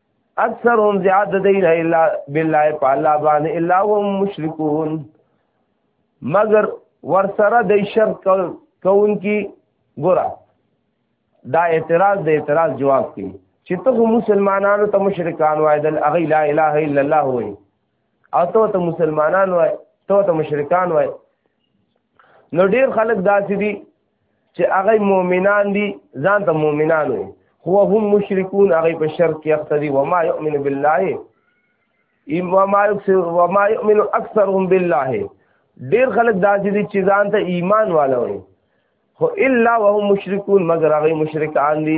اکثرهم زیاد دین الا بالله فالله باندې الا هم مشرکون مگر ور سره د شرک کون کی ګورا دا اعتراض د اعتراض جواب کی چې ته مسلمانانو ته مشرکان وای دل اغه لا اله الا الله وای او ته ته مسلمانان وای ته ته مشرکان وای نو ډیر خلک داسې دي چې هغه مؤمنان دي ځان ته مؤمنان وي هو هم مشرکون هغه په شرک کې اخته دي وما يؤمن بالله وما يكثر وما يؤمن اكثرهم بالله ډیر خلک داسې دي چې ځان ته ایمان والوي خو الا وهم مشرکون مگر هغه مشرکان دي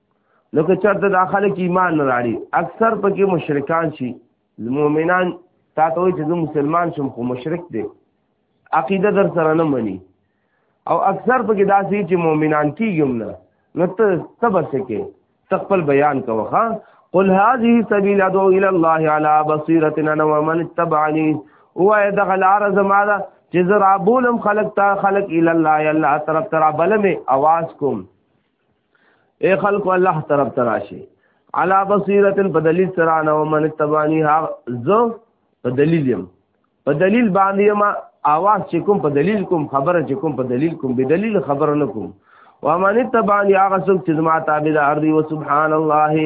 نو که چرته دا خلک ایمان نه راړي اکثر پکې مشرکان شي مؤمنان تا ته وایي چې زه مسلمان شم خو مشرک دی عقیده در سره نه مني او اکثر پکې داسې چې مؤمنان کیږم نه نو ته صبر سکے تخپل بیان کوه ها قل هذه سبيل ادعو الى الله على بصيره انا ومن اتبعني هو دغه لار زما ده چې زه رابولم خلق تا خلق الى الله الله طرف ترا بلمه आवाज کوم اے خلق الله طرف تراشي علا بصیرت په دلیل سره انا ومن تبانی ها زو په دلیل يم په دلیل باندې ما आवाज چې کوم په دلیل کوم خبره چې کوم په دلیل کوم به دلیل خبره نه کوم ومن تبانی هغه څوک چې ما تابعدار دی او سبحان الله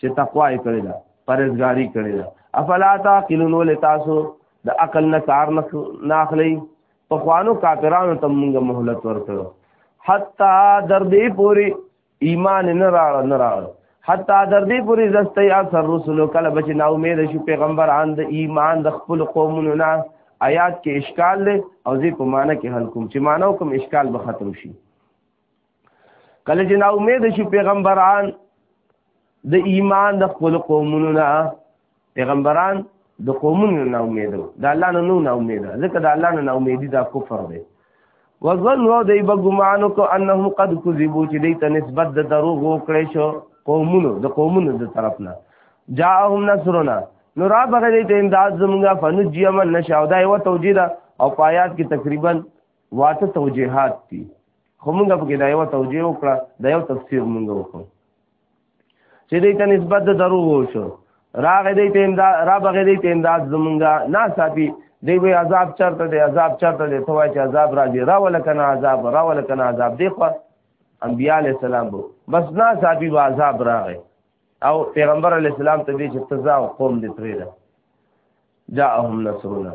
چې تقوا یې کړی ده پرهیزګاری کړی ده افلا تعقلون ول تاسو د عقل نه کار نه اخلي په خوانو کافرانو ته موږ مهلت ورکړو حتا در دې پوری ایمان نه راړ نه راړ حتا در دې پوری زسته یا سر رسول کله بچ نا امید شو پیغمبر اند ایمان د خپل قومونو نه آیات کې اشکال دی او زی په معنی کې حل کوم چې معنی کوم اشکال به ختم شي کله چې نا امید شو پیغمبران د ایمان د خپل قومونو نه پیغمبران د قومونو نه امید د الله نه نو نه امید ځکه د الله نه نه امیدي دا کفر دی وظنوا دی بګمانو کو انهم قد کذبوا چې دی ته نسبت د دروغ وکړې شو قومونو د قومونو د طرف نه جاءهم نصرنا نو را بغیر ته امداد زمونږه فنجی من نشاو دا یو توجیه او پایات کې تقریبا واته توجیهات دي خو موږ په کې دا یو توجیه وکړه دا یو تفسیر موږ وکړو چې دې ته نسبت د درو وشو راغې دې ته امداد را بغې دې ته امداد زمونږه نا صافي دی وی عذاب چرته دی عذاب چرته دی ته وای چې عذاب راځي را ولکنه عذاب را ولکنه عذاب دی خو انبیاء علی السلام بو بس نا صافي با عذاب راغې او پیغمبر علی السلام ته دې چې تزا او قوم دې پرې ده جاءهم نصرنا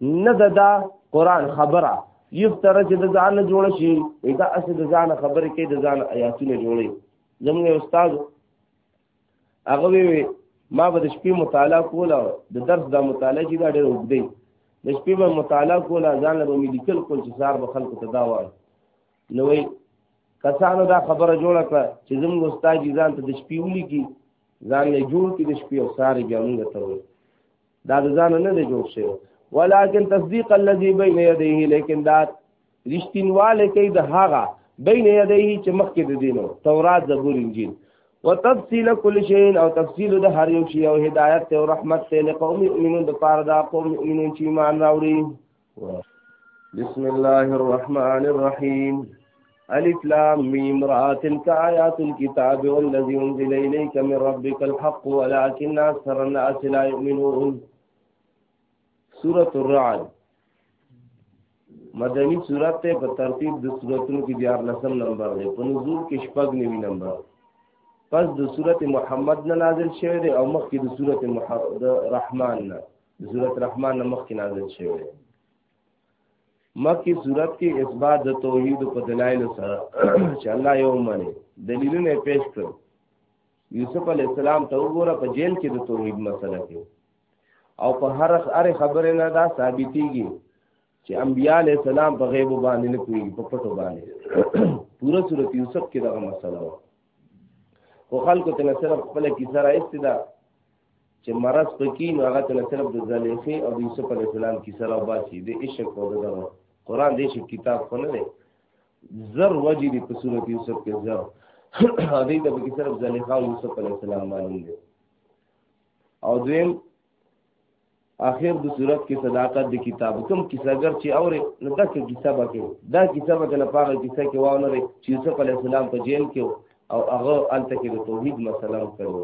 نه ده دا قرآن خبره یفتره چې د ځان نه جوړ شي وي دا اصل د ځان خبرې کې د ځان آیاتونه جوړي زموږ استاد هغه وی ما به د شپې مطالعه کوله د درس دا مطالعه چې دا ډېر وګدي د شپې به مطالعه کوله ځان له مې لیکل کول چې سار به خلکو ته دا وایي نو وی کسانو دا خبره جوړه کړه چې زموږ استاد ځان ته د شپې ولي کې ځان له جوړ کې د شپې او سار بیا موږ ته وایي دا د ځان نه دی جوړ شوی ولكن تصديق الذي بين يديه لیکن دا رښتینواله کوي د هغه بین یدیه چې مخکې د دینو تورات زبور انجیل وتفصيل كل شيء او تفصيل د هر یو شی او هدایت او رحمت ته لقوم یؤمنون د پاره دا قوم یؤمنون چې ایمان راوړي بسم الله الرحمن الرحيم الف لام میم را تلك آیات الكتاب والذي انزل اليك من ربك الحق ولكن اكثر الناس لا يؤمنون سورة الرعد مدنی صورت ته په ترتیب د صورتونو کې دیار لسم نمبر دی په نزول کې شپږ نیوی نمبر پس د صورت محمد نه نازل شوی دی او مخکې د صورت محمد رحمان نه سورت رحمان نه مخکې نازل شوی دی مکی صورت کې اثبات د توحید په دلایل سره چې الله یو منه دلیلونه پیش کړ یوسف علی السلام ته وګوره په جیل کې د توحید مسله کې او په هر هر خبره نه دا ثابتېږي چې انبیاء علیہ السلام په غیب باندې نه کوي په پټو باندې پورا سورۃ یوسف کې دا مسله و خو خلکو ته صرف خپل کیسه راځي دا چې مرض پکې نو هغه ته صرف د زلیخې او د یوسف علیہ السلام کیسه را باسي د عشق او د دغه قران د عشق کتاب خو نه دی زر وجې دی په سورۃ یوسف کې زر دې د پکې صرف زلیخا او یوسف علیہ السلام باندې او دویم اخر د صورت کې صداقت د کتاب کوم کیسه ګر چې اوري نو دا کې کیسه به کې دا کیسه به نه پاره کیسه کې واو نه چې یوسف علی السلام په جیل کې او هغه الته کې د توحید مسله کړو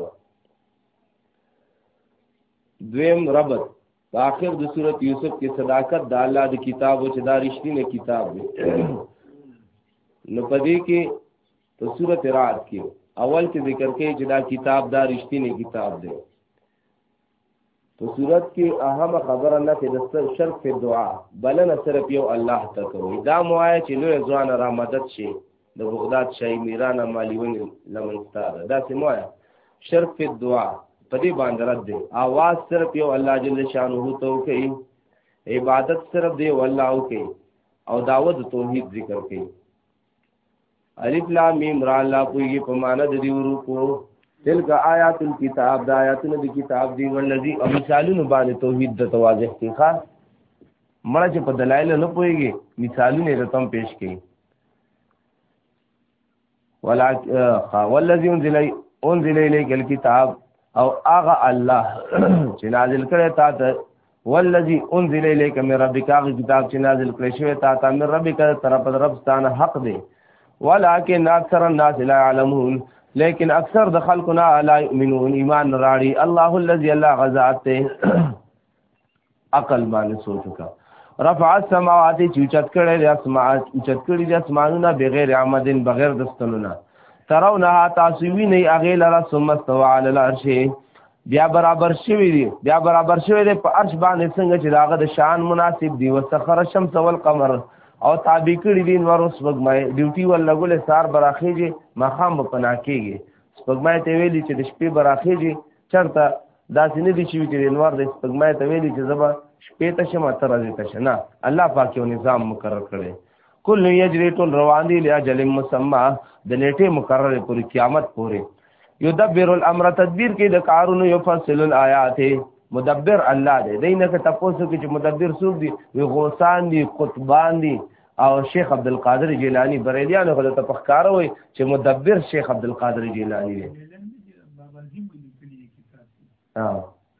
دویم ربط په اخر د صورت یوسف کې صداقت د الله د کتاب او چې دا رښتینه کتاب دی نو پدې کې په صورت رات کې اول کې ذکر کې چې دا کتاب دا رښتینه کتاب دی په صورت کې اهم خبره نه چې د سر شرک په دعا بلنه صرف یو الله ته کوي دا موایه چې لوی ځوان را مدد شي د بغداد شای میران مالیون لمنستا دا سه موایه شرک په دعا په دې باندې رد دی اواز صرف یو الله جل شانه ته کوي عبادت صرف دی والله کوي او داوود توحید ذکر کوي الف لام میم را الله پویږي په معنا د دې ورکو تلک آیات الكتاب دا آیاتونه د کتاب دی ولذي او مثالونه باندې توحید د تواضح کې ښا مړه چې په دلایل نه پويږي مثالونه د تم پیش کړي ولا والذي انزل انزل اليك الكتاب او اغه الله چې نازل کړي تا ته والذي انزل اليك من ربك هغه کتاب چې نازل کړی شوی تا ته من ربک طرف رب ستانه حق دی ولكن اکثر الناس لا يعلمون لیکن اکثر د خلکو نه لا يؤمنون ایمان راړي الله الذي الله غزاد ته عقل باندې سوچ وکړه رفع السماوات چې چت کړي د اسماء چت کړي د اسمانونو بغیر عمدن بغیر دستلونه ترونه تاسو وی نه اغه لرا ثم استوى على العرش بیا برابر شوی دی بیا برابر شوی دی په عرش باندې څنګه چې داغه د شان مناسب دی وسخر الشمس والقمر او تابع کړی دین ورس وګمای ډیوټي ول لګول سار براخیږي مخام په ناکیږي سپګمای ته ویلی چې د شپې براخیږي چرته داسې نه دي چې چې انوار د سپګمای ته ویلی چې زبا شپې ته شمه تر ازي ته شنه الله پاک یو نظام مقرر کړی کل یجری ټول روان دي لاجل مسمى د نیټه مقرره پر قیامت پورې یدبر الامر تدبیر کې د کارونو یفصل الایات مدبر الله دی دینه که تاسو کې چې مدبر څوک دی وی غوسان دی قطبان دی او شیخ عبد القادر جیلانی بریلیان خو ته پخکار وي چې مدبر شیخ عبد القادر جیلانی دی ها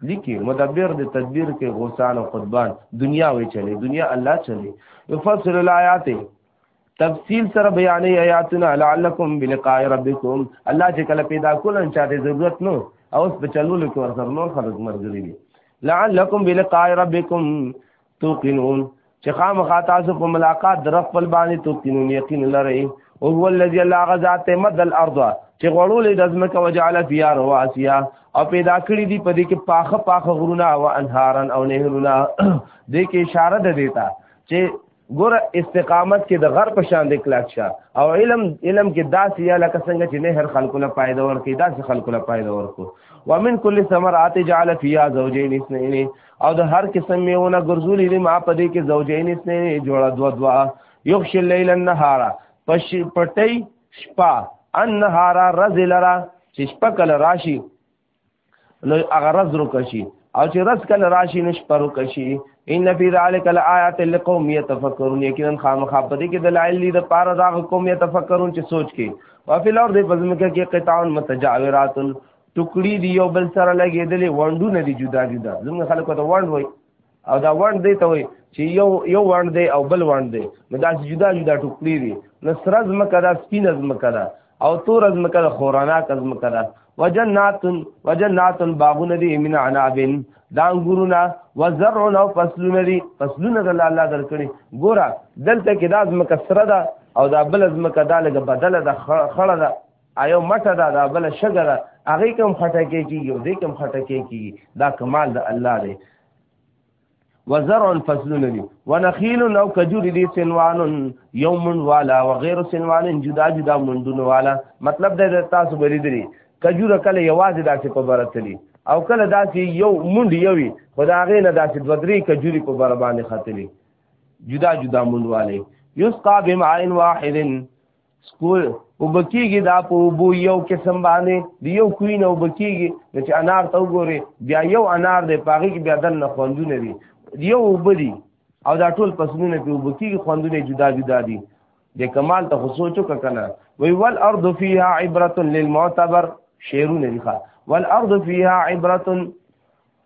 لیکي مدبر د تدبیر کې غوسان او قربان دنیا وی چلی دنیا الله چلی یفصل الایات تفصیل سره بیانې آیاتنا لعلکم بلقاء ربکم الله چې کله پیدا کول ان چاته ضرورت نو اوس په چلولو کې ورسره نور خلک مرګري دي لعلکم بلقاء ربکم توقنون چې خامخا تاسو په ملاقات در خپل باندې توقنون یقین لرئ او هو الذی لا غزات مد الارض چې غړولې د ځمکه وجعل فیها رواسیا او پیدا کړی دی په دې کې پاخه پاخه غرونه او انهارن او نهرونه دې کې اشاره ده دیتا چې ګور استقامت کې د غر په شان د کلاک شه او علم علم کې داسې یا لکه څنګه چې نه هر خلکو له پایده ورکې داسې خلکو له پایده ورکو ومن کل ثمرات جعل فيها زوجين اثنين او د هر قسم میونه ګرځولې دي ما په دې کې زوجین اسنه جوړه دوا دوا یخش الليل النهار پش پټي شپه النهار رزلرا چې شپه کله راشي نو هغه رز رکشي او چې رز کله راشي نو شپه رکشي ان فی ذلک الایات لقوم یتفکرون یقینا خامخا په دې کې دلایل دي د پاره دا قوم یتفکرون چې سوچ کې وفي الارض فزمکه کې قطعون متجاورات ټوکړي دی یو بل سره لګېدلې وانډونه دي جدا جدا زموږ خلکو ته وانډ وای او دا وانډ دی ته وای چې یو یو وانډ دی او بل وانډ دی نو دا جدا جدا ټوکړي دي نو سره ځمکه دا سپینه ځمکه ده او تور ځمکه ده خوراناک ځمکه ده وجنات وجنات باغونه دي من عناب دا انګورونه وزرع او فصلونه دي فصلونه د الله درکړي ګوره دلته کې دا ځمکه سره ده او دا بل ځمکه دا لګه بدله ده خړه ده ایو مټه دا دا بل شګه دا هغه کوم خټکه کیږي او دې کوم خټکه کیږي دا کمال د الله دی وزرع فصلون دی ونخیل او کجور دی سنوان یوم والا وغیر سنوان جدا جدا مندون والا مطلب دا تاسو بری دی کجور کله یوازې داسې په برتلی او کله داسې یو مونډ یوي خدا غې نه داسې دوه درې کجوري په بر باندې خاتلی جدا جدا مونډواله یسقا بماء واحد سکول وبکیږي دا په وبو یو قسم باندې دی یو کوی نه وبکیږي چې انار ته وګوري بیا یو انار دی پاغي کې بیا دنه خوندونه دي یو وبدي او دا ټول پسونه په وبکیږي خوندونه جدا جدا دي د کمال ته سوچو کنه وی ول ارض فیها عبره للمعتبر شعرونه دي ښا ول ارض فیها عبره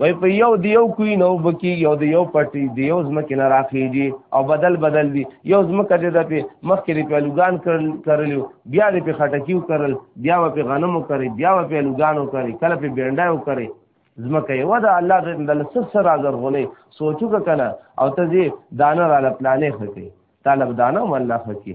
وای په یو دی یو کوی نو بکی یو دی یو پټی دی یو زمکه نه راخیږي او بدل بدل دی یو زمکه د په مخکې په لوګان کړل بیا د په خټکیو کړل بیا په غنمو کړی بیا په لوګانو کړی کله په بینډایو کړی زمکه یو د الله د لسر سره حاضر غولې سوچو کنه او ته دې دانه را لپلانې خکې طالب دانه والله خکې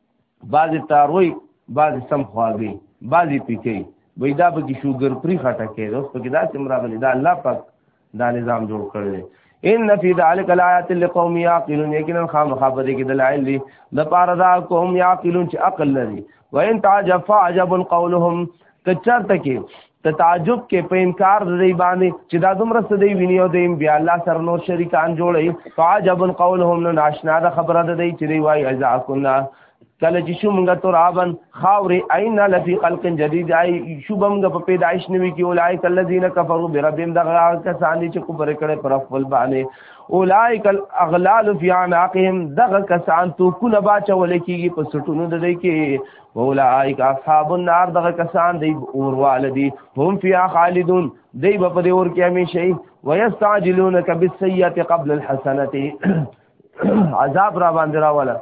بعضې تاروي بعضې سم خواږي بعضې پیکي وای دا به کې شوګر پري خټه کې اوس په کې دا سم راغلي دا الله پاک دا نظام جوړ کړی ان فی ذلک الایات لقوم یعقلون یقینا خامخا په دې کې دلایل دي د پاره دا قوم یعقلون چې عقل لري وان تعجب فعجب قولهم کچر تکي ته تعجب کې په انکار د دی باندې چې دا دومره څه دی ویني او دیم بیا الله سره نور شریکان جوړي فعجب قولهم نو ناشنا د خبره د دی چې دی وای اذا كنا کله چې شو موږ ترابن خاورې عین لفی خلق جدید ای شو بمږ په پیدایش نوي کې اولایک الذین کفروا بربهم دغه کسان چې کفر کړي پر خپل باندې اولائک الاغلال فی عناقهم دغه کسان تو کله باچول کیږي په سټونو د دې کې واولائک اصحاب النار دغه کسان دی اورواله دي هم فی خالدون دی په دې اور کې همیشه ويستعجلونک بالسیئه قبل الحسنه عذاب را باندې راواله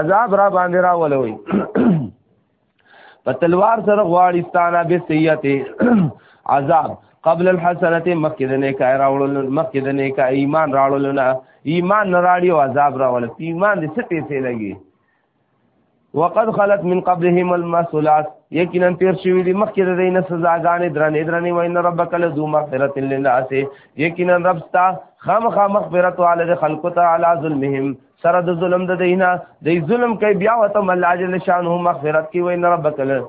عذاب را باندې راواله وي په تلوار سره غواړي ستانه به سیئه عذاب قبل الحسنه مخکې د نیکای راوړل مخکې د نیکای ایمان راوړل نه ایمان نه راړي او عذاب راول ایمان دې څه پیسې لګي وقد خلت من قبلهم المسلات یقینا تیر شوی دی مخکې د دینه سزاګانې درنې درنې وین ربک لذو مغفرت للناس یقینا رب ستا خامخ مغفرت علی خلق تعالی ظلمهم سره د ظلم د دینه د ظلم کوي بیا وته ملاجل شانه مغفرت کوي وین ربک لذو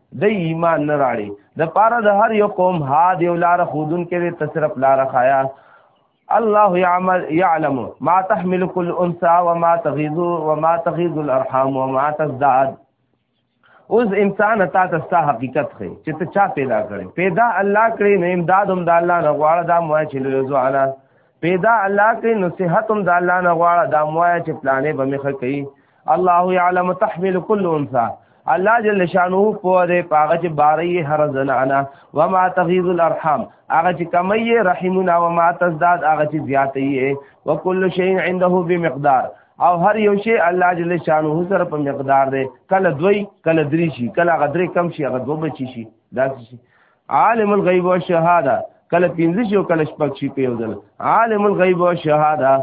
د ایمان نه راړي د پاره د هر یو قوم ها دی ولار خودن کې ته صرف لار خایا الله يعمل يعلم ما تحمل كل انثى وما تغيظ وما تغيظ الارحام وما تزداد اوس انسان تا تستا حقیقت خې چې ته چا پیدا کړې پیدا الله کړې نه امداد هم د الله نه غواړه دا موه چې له ځوانا پیدا الله کړې نو صحت هم د الله نه غواړه دا موه چې پلانې به مخ کوي الله يعلم تحمل كل انثى الله جل شانه په دې پاغه چې باري هر زنانا و ما تغيظ الارحام هغه چې کمی رحمنا و ما تزداد هغه چې زیاتې وکل شيء عنده بمقدار او هر یو شی الله جل شانه سره په مقدار دی کله دوی کله درې شي کله غدرې کم شي هغه دوه بچی شي دا شي عالم الغیب والشهاده کله پنځه شي کله شپږ شي په یو ځل عالم الغیب والشهاده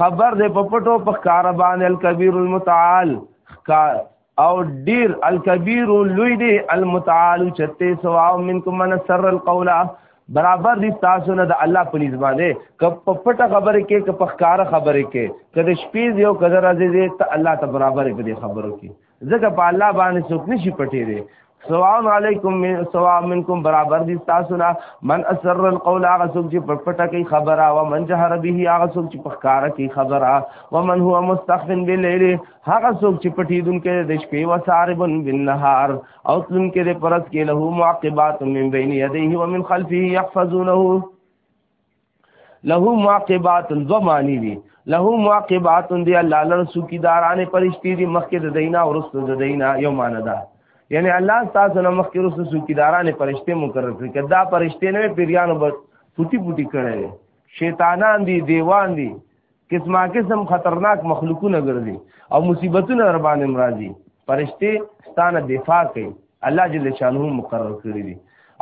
خبر دې په پټو په کاربان الکبیر المتعال او ډیر الکبیر لوی دی المتعال چته سوا منکم من سر القول برابر دي تاسو نه د الله په نسبت باندې کپ په پټه خبره کې کپ په ښکار خبره کې کله شپې یو کله راځي ته الله ته برابر په دې خبرو کې ځکه په الله باندې څوک نشي پټې دي سلام علیکم من سلام منکم برابر دي تاسو نه من اسر القول هغه څوک چې په پټه کې خبره او من جهر به هغه څوک چې په ښکارا کې خبره او من هو مستخفن بالليل هغه څوک چې پټې دن کې د شپې و ساربن بالنهار او تن کې د پرد کې له معقبات من بین یدیه ومن خلفه يحفظونه له معقبات دو معنی دي له معقبات دي الله لره سوکیدارانه پرشتي دي مخکې د دینه او رسو د دینه یو معنی ده یعنی الله تاسو نه مخکې رسو سوکیدارانه پرشتي مقرر کړی کدا پرشتي نه پیریانو بس پوټي پوټي کړي شیطانان دي دیوان دي قسمه قسم خطرناک مخلوقونه ګرځي او مصیبتونه در باندې مرضی فرشته ستانه دفاع کوي الله جل شانه مقرر کړی دي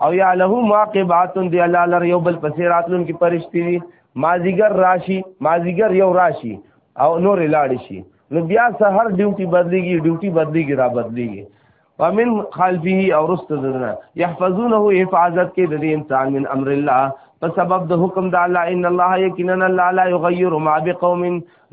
او یا له معقبات دی الله لر یو بل پسې راتلون کې فرشتي دي مازیګر راشي مازیګر یو راشي او نور لاړ شي نو بیا سحر ډیوټي بدليږي ډیوټي بدليږي را بدليږي ومن خلفه او رست دنا يحفظونه حفاظت کې د دې انسان من امر الله په سبب د حکم د الله ان الله یقینا الله لا یغیر ما بقوم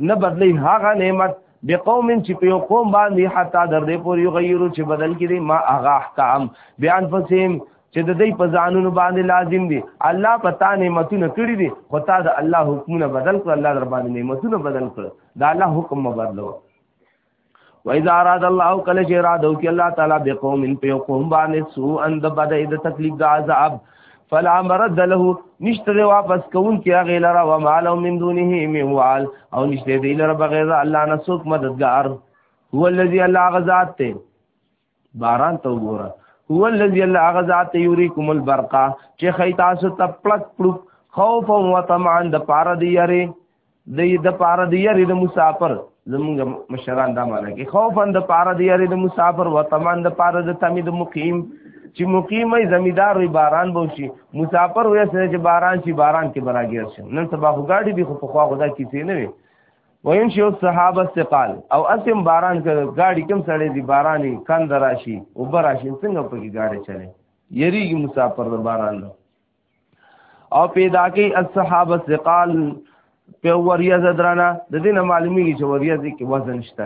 نه بدلی هغه نعمت بقوم چې په یو قوم باندې حتی در دې پورې یغیر چې بدل کړي ما هغه احکام بیان فسیم چې د دې په ځانونو باندې لازم دي الله پتا نعمتونه کړی دي خو تا د الله حکمونه بدل کړ الله در باندې نعمتونه بدل کړ دا الله حکم مبدلو وإذا أراد الله کله چې اراده وکړي الله تعالی به قوم ان په قوم باندې سو ان د بد د تکلیف د عذاب فلا مرد له نشته دی واپس کون کې هغه لره و مالو من دونه میوال او نشته دی لره بغیر الله نه څوک مددگار هو الذي الله غزاد ته باران ته وګوره هو الذي الله غزات يريكم البرقا چې خی تاسو ته پړک پړک خوف او طمعا د پاره دی یری د د پاره دی یری د مسافر زمونږ مشران دا معنی کې خوفا د پاره دی یری د مسافر او طمعا د پاره د تمی د مقیم چې مقیم ای زمیدار وي باران به شي مسافر وې سره چې باران شي باران کې براګیر شي نن سبا خو ګاډي به خو په خوا خدا کیسې نه وي وینشي او صحابه استقال او اسیم باران کړه گاډي کم سړې دي باراني کند راشي او براشي څنګه په کې گاډي چلے یریږي مسافر د باران نه او پیدا کې اصحاب استقال په وریا زدرانا د دې معلومیږي چې وریا کې وزن شته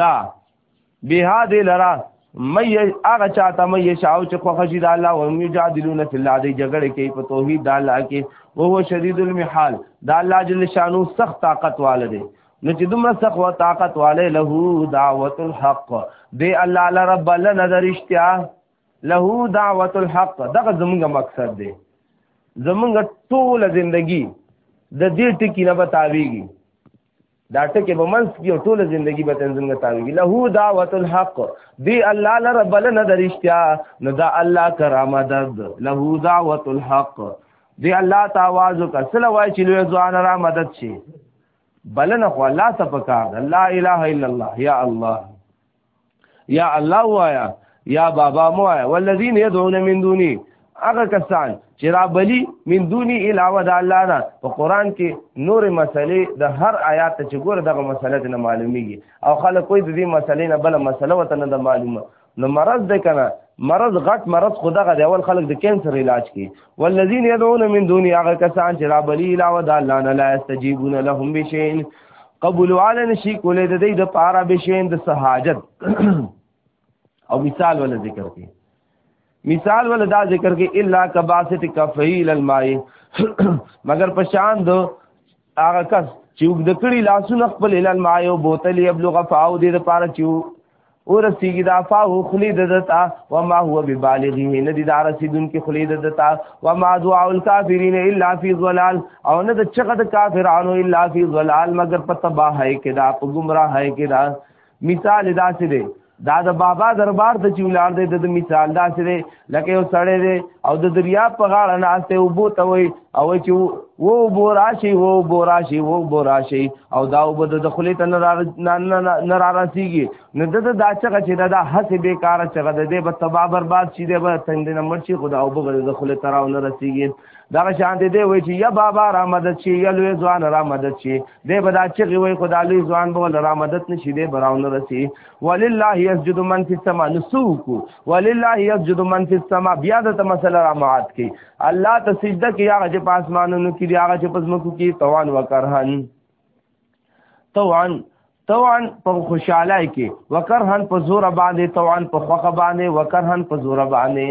دا بها دې لرا مې هغه چاته مې شاو چې خو خشي د الله او مې جادلون فی الله دې جګړه کې په توحید د الله کې او هو شدید المحال د الله جل شانو سخت طاقت والده نو چې دومره سخت و طاقت والے له دعوت الحق دې الله لره بل نظر اشتیا له دعوت الحق دغه زمونږ مقصد دی زمونږ ټول زندگی د دې ټکی نه بتاویږي دا ټکه په منځ کې او ټول ژوندۍ به تنظیم غتاوي له دعوت الحق دی الله لره بل نه درشتیا نو دا الله کرامه دد له دعوت الحق دی الله تعاوذ کا سلا وای چې لوی ځوان را مدد شي بل نه خو الله ته پکار الله اله الا الله یا الله یا الله وایا یا بابا مو وایا والذین يدعون من دونی هغه کسان چې را بلی من دونی علاوه د الله نه په قران کې نور مسلې د هر آیات چې ګور دغه مسله نه معلومیږي او خلک کوئی د دې مسلې نه بل مسله وته نه معلومه نو مرض ده کنه مرض غټ مرض خدغه دی اول خلک د کینسر علاج کی والذین يدعون من دون هغه کسان چې را بلی علاوه د الله نه لا استجیبون لهم بشیء قبول علی نشي کولای د دې د پاره به شین د سہاجت او مثال ول ذکر کې مثال ول دا ذکر کې الا کباسط کفیل الماء مگر په شان دو هغه کس چې وګد کړي لاسونه خپل ال الماء او بوتل یبلغ فاو دې د پاره چې ورسیږي دا فاه خلی د دتا و ما هو ببالغه نه دي دا رسیدون کې خلی د دتا و ما دعاء الکافرین الا فی ظلال او نه د چغه د کافرانو الا فی ظلال مگر په تباہی کې دا په گمراهی کې دا مثال دا څه دی دا د بابا دربار ته چې ولار دی د مثال دا څه دی لکه یو سړی دی او د دریا په غاړه ناسته او بو ته وای او چې وو بو راشي وو بو راشي وو بو راشي او دا وب د دخلې ته نه را رسیږي نو د دا چې چې دا هڅه به کار چې د دې په تبا برباد شي د به تند نه مرشي خدا او بغل دخلې تراو نه رسیږي دغه شان دی وای چې یا بابا را مدد شي یا لوی ځوان را مدد شي دی به دا چې وای خدا لوی ځوان به ول را مدد نشي دی براون رسی ولله یسجد من فی السما نسوک ولله یسجد من فی السما بیا د مسله را معاد کی الله ته سجده کی هغه چې پاسمانونو کې دی هغه چې پزمکو کې توان وکرهن توان توان په خوشاله کې وکرهن په زور باندې توان په خوخه باندې وکرهن په زور باندې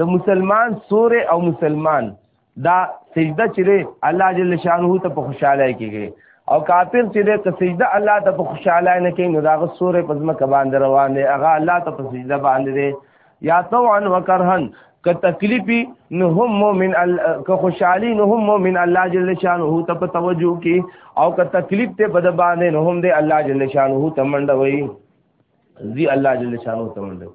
د مسلمان سور او مسلمان دا سجده چې الله جل شانه ته په خوشاله کېږي او کافر چې ده که سجده الله ته په خوشاله نه کوي نو دا غ سورې په ځمکه باندې روان دی هغه الله ته په سجده باندې دی یا طوعا وکرهن که تکلیفي نو هم مؤمن ال... که خوشحالي نو هم مؤمن الله جل شانه ته په توجه کې او که تکلیف ته بد باندې نو هم دی الله جل شانه ته منډوي زی الله جل شانه ته منډوي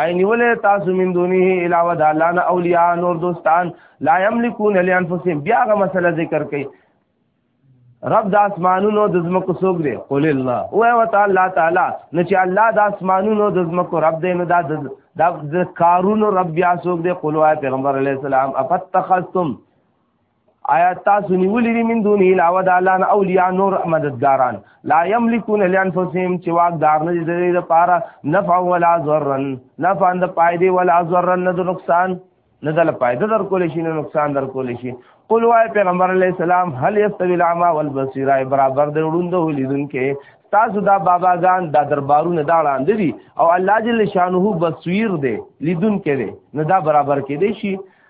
اي نیولې تاسو من دونه علاوه د الله نه اولیاء نور دوستان لا یملکون لانفسهم بیا غو مسله ذکر کړي رب د اسمانونو د زمکو څوک دی قول الله او او تعالی تعالی نه چې الله د اسمانونو د زمکو رب دی نو دا د کارونو رب بیا څوک دی قول او پیغمبر علی السلام افتخذتم آیا تاسو نیولې دي من دون علاوه د الله نه اولیاء نور مددګاران لا یملکون لانفسهم چې واقدار نه دي د دې لپاره نفع ولا ضرر نفع د فائدې ولا ضرر نه د نقصان نه د فائدې در کول شي نه نقصان در کول شي قل وای پیغمبر علی السلام هل یستوی العما والبصیر برابر د وړوندو لیدونکې تاسو دا باباګان دا دربارونه دا وړاندې دي او الله جل شانه بصیر دی لیدونکې دی نه دا برابر کې دی شي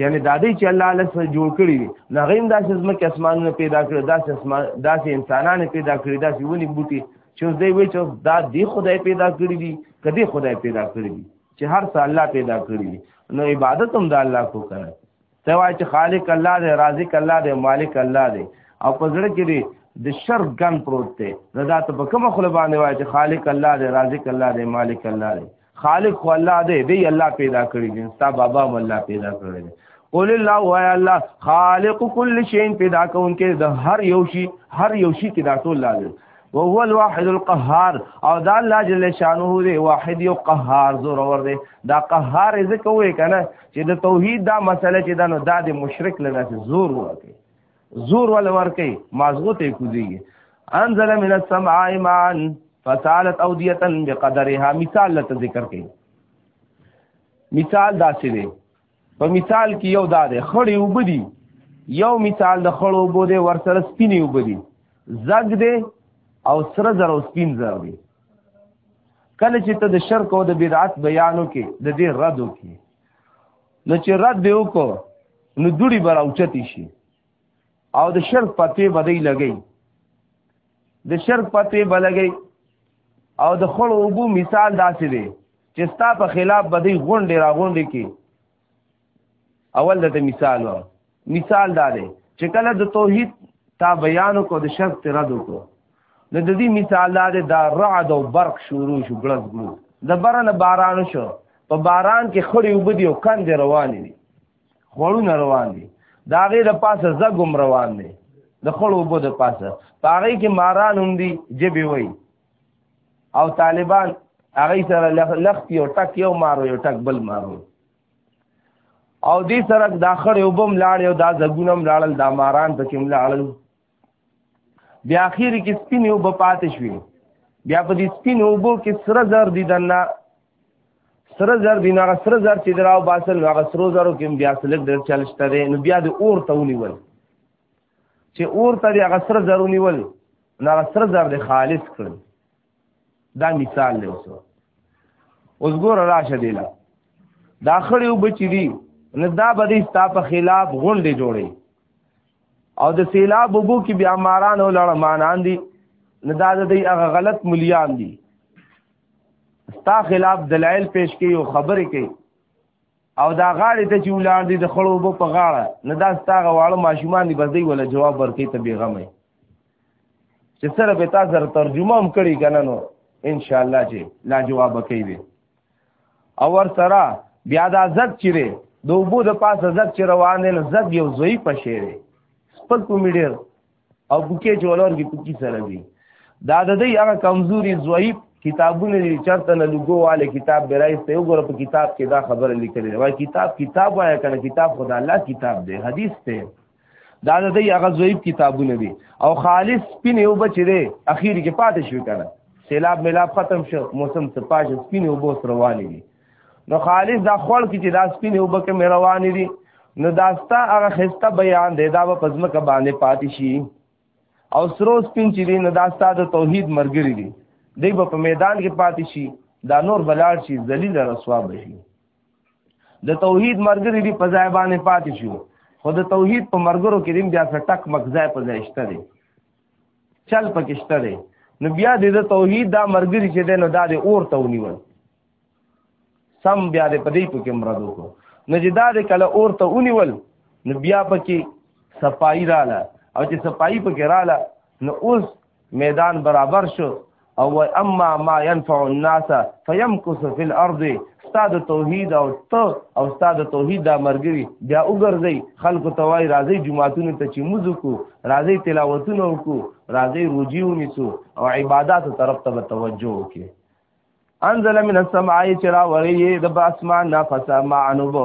یعنی دا دی چې الله له سره جوړ کړی دی نه غیم داسې ځمکه اسمانونه پیدا کړی داسې اسمان داسې انسانان پیدا کړی داسې ونی بوټي چې اوس دی وی چې دا دی خدای پیدا کړی دی کدی خدای پیدا کړی دی چې هر څه الله پیدا کړی دی نو عبادت هم د الله کو کړه ته وای چې خالق الله دی رازق الله دی مالک الله دی او په زړه کې دی د شر ګن پروت دی نو دا ته په کومه خلبانه وای چې خالق الله دی رازق الله دی مالک الله دی خالق خو الله دی دی الله پیدا کړی دی ستا بابا هم الله پیدا کړی دی قول الله و الله خالق کل شی پیدا کونکي د هر یو شی هر یو شی کې دا ټول لازم او هو الواحد القهار او دا الله جل شانه دی واحد یو قهار زور ور دی دا قهار ځکه وې کنه چې د توحید دا مسله چې دا نو دا د مشرک لږه زور ورکړي زور ول ورکی مازغو ته کوزیږي انزل من السماء ماء فسالت اوديه بقدرها مثال لته ذکر کړي مثال داسې دی په مثال کې یو دا دی خړې وبدي یو مثال د خړو وبو دی ورسره سپینې وبدي زګ دی او سره زر او سپین زر دی کله چې ته د شرک او د بدعت بیانو کې د دې ردو کې نو چې رد به وکړو نو دوړي به راوچتې شي او د شرک پتې به دی لګي د شرک پتې به لګي او د خړو اوبو مثال داسې دی چې ستا په خلاف به دی غونډې را غونډې کې اول دته مثال و مثال دا دی چې کله د توحید تا بیان کو د شرط رد کو نو د دې مثال دا دی دا رعد او برق شروع شو ګلز ګلو د برنه باران شو په باران کې خړې وبدي او کند روان دي خړونه روان دي دا غي د پاسه زګم روان دي د خړو وبو د پاسه پاره کې ماران هم دي جبي وي او طالبان هغه سره لخت یو ټک یو مارو یو ټک بل مارو او دې سره دا خړې وبم لاړ او دا زګونم لاړل دا ماران په کې لاړل بیا اخیر کې سپینې وب پاتې شوې بیا په دې سپینې وبو کې سره زر دي دنه سره زر دي هغه سره زر چې دراو باسل هغه سره زرو کې بیا سلک در چلشته دي نو بیا د اور ته ونیول چې اور ته هغه سره زر ونیول نو هغه سره زر د خالص کړل دا مثال دی اوس اوس ګور راشه دی لا دا خړیو بچی دی نه دا به دې ستا په خلاف غونډې جوړي او د سیلاب وبو کې بیا ماران او لړمانان دي نه دا د دې هغه غلط مليان دي ستا خلاف دلایل پیش کوي او خبرې کوي او دا غاړې ته چې ولار دي د خړو وبو په غاړه نه دا ستا غواړو ماشومان دي بس دی ولا جواب ورکړي ته بیغمه چې سره به تاسو سره ترجمه هم کړی کنه نو ان شاء الله چې لا جواب کوي او ور سره بیا دا زد چیرې د وبو د پاسه زد چې روان دی نو زد یو زوی پښې دی خپل کوم ډیر او بوکې چې ولور کې پکی سره دی دا د دې هغه کمزوري زوی کتابونه دي چرته نه لګو والے کتاب برای ته وګوره په کتاب کې دا خبره لیکلې وای کتاب کتاب وای کنه کتاب خدای الله کتاب دی حدیث ته دا د دې هغه ضعیف کتابونه دي او خالص سپین یو بچی دی اخیر کې پاتې شو کنه سیلاب ملاب ختم شو موسم ته پاش سپین یو بوس روان دي نو خالص دا خړ کې چې دا سپین یو بکه مې روان دي نو داستا هغه خسته بیان دی دا په پزما کې باندې پاتې شي او سرو سپین چې دی نو داستا د توحید مرګري دي دی په میدان کې پاتې شي دا نور بلار شي ذلیل رسوا بشي د توحید مرګري دی په ځای باندې پاتې شو خو د توحید په مرګرو کې دیم بیا څه ټک مخځای په ځای شته دی چل پکې شته دی نو بیا د توحید دا مرګري چې دی نو دا د اور ته ونیول سم بیا د پدې په کې مرادو کو نو چې دا د کله اور ته ونیول نو بیا پکې صفائی رااله او چې صفائی پکې رااله نو اوس میدان برابر شو او اما ما ينفع الناس فيمكث في الارض استاد توحید او ته او استاد توحید دا مرګري بیا وګرځي خلکو ته وای راځي جمعهتونو ته چې موزو کو راځي تلاوتونه وکړو راځي روجي ونیسو او عبادت طرف ته توجه وکړي انزل من السماء چرا وری د باسمان نا فسما عنبو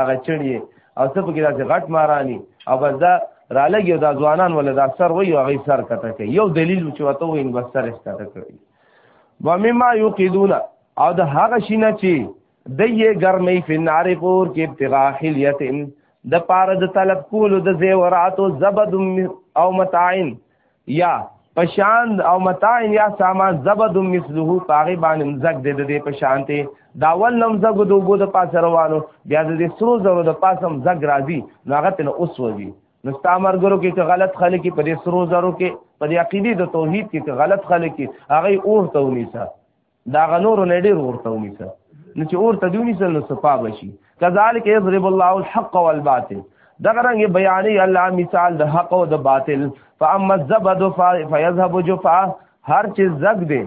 هغه چړي او څه پکې داسې غټ مارانی او بس دا رالګي دا ځوانان ولا دا سر وي او غي سر کته کوي یو دلیل چې وته وین بس سر کته کوي و مما یقیدون او د هغه شینه چې د یې ګرمې فنار پور کې ابتغاء حلیتن د پاره د طلب کولو د زیورات او زبد او متاعن یا پشان او متاع یا سامان زبد مثله پاغي باندې مزګ د دې پشان ته دا ول نم زګ د وګو د پاسه روانو بیا د دې سرو زرو د پاسم زګ راځي ناغه ته اوس وځي نو ستامرګرو کې چې غلط خلک په دې سرو زرو کې په دې عقیده د توحید کې غلط خلک هغه اور ته ونیسه دا غنور نه ډیر ورته ونیسه نو چې ورته دی ونیسه نو صفا بشي کذالک یضرب الله الحق والباطل دغه رنګ بیانې الله مثال د حق او د باطل فاما الزبد فيذهب جفا هر چې زګ دی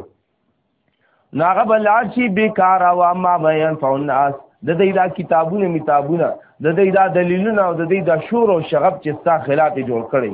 ناغه بلار شي بیکار او اما بیان فالناس د دې دا کتابونه میتابونه د دې دا دلیلونه او د دې دا شور او شغب چې ستا خلاف جوړ کړي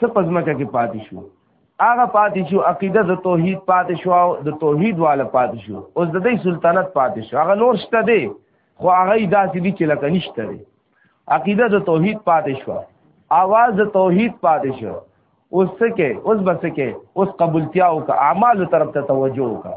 څه پزماکه کې پاتې شو هغه پاتې شو عقیده د توحید پاتې شو او د توحید والا پاتې شو اوس د دې سلطنت پاتې شو هغه نور شته دی خو هغه داسې دي چې لکه نشته دی عقیده د توحید پاتې شو اواز د توحید پاتې شو اوس څه کې اوس بس کې اوس قبولتیا او اعمال طرف ته توجه وکړه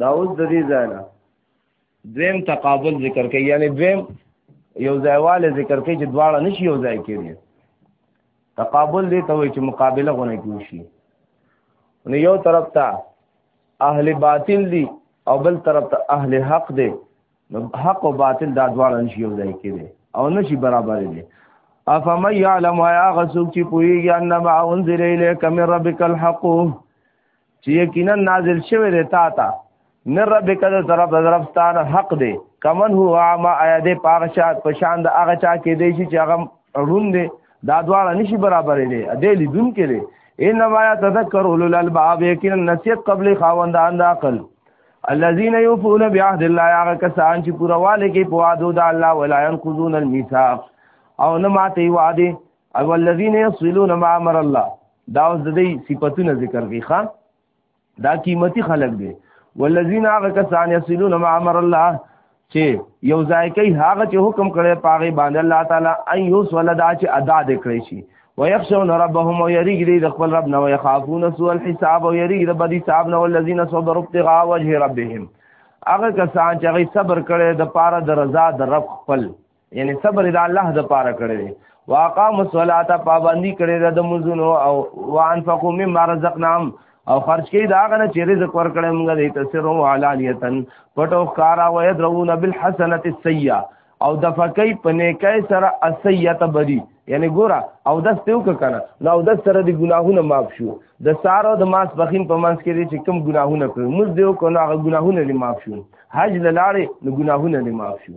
دا اوس د دې ځای نه دویم تقابل ذکر کوي یعنی دویم یو ځایواله ذکر کوي چې دواړه نشي یو ځای کېږي تقابل دی ته وایي چې مقابله غونه کوي شي نو یو طرف ته اهل باطل دي او بل طرف ته اهل حق دي نو حق او باطل دا دواړه نشي یو ځای کېږي او نشي برابر دي افمن يعلم يا غسوک چې پويږي انما انزل اليك من ربك الحق چې یقینا نازل شوی دی تا ته من ربک د طرف د ربستان حق دی کمن هو عما ایا دې پاغه شات په شان د هغه چا کې دی چې هغه روند دی دا دواړه نشي برابر دی دې لیدون کې دی ان ما تذکر اولل الباب یقینا نسیت قبل خاوندان د عقل الذين يوفون بعهد الله هغه کسان چې پورواله کې په وعده د الله ولا ينقضون الميثاق او نه ماته وعده او الذين يصلون ما امر الله دا اوس د دې صفاتونه ذکر کوي ښا دا قیمتي خلق دي والذین هغه کسان یصلون ما امر الله چې یو ځای کوي هغه چې حکم کړي پاغه باندې الله تعالی ايو سولدا چې ادا د کړی شي ويخشون ربهم ويريږي د خپل رب نه ويخافون سوء الحساب ويريږي د بدی صاحب نه والذین صبروا ابتغاء وجه ربهم هغه کسان چې هغه صبر کړي د پاره د رضا د رب خپل یعنی صبر د الله د پاره کړی دی واقام الصلاه پابندی کړی د مزونو او وانفقوا مما رزقناهم او خرج کړي دا غنه چې رزق ورکړې موږ دې تسرو علانیتن پټو خارا و يدرون بالحسنه السيئه او د فقې په نیکه سره اسیه تبری یعنی ګوره او د ستو کنه نو د سره د ګناهونه معاف شو د سارو د ماس بخین په منځ کې چې کوم ګناهونه کړو موږ دیو کو نو هغه ګناهونه لري معاف شو حج لاله نو ګناهونه لري معاف شو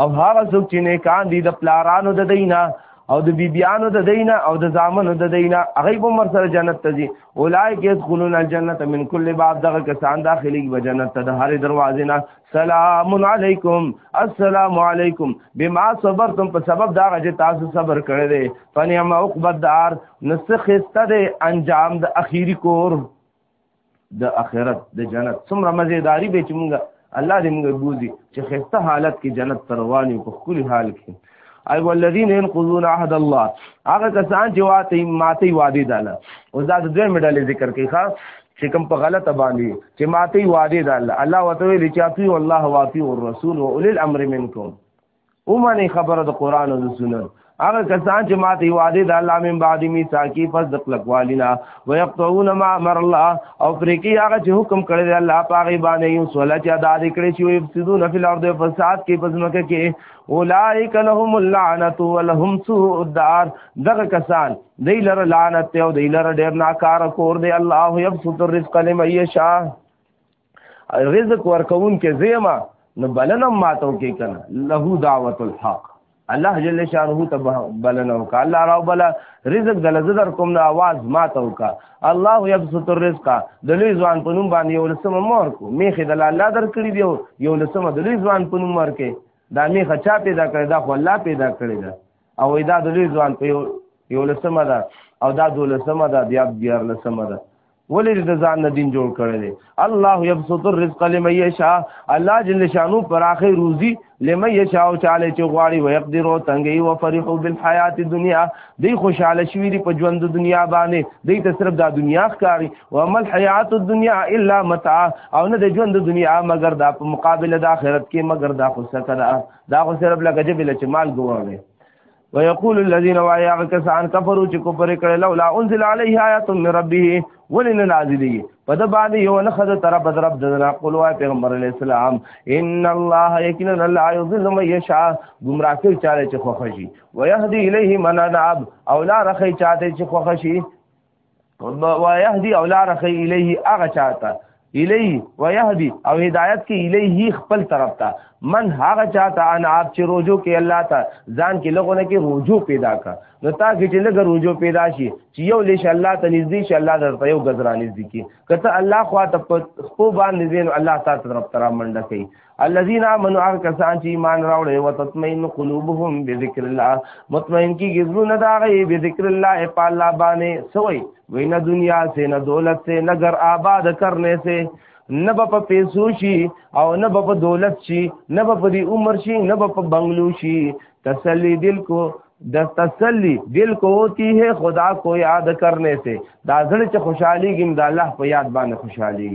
او هغه څوک چې نیکان دي د پلارانو د دینه او د بیبیانو د دینه او د زامنو د دینه هغه به مر سره جنت ته ځي اولایک يدخلون الجنه من كل باب دغه کسان داخلي به جنت ته د هرې دروازې نه سلام علیکم السلام علیکم بما صبرتم په سبب دا چې تاسو صبر کړی دی فنعم عقبت دار نسخسته دی انجام د اخیری کور د اخرت د جنت څومره مزیداری به چې مونږ الله دې مونږ بوزي چې خسته حالت کې جنت تر رواني په خولي حال کې ای والذین ينقضون عهد الله هغه کسان چې واته ماته وعده داله او دا د دوی مډالې ذکر کوي ښا چې کوم په غلطه باندې چې ماته وعده داله الله وتعالى چې اطیع الله واطیع الرسول واولی الامر منکم اومنه خبره د قران او سنت هغه کسان چې ماته وعده د الله من بعد میثاقی پس د کلکوالینا ويقطعون ما امر الله او پرکی هغه چې حکم کړی دی الله پاغي باندې یو سوال چې ادا کړی چې یفسدون فی الارض فساد کې پس مکه کې اولائک لهم اللعنت ولهم سوء الدار دغه کسان دی لره لعنت او دی لره ډیر ناکار کور دی الله یبسط الرزق لمن یشاء رزق ورکون کې زیما نو بلنم ماتو کې کنه له دعوت الحق الله جل شانه ته بلنه وکا الله راو بلا رزق د لزدر کوم نه आवाज ماته وکا الله يبسط الرزق د لوی ځوان په نوم باندې یو لسمه مور کو میخه د الله درکړي دی یو لسمه د لوی ځوان په نوم ورکه دا میخه چا پیدا کړی دا خو الله پیدا کړی دا او دا د لوی ځوان په یو لسمه ده او دا د لسمه ده بیا بیا لسمه ده ولې د ځان نه دین جوړ کړی دی الله یبسط الرزق لمن یشاء الله جل شانو پر اخر روزي لمن یشاء چاله چې غواړي او يقدر او تنګي او فرحو بالحیات الدنیا دی خوشاله شوی دی په ژوند د دنیا باندې دی ته صرف د دنیا ښکاری او عمل حیات الدنیا الا متاع او نه د ژوند د دنیا مگر دا په مقابله د آخرت کې مگر دا خو سکه دا خو صرف لکه چې بل چې مال ګواوي ويقول الذين وايا کسان کفرو چې کفر کړي لولا انزل عليه آيات من ربه ولن نازلي په د باندې یو نه خد تر بد رب دنا قول واي پیغمبر علی السلام ان الله یقینا لا یذل من یشاء گمراه کوي چاله چې خوخشي ويهدي الیه من اناب او لا رخی چاته چې خوخشي ويهدي او لار خي الیه هغه چاته الیه ويهدي او هدایت کې الیه خپل طرف ته من هغه چاته ان اپ چې روزو کې الله ته ځان کې لغونه کې روزو پیدا کا نو تا کې چې لګ روزو پیدا شي چې یو لیش الله ته نږدې شي الله درته یو غزران نږدې کی کته الله خوا ته خو باندې زین الله تعالی طرف تر منډه کوي الذين امنوا هغه کسان چې ایمان راوړي او تطمئن قلوبهم بذكر الله مطمئن کی غزونه دا غي بذكر الله په الله باندې سوي وینه دنیا سے نه دولت سے نګر آباد کرنے سے نه په پیسو شي او نه په دولت شي نه په دې عمر شي نه په بنگلو شي تسلی دل کو د تسلی دل کو ہوتی ہے خدا کو یاد کرنے سے دا ځل چې خوشحالي ګم د الله په یاد باندې خوشحالي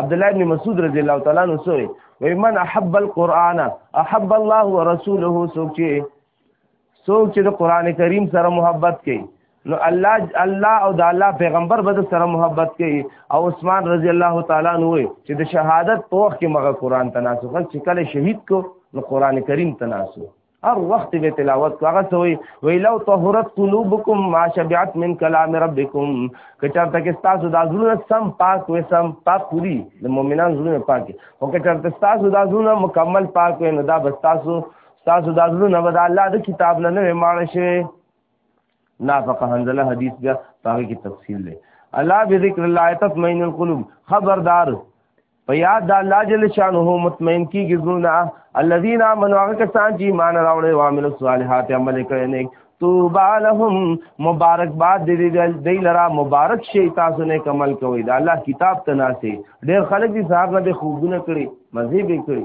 عبد الله بن مسعود رضی الله تعالی عنہ سوې وای من احب القرآن احب الله ورسوله سوک چې سوک چې د قران کریم سره محبت کوي نو الله الله او د الله پیغمبر به سره محبت کوي او عثمان رضی الله تعالی عنہ چې د شهادت په وخت کې مغه قران تناسخ چې کله شهید کو نو قران کریم تناسخ هر وخت به تلاوت کو هغه سوې وی لو طهرت قلوبکم ما شبعت من کلام ربکم کچر تک تاسو د ازونه سم پاک و سم پاک پوری د مؤمنان زونه پاک او کچر تک تاسو د ازونه مکمل پاک و نه دا بس تاسو تاسو د ازونه ود الله د کتاب نه نه ماړ شي نافقه حنزله حدیث بیا پاګه کې تفصیل دی الله بذکر الله تطمئن القلوب خبردار په یاد د الله جل شانه مطمئن کیږي زړونه الذين امنوا هغه کسان چې ایمان راوړل او عمل صالحات عمل کړي نیک توبا لهم مبارک باد دې دې لرا مبارک شي تاسو نه کمل کوي دا الله کتاب تناسي ډېر خلک دي صاحب نه خوبونه کړي مزه به کړي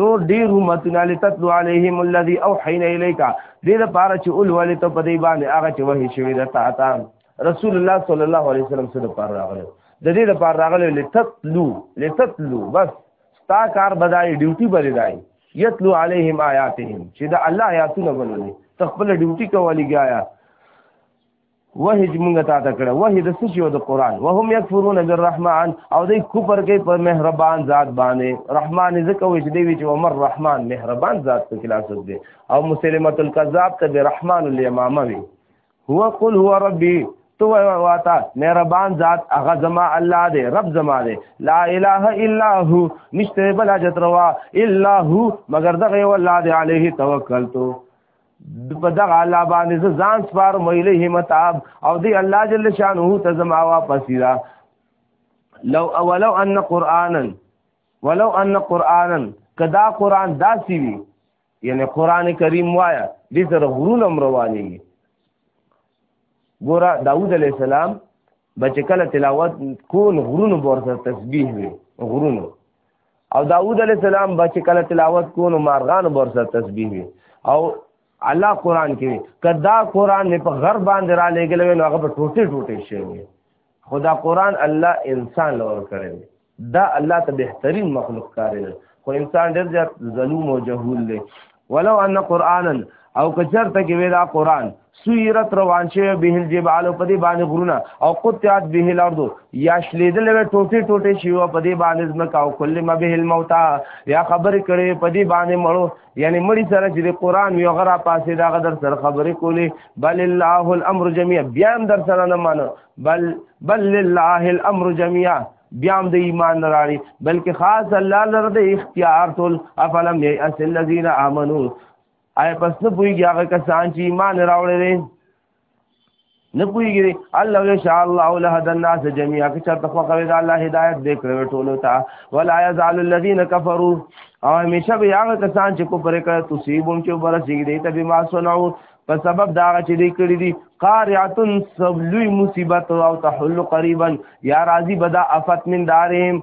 نور ډیر امتنا لتتلو علیهم الذی اوحینا الیک دې لپاره چې اول ولې ته په دې باندې هغه چې وحی شوی ده تا ته رسول الله صلی الله علیه وسلم سره لپاره راغله د دې لپاره راغله لتتلو لتتلو بس تا کار بدای ډیوټي بلدای یتلو علیهم آیاتهم چې دا الله آیاتونه بللې تخپل ډیوټي کولې ګایا وحی مونږ ته تا کړه وحی د سچ او د قران وهم یکفرون بالرحمن او دې کوپر کې پر مهربان ذات باندې رحمان ذکر وي چې دی وی چې عمر رحمان مهربان ذات په خلاف دی او مسلمه الکذاب ته برحمان الیمامه وی هو قل هو ربي تو واتا مهربان ذات هغه زما الله دی رب زما دی لا اله الا هو نشته بل حاجت روا الا هو مگر دغه والله دی عليه توکلتو په دغه الله باندې زه ځان سپارم الیه متاب او دی الله جل شانه ته زما واپس را لو ولو ان قرانا ولو ان قرانا کدا قران داسی وی یعنی قران کریم وایا دې سره غرونه رواني ګوره داوود علی السلام بچ کله تلاوت کول غرونه ورته تسبیح وی غرونه او داوود علی السلام به چې کله تلاوت کو نو مارغان ور سره تسبیح وي او الله قران کې کدا قران نه په غر باندې را لګل وي نو هغه په ټوټه ټوټه شي خدا قران الله انسان لور کړی دا الله ته بهترین مخلوق کاری دی خو انسان ډېر زیات ظلم او جهول دی ولو ان قرانا او کچر ته کې ویلا قران سویرت روان شوی به الجبال په دې باندې غرونه او قطعت به الارض یا شلیدل وی ټوټه ټوټه شی او په دې باندې زمکا او کل ما به الموت یا خبر کړي په دې باندې مړو یعنی مړی سره چې قرآن یو غرا پاسې دا غدر سره خبرې کولې بل الله الامر جميعا بیا هم در سره نه مانو بل بل لله الامر جميعا بیا هم د ایمان نه راړي بلکې خاص الله لره د اختیار ټول افلم یئس الذین آمنو آیا پس نه پوهېږي هغه کسان چې ایمان راوړی دی نه پوهېږي دی الله ان شاء الله لهدا الناس جميعا که چېرته خوښه وي د الله هدایت دی کړی ټولو ته ولا یزال الذین کفروا او همیشه به هغه کسان چې کفر کړی تصیبهم چې ورسېږي دی ته بما صنعوا په سبب دا چې دی کړی دی قارعتن سب لوی مصیبت او تحل قریبا یا راضی بدا افت من دارهم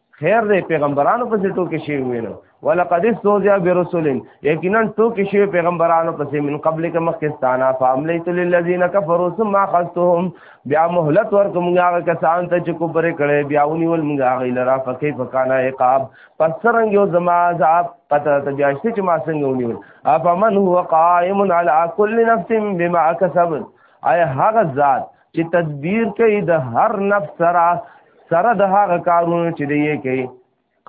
خیر دی پیغمبرانو پسې ټوکې شوی وینو ولقد استوزع برسول یقینا ټوکې شوی پیغمبرانو پسې من قبل ک مخکستانا فاملیت للذین کفروا ثم اخذتهم بیا مهلت ورکوم هغه کسان ته چې کوبر کړي بیا ونیول موږ هغه لرا فکې فکانا عقاب پس څنګه یو زما عذاب پته ته بیا چې ما څنګه ونیول افمن هو قائم علی کل نفس بما کسبت آیا هغه ذات چې تدبیر کوي د هر نفس سره سره د هغه کارونو چې دی کوي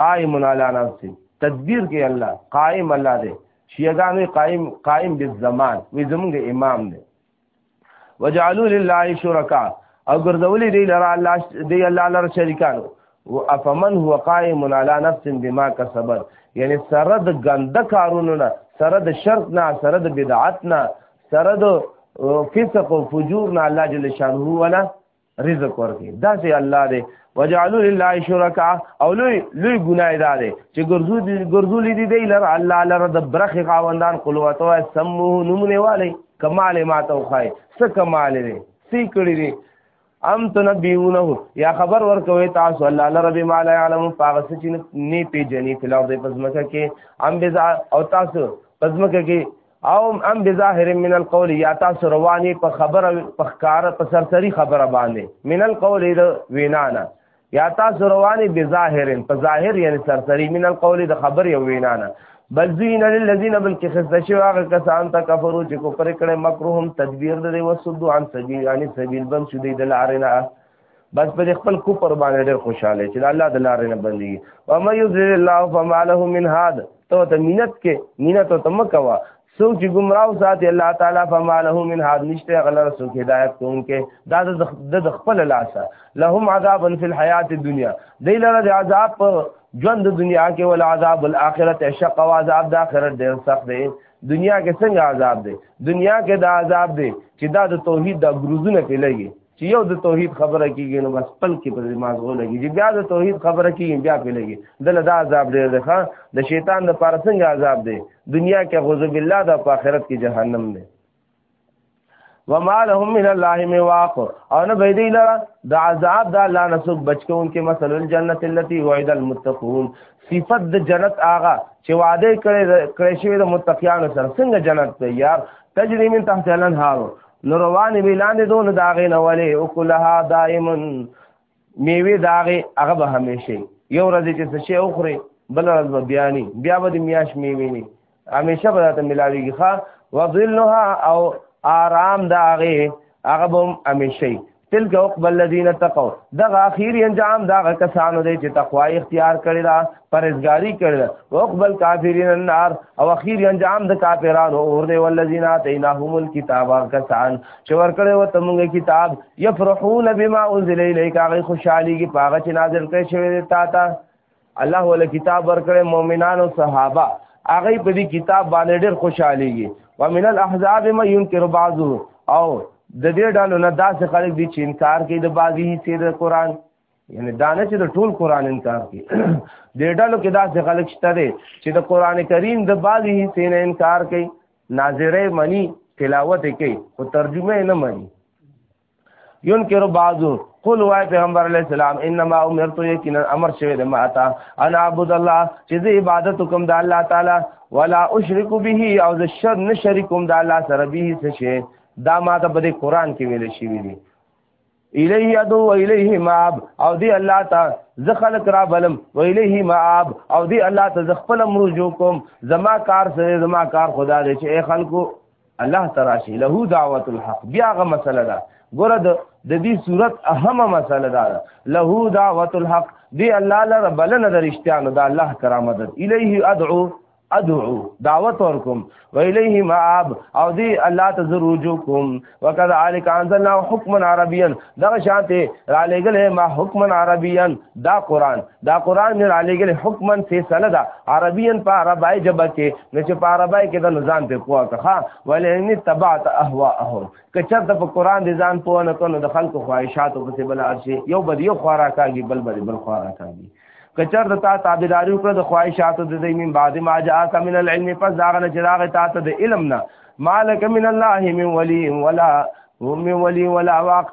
قائم علی نفسه تدبیر کوي الله قائم الله دی شیعاګانو قائم قائم بالزمان وی زمونږ امام دی وجعلوا لله شرکا او ګرځولې دی لره الله دی الله لره شریکانو و افمن هو قائم علی نفس بما کسبت یعنی سره د ګنده کارونو نه سره د شرط نه سره د بدعت نه سره د فسق او فجور نه الله جل شانه ولا رزق ورکي دا سي الله دې وجعلوا لله شرکا او لوی لوی ګناه ده دې چې ګرځو دې ګرځو لیدې دې لر الله لر د برخه خاوندان قلوت او سمو نمونه والي کمال ما توخای څه کمال دې سې کړی دې ام تنبیونه یا خبر ورکوي تاسو الله لره بما لا يعلم پاغه چې نه پیجنې په لوړ په ځمکه کې ام بزا او تاسو په ځمکه کې او ام بظاهر من القول یا تاسو رواني په خبره په ښکار په سرسری خبره باندې من القول د وینانا یا تاسو رواني بظاهرن په ظاهر یعنی سرسری من القول د خبر یو وینا نه بل زین للذین بلکې خسته شو هغه کسان ته کفرو چې کو پر کړه مکرهم تدبیر د وسدو عن سبیل یعنی سبیل بن شو دی د لارنه بس په خپل کو پر باندې ډېر خوشاله چې الله د لارنه بندي و مې یذل الله فما له من هاد ته ته مینت کې مینت ته مکوا سو چې گمراو ساتي الله تعالی فما له من هاد نشته غلر سو هدایت کوونکې دا د خپل لاسه لهم عذاب فی الحیات الدنیا دی لره د عذاب په ژوند د دنیا کې ول عذاب الاخرت شق او عذاب د اخرت ډیر سخت دی دنیا کې څنګه عذاب دی دنیا کې دا عذاب دی چې دا د توحید د ګروزونه پیلېږي چې یو د توحید خبره کیږي نو بس پل کې په مازغو لګي چې بیا د توحید خبره کیږي بیا په لګي دله دا عذاب ډیر دی ښا د شیطان د پاره څنګه عذاب دی دنیا کې غوذ بالله د په آخرت کې جهنم دی وما لهم من الله من واق او نه بيدی لرا د عذاب د الله نسوک بچکون کې مثلا الجنت التي وعد المتقون صفت د جنت آغا چې وعده کړی کړی شوی د متقیانو سره څنګه جنت ته یار تجری من تحت الانهار نو روانې به لاندې دو نو د هغې نه ولې اکلها دایمن میوې د هغې هغه به همیشه یو ورځ چې څه شی وخورې بله ورځ به بیا ني بیا به د میاش میوې ني همیشه به راته ملاوېږي ښه وظلها او آرام د هغې هغه به هم همیشه تلک عقب الذین تقوا دغه اخیر انجام دغه کسانو دی چې تقوا اختیار کړی دا پرهیزګاری کړی دا عقب الکافرین النار او اخیر انجام د کافرانو اور دی والذین اتیناهم الکتاب کسان چې ورکړی و تمغه کتاب یفرحون بما انزل الیک هغه خوشحالیږي پاغه چې نازل کړی شوی دی تا ته الله ول کتاب ورکړي مؤمنانو صحابه هغه په دې کتاب باندې ډېر خوشاليږي ومن الاحزاب ما ينكر بعض او د دې ډالو نه داسې خلک دي چې انکار کوي د بعضي حصے د قران یعنی دانه چې د ټول قران انکار کوي د ډالو کې داسې خلک شته دي چې د قران کریم د بعضي حصے نه انکار کوي ناظره منی تلاوت کوي او ترجمه نه مني ينكر بعض قل وای پیغمبر علی السلام انما امرت یقینا امر شوی د ما تا انا عبد الله چې زه عبادت کوم د الله تعالی ولا اشرک به او ز شر نه شریکوم د الله سره به څه شي دا ما ته په قرآن کې ویل شي ویلي الیه ادو و الیه ماب او دی الله ته زه خلق را بلم و الیه ماب او دی الله ته زه خپل مرجو کوم زما کار سره زما کار خدا دې چې اے خلکو الله تراشی له دعوت الحق بیا غ مسله ده ګوره د د دې صورت اهمه مسله ده له دعوت الحق دی الله لره بلنه درشتانو ده الله کرامت الیه ادعو ادعو دعوت ورکم و الیه مآب او دی الله ته رجوع کوم وکذالک انزلنا حکما عربیا دا شانته را لګله ما حکما عربیا دا قران دا قران مې را لګل حکمن فیصله ده عربین په عربای جبه کې نه چې په عربای کې د نظام په پوهه کخه ولې ان تبعت اهواهم کچر د په قران دي ځان پوهه نه کونه د خلکو خواهشات او په بل ارشي یو بد یو خورا کاږي بل بل بل خورا کاږي کچر د تا تابعداري وکړه د خواهشات د دې من بعد ما جاء من العلم پس دا غنه چې راغی تا ته د علم نه مالک من الله من ولی ولا هم ولی ولا واق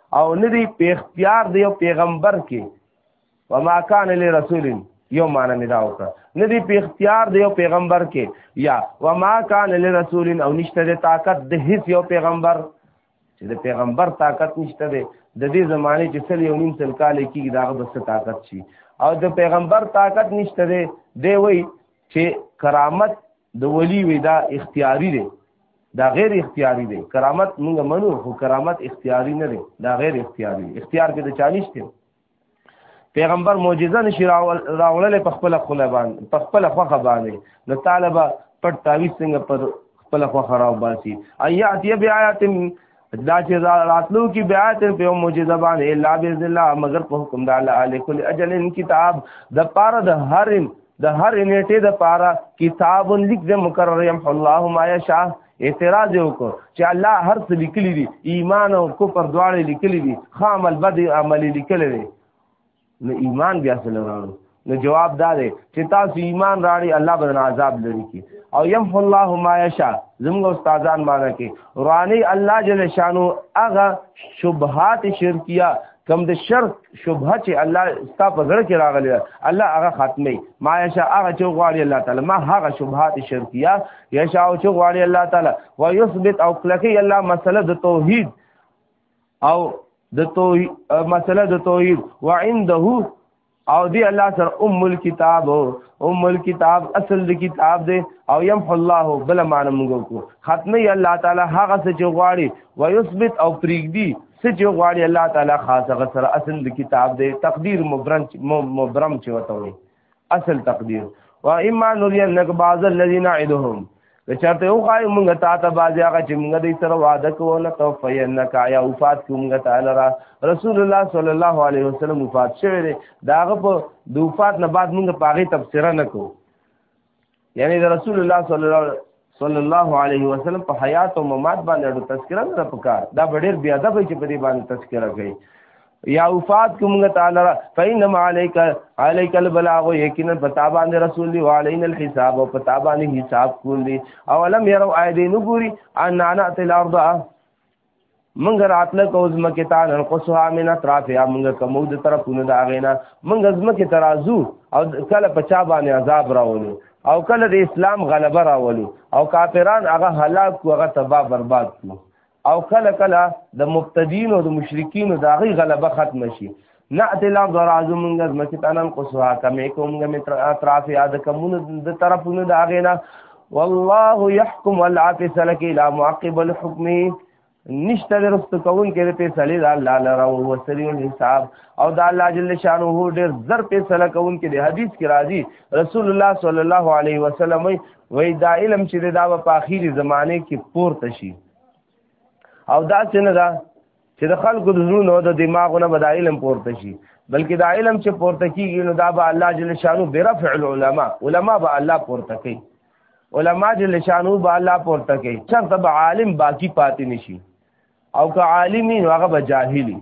او ندی په اختیار دی او پیغمبر کې وما کان لرسول یو معنی مې دا وکړه ندی په اختیار دی او پیغمبر کې یا وما کان لرسول او نشته د طاقت د هیڅ یو پیغمبر چې د پیغمبر طاقت نشته دی د دې زمانه چې سل یو نیم سل کال کې دا غوښته طاقت شي او د پیغمبر طاقت نشته دی دی وای چې کرامت د ولی وی دا اختیاری دی دا غیر اختیاری دی کرامت موږ منو خو کرامت اختیاری نه دی دا غیر اختیاری دی اختیار کې د چانشته پیغمبر معجزه نشي راولل په خپل خله باندې په خپل خوخه باندې نو طالبہ پټ تعویذ څنګه پر خپل خوخه راو باسي ایات یبیات دا چې راتلو کې بیا تر په معجزه باندې الا باذن الله مگر په حکم د الله علی کل اجل کتاب د پاره د هر د هر نیټه د پاره کتاب لیک د مقرر یم الله ما یشاء اعتراض وکړو چې الله هر څه لیکلی دی ایمان او کفر دواړه لیکلی دي خامل بد عمل لیکلی دی نو ایمان بیا سره راوړو نو جواب دا دی چې تاسو ایمان راړي الله بدن عذاب لري کی او يم الله ما یشا زموږ استادان معنی کې رانی الله جل شانو اغه شبهات شرکیه کم د شرک شبهه چې الله ستا په زړه کې راغلی الله هغه ختمي ما یشا هغه چې غواړي الله تعالی ما هغه شبهات شرکیه یشا او چې غواړي الله تعالی و یثبت او کلکی الله مسله د توحید او د توحید مسله د توحید وعنده او دی الله سره ام الكتاب ام الكتاب اصل د کتاب دی او يم الله بل مان موږ کو ختمي الله تعالی هغه څه چې غواړي ويثبت او پريګدي څه چې غواړي الله تعالی خاصه سره اصل د کتاب دی تقدیر مبرم مبرم چې وته وي اصل تقدیر و اما نرینک بعض الذین عدهم که چرته یو خای مونږ تا ته باز هغه چې مونږ دې سره وعده کوو نه توفینک یا وفات کو مونږ تعالی را رسول الله صلی الله علیه وسلم وفات شوی دی داغه په د وفات نه بعد مونږ پاغه تفسیر نه کوو یعنی د رسول الله صلی الله علیه صلی الله علیه وسلم په حیات او ممات باندې تذکرہ نه پکار دا ډېر بیا د چې په دې باندې تذکرہ کوي یا وفات کوم تعالی فینما علیک علیک البلاغ یقینا پتا باندې رسول دی علینا الحساب او پتا باندې حساب کول دي اولم يروا ایدین ګوري ان انا تل ارض منګ راتل کو زما کې تا نن قصها من اطراف یا منګ کومو د طرفونو دا غینا منګ زما کې ترازو او کله پچا باندې عذاب راولو او کله د اسلام غلبه راولو او کافران هغه هلاک هغه تباہ برباد کړو او کله کله د مبتدین او د مشرکین دا غي غلبه ختم شي نعت لا ضرازو مونږ از مکتانن قصوا کمې کومګه متر اطراف یاد کومونه د طرفونو د اغینا والله يحكم والعافي سلك الى معقب الحكم نشته درست کون کې په صلی الله لرا او وسری حساب او د الله جل شانه ډېر زر په صلی کون کې د حدیث کې راځي رسول الله صلی الله علیه وسلم وی دا علم چې دا په اخیری زمانه کې پورته شي او دا څنګه چې د خلکو د زړونو د دماغو نه به دا علم پورته شي بلکې دا علم چې پورته کېږي نو دا به الله جل شانو برفع العلماء علما به الله پورته کوي علما جل شانو به الله پورته کوي چرته به عالم باقی پاتې نشي او که عالمي نو هغه به جاهلي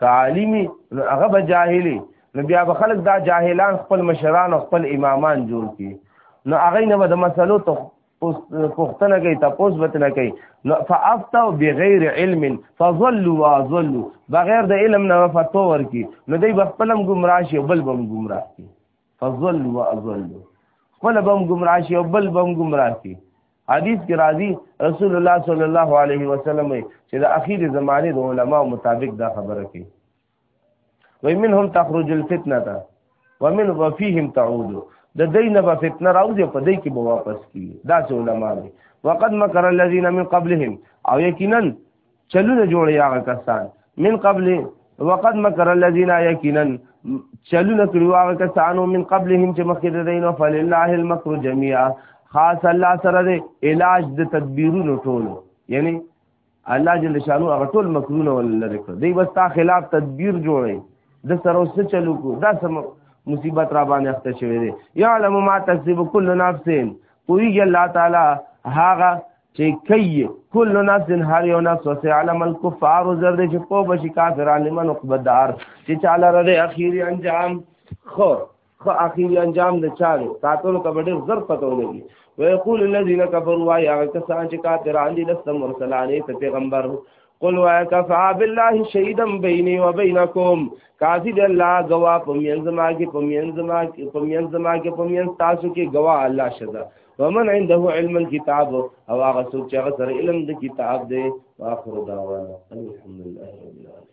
که عالمي نو هغه به جاهلي نو بیا به خلک دا جاهلان خپل مشران او خپل امامان جوړ کړي نو هغه نه به د مسلو ته پوښتنه کوي تاسو بتنه کوي فافتوا بغیر علم فظلوا واظلوا بغیر د علم نه فتوا ورکی نو دوی خپلم گمراه شي بل بم گمراه شي فظلوا واظلوا خپل بم گمراه شي بل بم گمراه شي حدیث کې راځي رسول الله صلی الله علیه وسلم چې د اخیر زمانه د علما مطابق دا خبره کوي وای منهم تخرج الفتنه تا ومن وفيهم تعود د دې نه به فتنه راوځي په دې کې به واپس کی دا څه علما دي وقد مکر الذين من قبلهم او یقینا چلونه جوړ یا کسان من قبل وقد مکر الذين یقینا چلونه کړو هغه کسانو من قبلهم چې مخکې د دین او فلله المکر جميعا خاص الله سره د علاج د تدبیرونو ټولو یعنی الله جل شانو هغه ټول مکرونه ولری کړ دی بس تا خلاف تدبیر جوړي د سره وسه چلو کو دا سم مصیبت را باندې اخته شوی دی یعلم ما تکسب کل نفس کوی الله تعالی هاغه چې کوي کل نفس هر یو نفس وسه علم الكفار زرد چې په بشي کافرانه من عقبدار چې چاله رده اخیری انجام خو خو اخیری انجام د چا دی کافرو ته به ډېر زر پته ولګي ویقول الذین کفروا وایي هغه کسان چې کافران دي لست مرسلانې ته پیغمبر قل وایه کفا بالله شهیدا بیني و بینکم کافی دی الله گوا په مینځ ما کې په مینځ ما کې په مینځ ما کې په مینځ تاسو کې گوا الله شدا ومن عنده علم الكتاب او هغه څوک چې هغه سره علم د کتاب دی واخر دعوانا الحمدلله رب العالمین